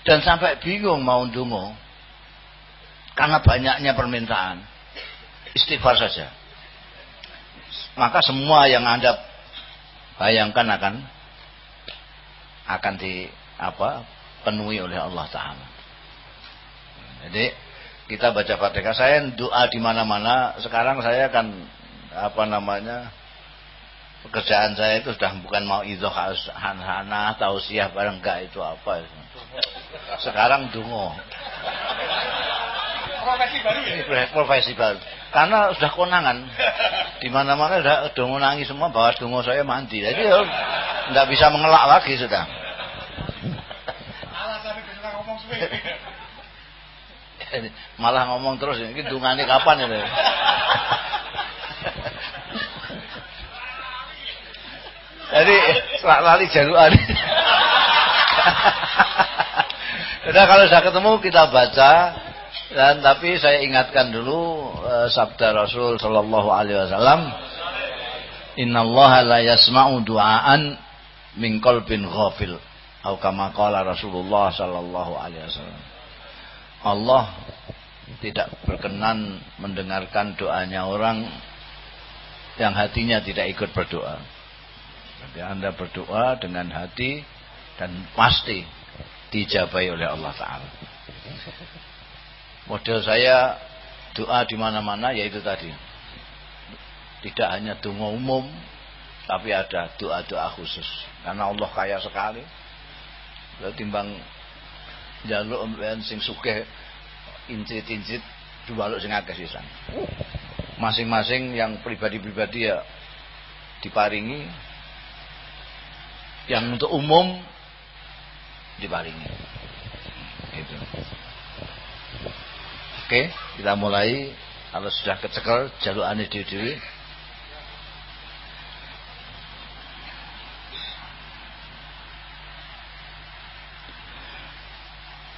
Speaker 2: dan sampai bingung mau dungo karena banyaknya permintaan, istighfar saja. Maka semua yang Anda bayangkan akan akan di apa penuhi oleh Allah Taala. Jadi kita baca Fatihah. Saya doa di mana-mana. Sekarang saya akan apa namanya pekerjaan saya itu sudah bukan mau idoh hana tausiah bareng enggak itu apa. Sekarang dungo.
Speaker 1: Profesi baru ya?
Speaker 2: Profesi baru. Karena sudah konangan. Di mana mana sudah dungo nangis semua bahwa dungo saya mandi. Jadi ya, nggak bisa mengelak lagi sudah malah ngomong terus ini dungane kapan ini? Jadi selak lali jaluan. Sudah kalau sudah ketemu kita baca dan tapi saya ingatkan dulu uh, sabda Rasul sallallahu alaihi wasallam Innallaha la yasma'u du'aan min qalbin ghafil. Atau kama qala Rasulullah sallallahu alaihi wasallam Allah tidak berkenan mendengarkan doanya orang yang hatinya tidak ikut berdoa Jadi Anda berdoa dengan hati dan pasti dijabai oleh Allah Ta'ala. Model saya doa di mana-mana yaitu tadi. Tidak hanya doa umum, tapi ada doa-doa khusus. Karena Allah kaya sekali. Lalu timbang jaluk sing suke incit-incit dibaluk sing akeh sisan. Masing-masing yang pribadi-pribadi ya diparingi yang untuk umum diparingi. Gitu. Oke, kita mulai. Kalau sudah kecekel jalur aneh dewi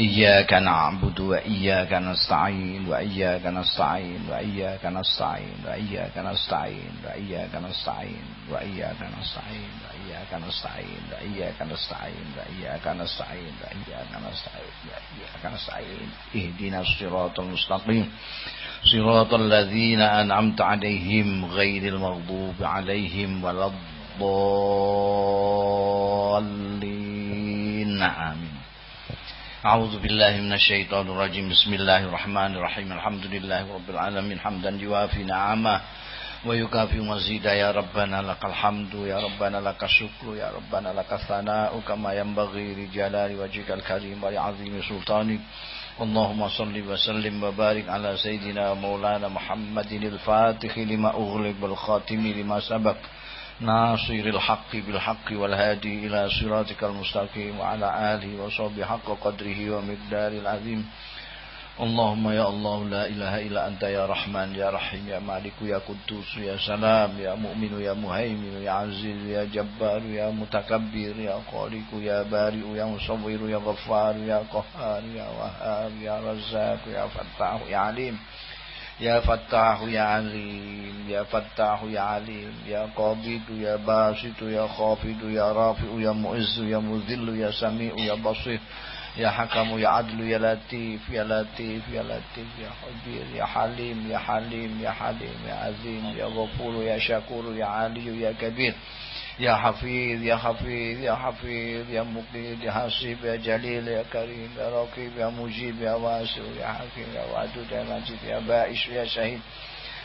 Speaker 2: إياك نعبد وإياك نستعين وإياك نستعين وإياك نستعين وإياك نستعين وإياك نستعين وإياك نستعين وإياك نستعين وإياك نستعين وإياك نستعين وإياك نستعين وإياك نستعين اهدنا الصراط المستقيم صراط الذين أنعمت عليهم غير المغضوب عليهم ولا الضالين آمين أعوذ بالله من الشيطان الرجيم بسم الله الرحمن الرحيم الحمد لله رب العالمين حمدا يوافي نعمه ويكافي مزيدا يا ربنا لك الحمد يا ربنا لك الشكر يا ربنا لك الثناء كما ينبغي لجلال وجهك الكريم ولعظيم سلطانك اللهم صل وسلم وبارك على سيدنا مولانا محمد الفاتح لما أغلق والخاتم لما سبق ناصر الحق بالحق والهادي إلى صراطك المستقيم وعلى آله وصحبه حق قدره ومقدار العظيم. اللهم يا الله لا إله إلا أنت يا رحمن يا رحيم يا مالك يا قدوس يا سلام يا مؤمن يا مهيمن يا عزيز يا جبار يا متكبر يا خالق يا بارئ يا مصور يا غفار يا قهار يا وهاب يا رزاق يا فتاح يا عليم. يا فتاح يا عليم يا فتاح يا عليم يا قابض يا باسط يا خافض يا رافع يا مؤز يا مذل يا سميع يا بصير يا حكم يا عدل يا لطيف يا لطيف يا لطيف يا خبير يا حليم يا حليم يا حليم يا عظيم يا غفور يا شكور يا علي يا كبير. يا حفيظ يا حفيظ يا حفيظ يا مقيد يا حسيب يا جليل يا كريم يا رقيب يا مجيب يا واسع يا حكيم يا ودود يا مجيد يا بائس يا شهيد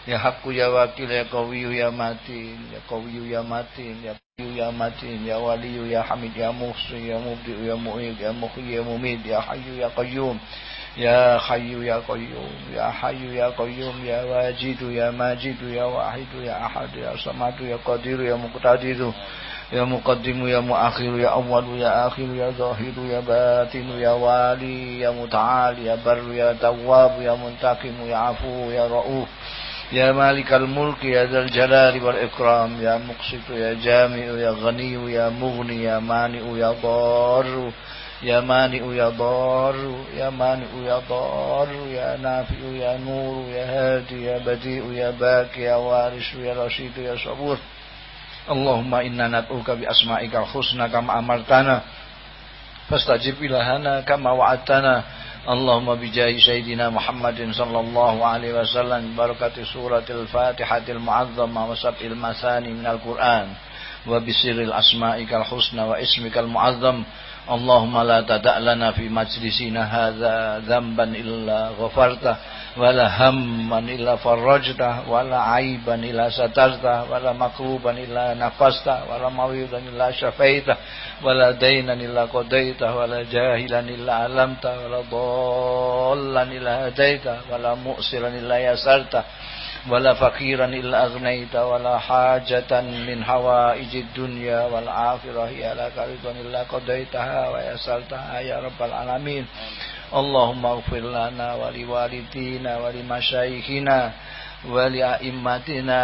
Speaker 2: يا حق يا وكيل يا قوي يا متين يا قوي يا متين يا قوي يا متين يا ولي يا حميد يا محسن يا مبدئ يا معيد يا مخي يا مميت يا حي يا قيوم يا حي يا قيوم يا حي يا قيوم يا واجد يا ماجد يا واحد يا أحد يا صمد يا قدير يا مقتدر يا مقدم يا مؤخر يا أول يا آخر يا ظاهر يا باطن يا والي يا متعال يا بر يا تواب يا منتقم يا عفو يا رؤوف يا مالك الملك يا ذا الجلال والإكرام يا مقسط يا جامع يا غني يا مغني يا مانع يا ضار يا مانع يا ضار يا مانع يا ضار يا نافع يا نور يا هادي يا بديع يا باكي يا وارث يا رشيد يا صبور. اللهم إنا ندعوك بأسمائك الحسنى كما أمرتنا فاستجب لنا كما وعدتنا. اللهم بجاه سيدنا محمد صلى الله عليه وسلم بركة سورة الفاتحة المعظمة وسبع المثاني من القرآن وبسر الأسمائك الحسنى واسمك المعظم. اللهم لا تدع لنا في مجلسنا هذا ذنبا إلا غفرته ولا هما إلا فرجته ولا عيبا إلا سترته ولا مكروبا إلا نفسته ولا مريضا إلا شفيته ولا دينا إلا قضيته ولا جاهلا إلا علمته ولا ضالا إلا هديته ولا مؤسرا إلا يسرته. ولا فقيرا إلا أغنيت ولا حاجة من حوائج الدنيا والآخرة. هي لك رضا إلا قضيتها ويسرتها يا رب العالمين. اللهم اغفر لنا ولوالدينا ولمشايخنا ولأئمتنا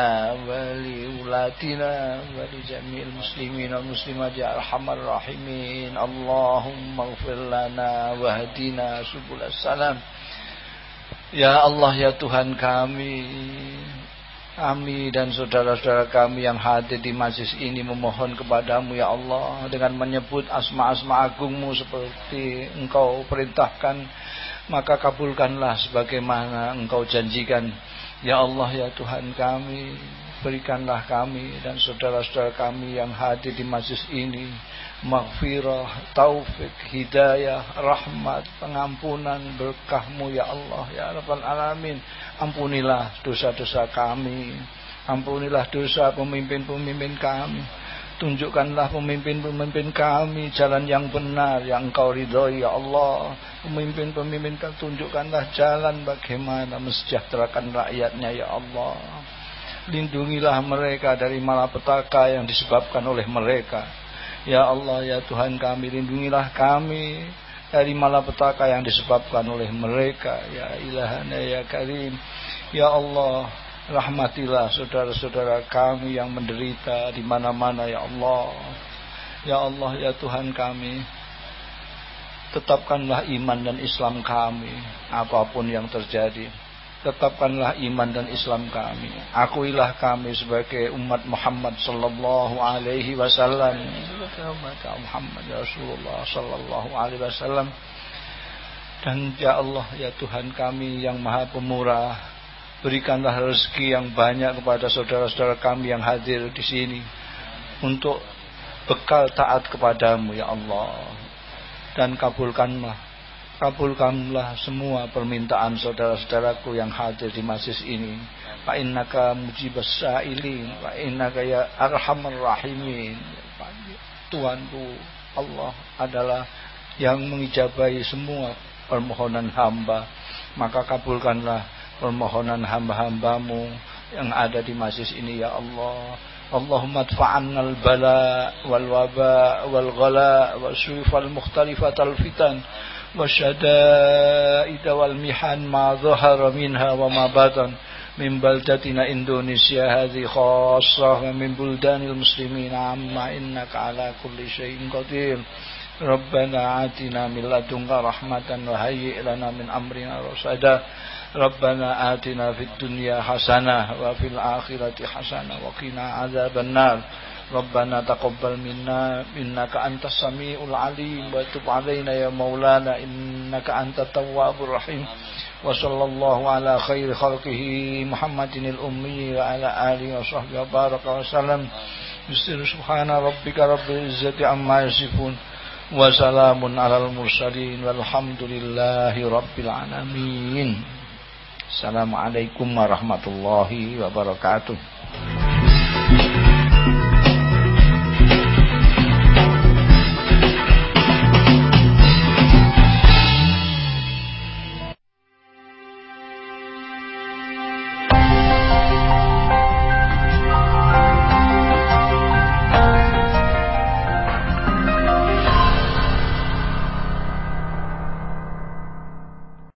Speaker 2: ولولاtina ولجميع المسلمين والمسلمات يا أرحم الراحمين. اللهم اغفر لنا واهدنا سبل السلام. Ya Allah ya Tuhan kami Kami dan saudara-saudara kami yang hadir di majlis ini memohon kepadamu ya Allah Dengan menyebut asma-asma agungmu seperti engkau perintahkan Maka kabulkanlah sebagaimana engkau janjikan. Ya Allah ya Tuhan kami Berikanlah kami dan saudara-saudara kami yang hadir di majlis ini maghfirah, taufik, hidayah, rahmat, pengampunan, berkahmu ya Allah, ya Rabbal Alamin. Ampunilah dosa-dosa kami. Ampunilah dosa pemimpin-pemimpin kami. Tunjukkanlah pemimpin-pemimpin kami jalan yang benar yang engkau ridhoi ya Allah. Pemimpin-pemimpin kami tunjukkanlah jalan bagaimana mesejahterakan rakyatnya ya Allah. Lindungilah mereka dari malapetaka yang disebabkan oleh mereka. Ya Allah ya Tuhan kami lindungilah kami dari malapetaka yang disebabkan oleh mereka. Ya ilahana ya karim. Ya Allah rahmatilah saudara-saudara kami yang menderita di mana-mana ya Allah. Ya Allah ya Tuhan kami tetapkanlah iman dan Islam kami apa pun yang terjadi tetapkanlah iman dan Islam kami. Akuilah kami sebagai umat Muhammad sallallahu alaihi wasallam. Muhammad Rasulullah sallallahu alaihi wasallam. Dan ya Allah ya Tuhan kami yang Maha Pemurah, berikanlah rezeki yang banyak kepada saudara-saudara kami yang hadir di sini untuk bekal taat kepadamu ya Allah. Dan kabulkanlah kabulkanlah semua permintaan saudara-saudaraku yang hadir di majlis ini. Fa innaka mujibas sa'ilin, fa innaka ya arhamar rahimin. Tuhanku Allah adalah yang mengijabahi semua permohonan hamba. Maka kabulkanlah permohonan hamba-hambamu yang ada di majlis ini ya Allah. Allahumma adfa'anna al-bala wal waba wal ghala wa syufal mukhtalifat al-fitan والشدائد والمحن ما ظهر منها وما بطن من بلدتنا إندونيسيا هذه خاصة ومن بلدان المسلمين عما إنك على كل شيء قدير ربنا آتنا من لدنك رحمة وهيئ لنا من أمرنا رشدا ربنا آتنا في الدنيا حسنة وفي الآخرة حسنة وقنا عذاب النار ربنا تقبل منا إنك أنت السميع العليم وتب علينا يا مولانا إنك أنت التواب الرحيم وصلى الله على خير خلقه محمد الأمي وعلى آله وصحبه وبارك وسلم بسر سبحان ربك رب العزة عما يصفون وسلام على المرسلين والحمد لله رب العالمين السلام عليكم ورحمة الله وبركاته